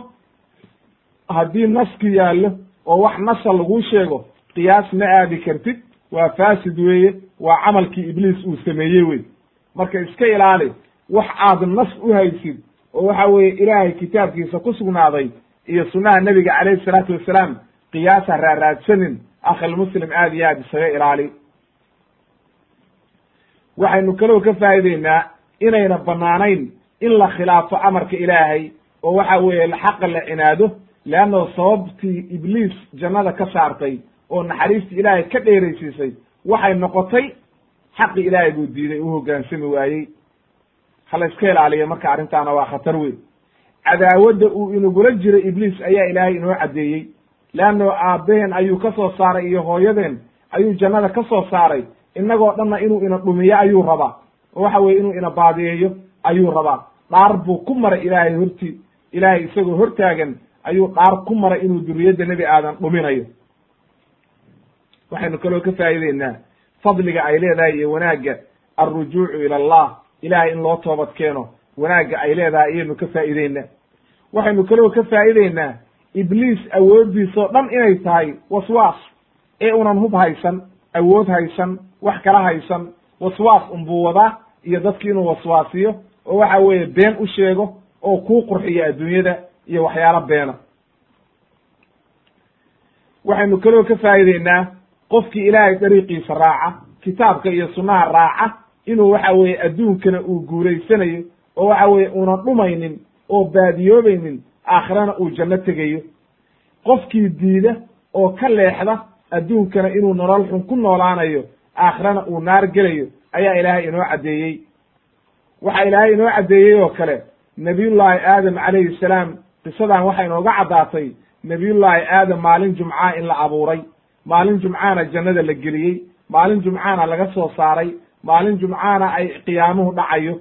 haddii naski yaallo oo wax nasa laguu sheego qiyaas ma aadi kartid waa faasid weeye waa camalkii ibliis uu sameeyey wey marka iska ilaali wax aad nas u haysid oo waxa weeye ilaahay kitaabkiisa ku sugnaaday iyo sunnaha nebiga calayhi salaatu wassalaam qiyaas ha raaraadsanin akhilmuslim aad iyo aad isaga ilaali. Waxaynu kaloo ka faa'ideynaa inayna bannaanayn in la khilaafo amarka ilaahay oo waxa weeye xaqa la cinaado leanno sababtii ibliis jannada ka saartay oo naxariistii ilaahay ka dheeraysiisay waxay noqotay xaqi ilaahay buu diiday u hoggaansami waayey. Ha la iska ilaaliyo marka arrintaana waa khatar weyn. Cadaawadda uu inagula jiro ibliis ayaa ilaahay inoo caddeeyey. Leanno aabbaheen ayuu ka soo saaray iyo hooyadeen ayuu jannada ka soo saaray. Innagoo dhanna inuu ina dhumiyo ayuu rabaa. Oo waxa weye inuu ina baadiyeeyo ayuu rabaa. Dhaar buu ku maray ilaahay horti ilaahay isagoo hortaagan ayuu dhaar ku maray inuu duriyadda nebi aadan dhuminayo. Waxaynu kaloo ka faa'ideynaa fadliga ay leedahay iyo wanaagga alrujuucu ila allah ilahay in loo toobad keeno wanaagga ay leedahay ayaynu ka faa'ideynaa waxaynu kaloo ka faa'ideynaa ibliis awooddiisoo dhan inay tahay waswaas ee unan hub haysan awood haysan wax kala haysan waswaas unbuu wadaa iyo dadki inuu waswaasiyo oo waxa weeye been u sheego oo kuu qurxiyo adduunyada iyo waxyaalo beena. Waxaynu kaloo ka faa'ideynaa qofkii ilaahay dariiqiisa raaca kitaabka iyo sunnaha raaca inuu waxa weeye adduunkana uu guuraysanayo oo waxa weeye una dhumaynin oo baadiyoobaynin aakhirana uu janno tegayo. Qofkii diida oo ka leexda adduunkana inuu nolol xun ku noolaanayo aakhirana uu naar gelayo ayaa ilaahay inoo caddeeyey. Waxaa ilaahay inoo caddeeyey oo kale nabiyullaahi aadam calayhi salaam qisadan waxay inooga caddaatay nabiyullaahi aadam maalin jumcaa in la abuuray maalin jumcaana jannada la geliyey. Maalin jumcaana laga soo saaray. Maalin jumcaana ay qiyaamuhu dhacayo.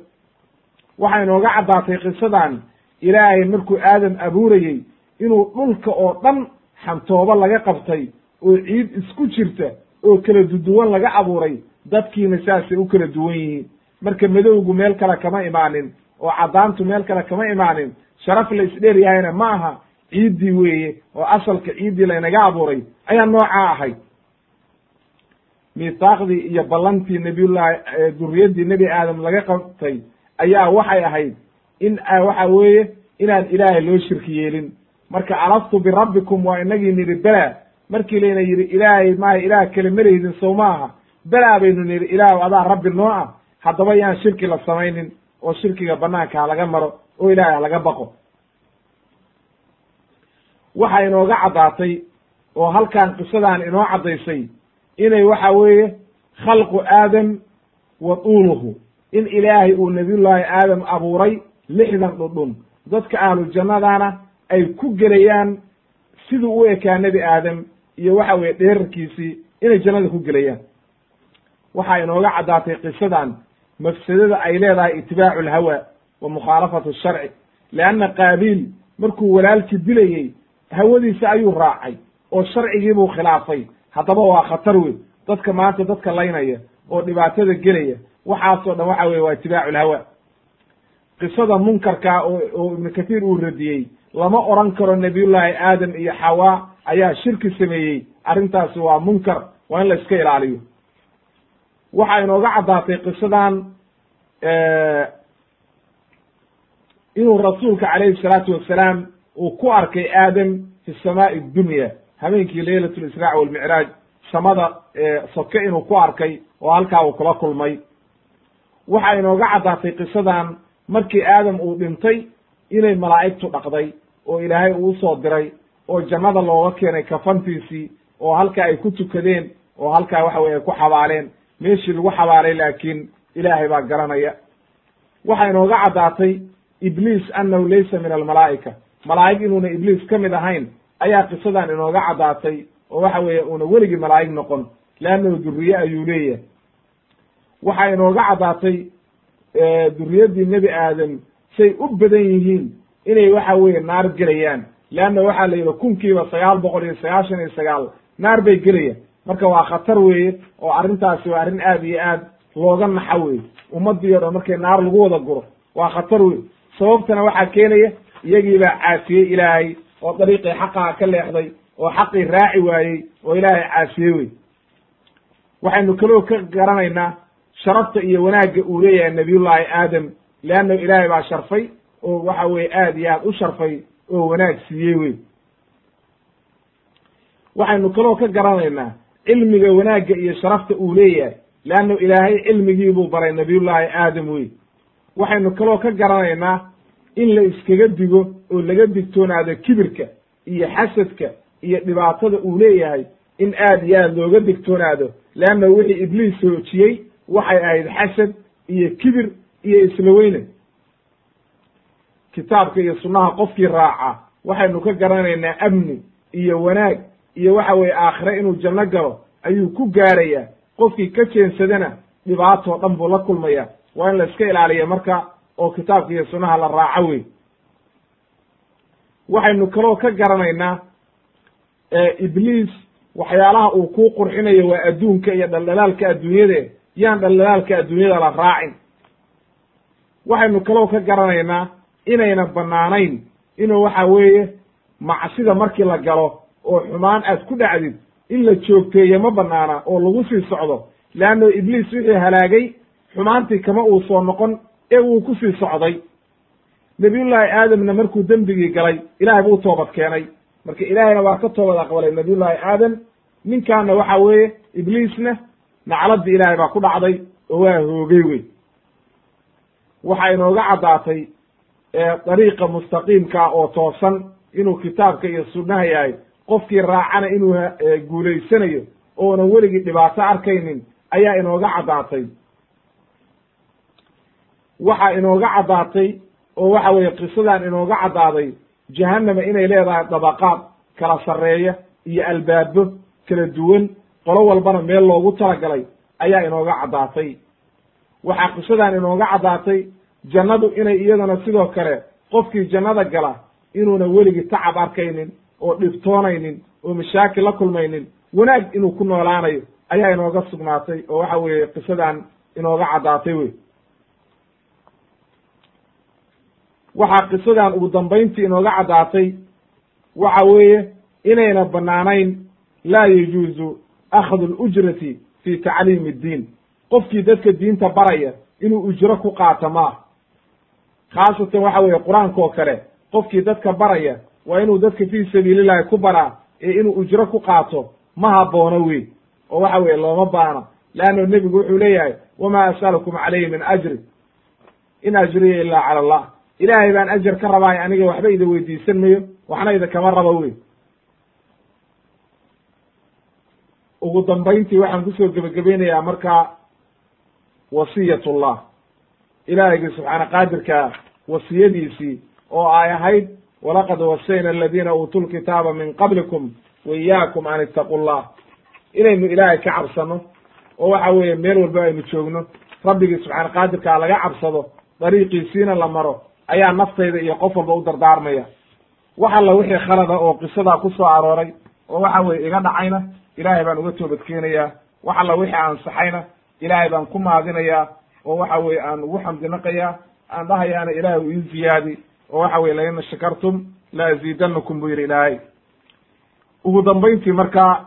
Waxay inooga caddaatay qisadan. Ilaahay markuu aadam abuurayey inuu dhulka oo dhan xantoobo laga qabtay oo ciid isku jirta oo kala duduwan laga abuuray dadkiina saasay u kala duwan yihiin. Marka madowgu meel kale kama imaanin oo caddaantu meel kale kama imaanin sharaf la isdheer yahayna ma aha ciiddii weeye oo asalka ciiddii laynaga abuuray ayaa noocaa ahayd. Miisaaqdii iyo ballantii nabiyullahi duriyaddii nebi aadam laga qabtay ayaa waxay ahayd in waxa weeye inaan ilaahay loo shirki yeelin. Marka alastu birabbikum waa inagii nidhi bela markii layna yidhi ilaahay maaha ilaah kale maleydin sow ma aha. Belaa baynu nidhi ilaah adaa rabbi noo ah. Haddaba yaan shirki la samaynin oo shirkiga banaanka ha laga maro oo ilaahay ha laga baqo. Waxa inooga caddaatay oo halkan qisadan inoo caddaysay inay waxa weeye khalqu aadam wa tuuluhu. In ilaahay uu nabiyullaahi aadam abuuray lixdan dhudhun. Dadka ahlu jannadana ay ku gelayaan siduu u ekaa nebi aadam iyo waxa weye dheerarkiisii inay jannada ku gelayaan. Waxaa inooga caddaatay qisadan mafsadada ay leedahay itibaacu alhawa wa mukhaalafatu sharci. Leanna qaabiil markuu walaalkii dilayey hawadiisa ayuu raacay oo sharcigiibuu khilaafay. Haddaba waa khatar weyn. Dadka maanta dadka laynaya oo dhibaatada gelaya waxaasoo dhan waxa weye waa itibaacu alhawa qisada munkarka oo ibnu kathiir uu radiyey lama oran karo nabiyullaahi aadam iyo xawa ayaa shirki sameeyey. Arrintaasi waa munkar waa in la iska ilaaliyo. Waxaa inooga caddaatay qisadan inuu rasuulka calayhi salaatu wasalaam uu ku arkay aadam fi samaa'i dunya habeenkii leylat lisraac walmicraaj samada soke inuu ku arkay oo halkaa uu kula kulmay. Waxaa inooga caddaatay qisadan markii aadam uu dhintay inay malaa'igtu dhaqday oo ilaahay uu u soo diray oo jannada looga keenay kafantiisii oo halkaa ay ku tukadeen oo halkaa waxa weye ay ku xabaaleen. Meeshii lagu xabaalay laakiin ilaahay baa garanaya. Waxaa inooga caddaatay ibliis annahu laysa min almalaa'ika malaa'ig inuuna ibliis ka mid ahayn ayaa qisadan inooga caddaatay oo waxa weeye uuna weligii malaa'ig noqon leannahu duriye ayuu leeyahay. Waxaa inooga caddaatay duriyaddii nebi aadam say u badan yihiin inay waxa weeye naar gelayaan. Leanna waxaa la yidhi kunkiiba sagaal boqol iyo sagaashan iyo sagaal naar bay gelayaan. Marka waa khatar weeye oo arrintaasi waa arrin aad iyo aad looga naxa weeye. Ummadii o dhan markay naar lagu wada guro waa khatar wey sababtana waxaa keenaya iyagii baa caasiyey ilaahay oo dariiqii xaqaha ka leexday oo xaqii raaci waayey oo ilaahay caasiyey wey waxaynu kaloo ka garanaynaa sharafta iyo wanaagga uu leeyahay nabiyullaahi aadam leannahu ilaahay baa sharfay oo waxa weye aad iyo aad u sharfay oo wanaag siiyey wey waxaynu kaloo ka garanaynaa cilmiga wanaagga iyo sharafta uu leeyahay leannu ilaahay cilmigiibuu baray nabiyullaahi aadam wey waxaynu kaloo ka garanaynaa in la iskaga digo oo laga digtoonaado kibirka iyo xasadka iyo dhibaatada uu leeyahay in aad iyo aad looga digtoonaado. Leanna wixii ibliis hoojiyey waxay ahayd xasad iyo kibir iyo isla weyne. Kitaabka iyo sunnaha qofkii raaca waxaynu ka garanaynaa amni iyo wanaag iyo waxa weeye aakhire inuu janno galo ayuu ku gaarayaa. Qofkii ka jeensadana dhibaatoo dhan buu la kulmaya waa in la iska ilaaliya marka oo kitaabka iyo sunnaha la raaco wey waxaynu kaloo ka garanaynaa ibliis waxyaalaha uu kuu qurxinayo waa adduunka iyo dhaldhalaalka adduunyade yaan dhaldhalaalka adduunyada la raacin. Waxaynu kaloo ka garanaynaa inayna bannaanayn inuu waxa weeye macsida markii la galo oo xumaan aad ku dhacdid in la joogteeye ma bannaana oo lagu sii socdo. Leanno ibliis wixii halaagay xumaantii kama uu soo noqon ee wuu ku sii socday. Nabiyullaahi aadamna markuu dembigii galay ilaahay buu toobad keenay. Marka ilaahayna waa ka toobad aqbalay nabiyullaahi aadam. Ninkaana waxa weeye ibliisna nacladii ilaahay baa ku dhacday oo waa hoogay wey waxaa inooga caddaatay dariiqa mustaqiimkaa oo toosan inuu kitaabka iyo sunnaha yahay. Qofkii raacana inuu guulaysanayo oona weligii dhibaato arkaynin ayaa inooga caddaatay waxaa inooga caddaatay oo waxa weeye qisadan inooga caddaaday jahannama inay leedahay dabaqaad kala sarreeya iyo albaabo kala duwan. Qolo walbana meel loogu talagalay ayaa inooga caddaatay. Waxaa qisadan inooga caddaatay jannadu inay iyadana sidoo kale qofkii jannada gala inuuna weligii tacab arkaynin oo dhibtoonaynin oo mashaakil la kulmaynin wanaag inuu ku noolaanayo ayaa inooga sugnaatay oo waxa weeye qisadan inooga caddaatay wey waxaa qisadan ugu dambayntii inooga caddaatay waxa weeye inayna bannaanayn laa yajuuzu akhdu alujrati fi tacliimi iddiin qofkii dadka diinta baraya inuu ujro ku qaato maah khaasatan waxa weeye qur'aanka oo kale qofkii dadka baraya waa inuu dadka fii sabiilillahi ku baraa ee inuu ujro ku qaato ma haboono wey oo waxa weeye looma baano leanno nebigu wuxuu leeyahay wamaa as'alukum calayhi min ajri. In ajriya ilaa cala allah ilaahay baan ajar ka rabaay aniga waxba ida weydiisan mayo waxna ida kama rabo wey ugu dambayntii waxaan ku soo gebagabeynayaa markaa wasiyatullah. Ilaahaygi subxaana qaadirkaa wasiyadiisii oo ay ahayd walaqad wasayna aladiina uutuu lkitaaba min qablikum wa iyaakum an ittaqu llah inaynu ilaahay ka cabsano oo waxa weeye meel walba aynu joogno rabbigii subxaana qaadirkaa laga cabsado dariiqiisiina la maro ayaa naftayda iyo qof walba u dardaarmaya. Wax alla wixii khalada oo qisadaa ku soo arooray oo waxa weye iga dhacayna ilaahay baan uga toobad keenayaa. Wax alla wixii ansaxayna ilaahay baan ku maadinayaa. Oo waxa weye aan ugu xamdinaqayaa aan dhahayaana ilaahay u ii ziyaadi oo waxa weye laina shakartum la aziidanakum buu yidhi ilaahay. Ugu dambayntii markaa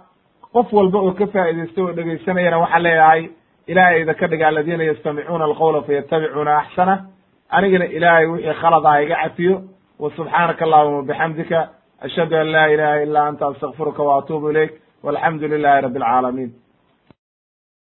qof walba oo ka faa'idaystay oo dhegaysanayana waxaa leeyahay ilaahay ida ka dhiga aladiina yastamicuuna alqawla fayatabicuuna axsana anigana ilaahay wixii khalad ah iga cafiyo wa subxaanaka allahuma bixamdika ashhadu an laa ilaha ila anta astaqfiruka wa atuubu ilayk walxamdu lilahi rabbi alcaalamiin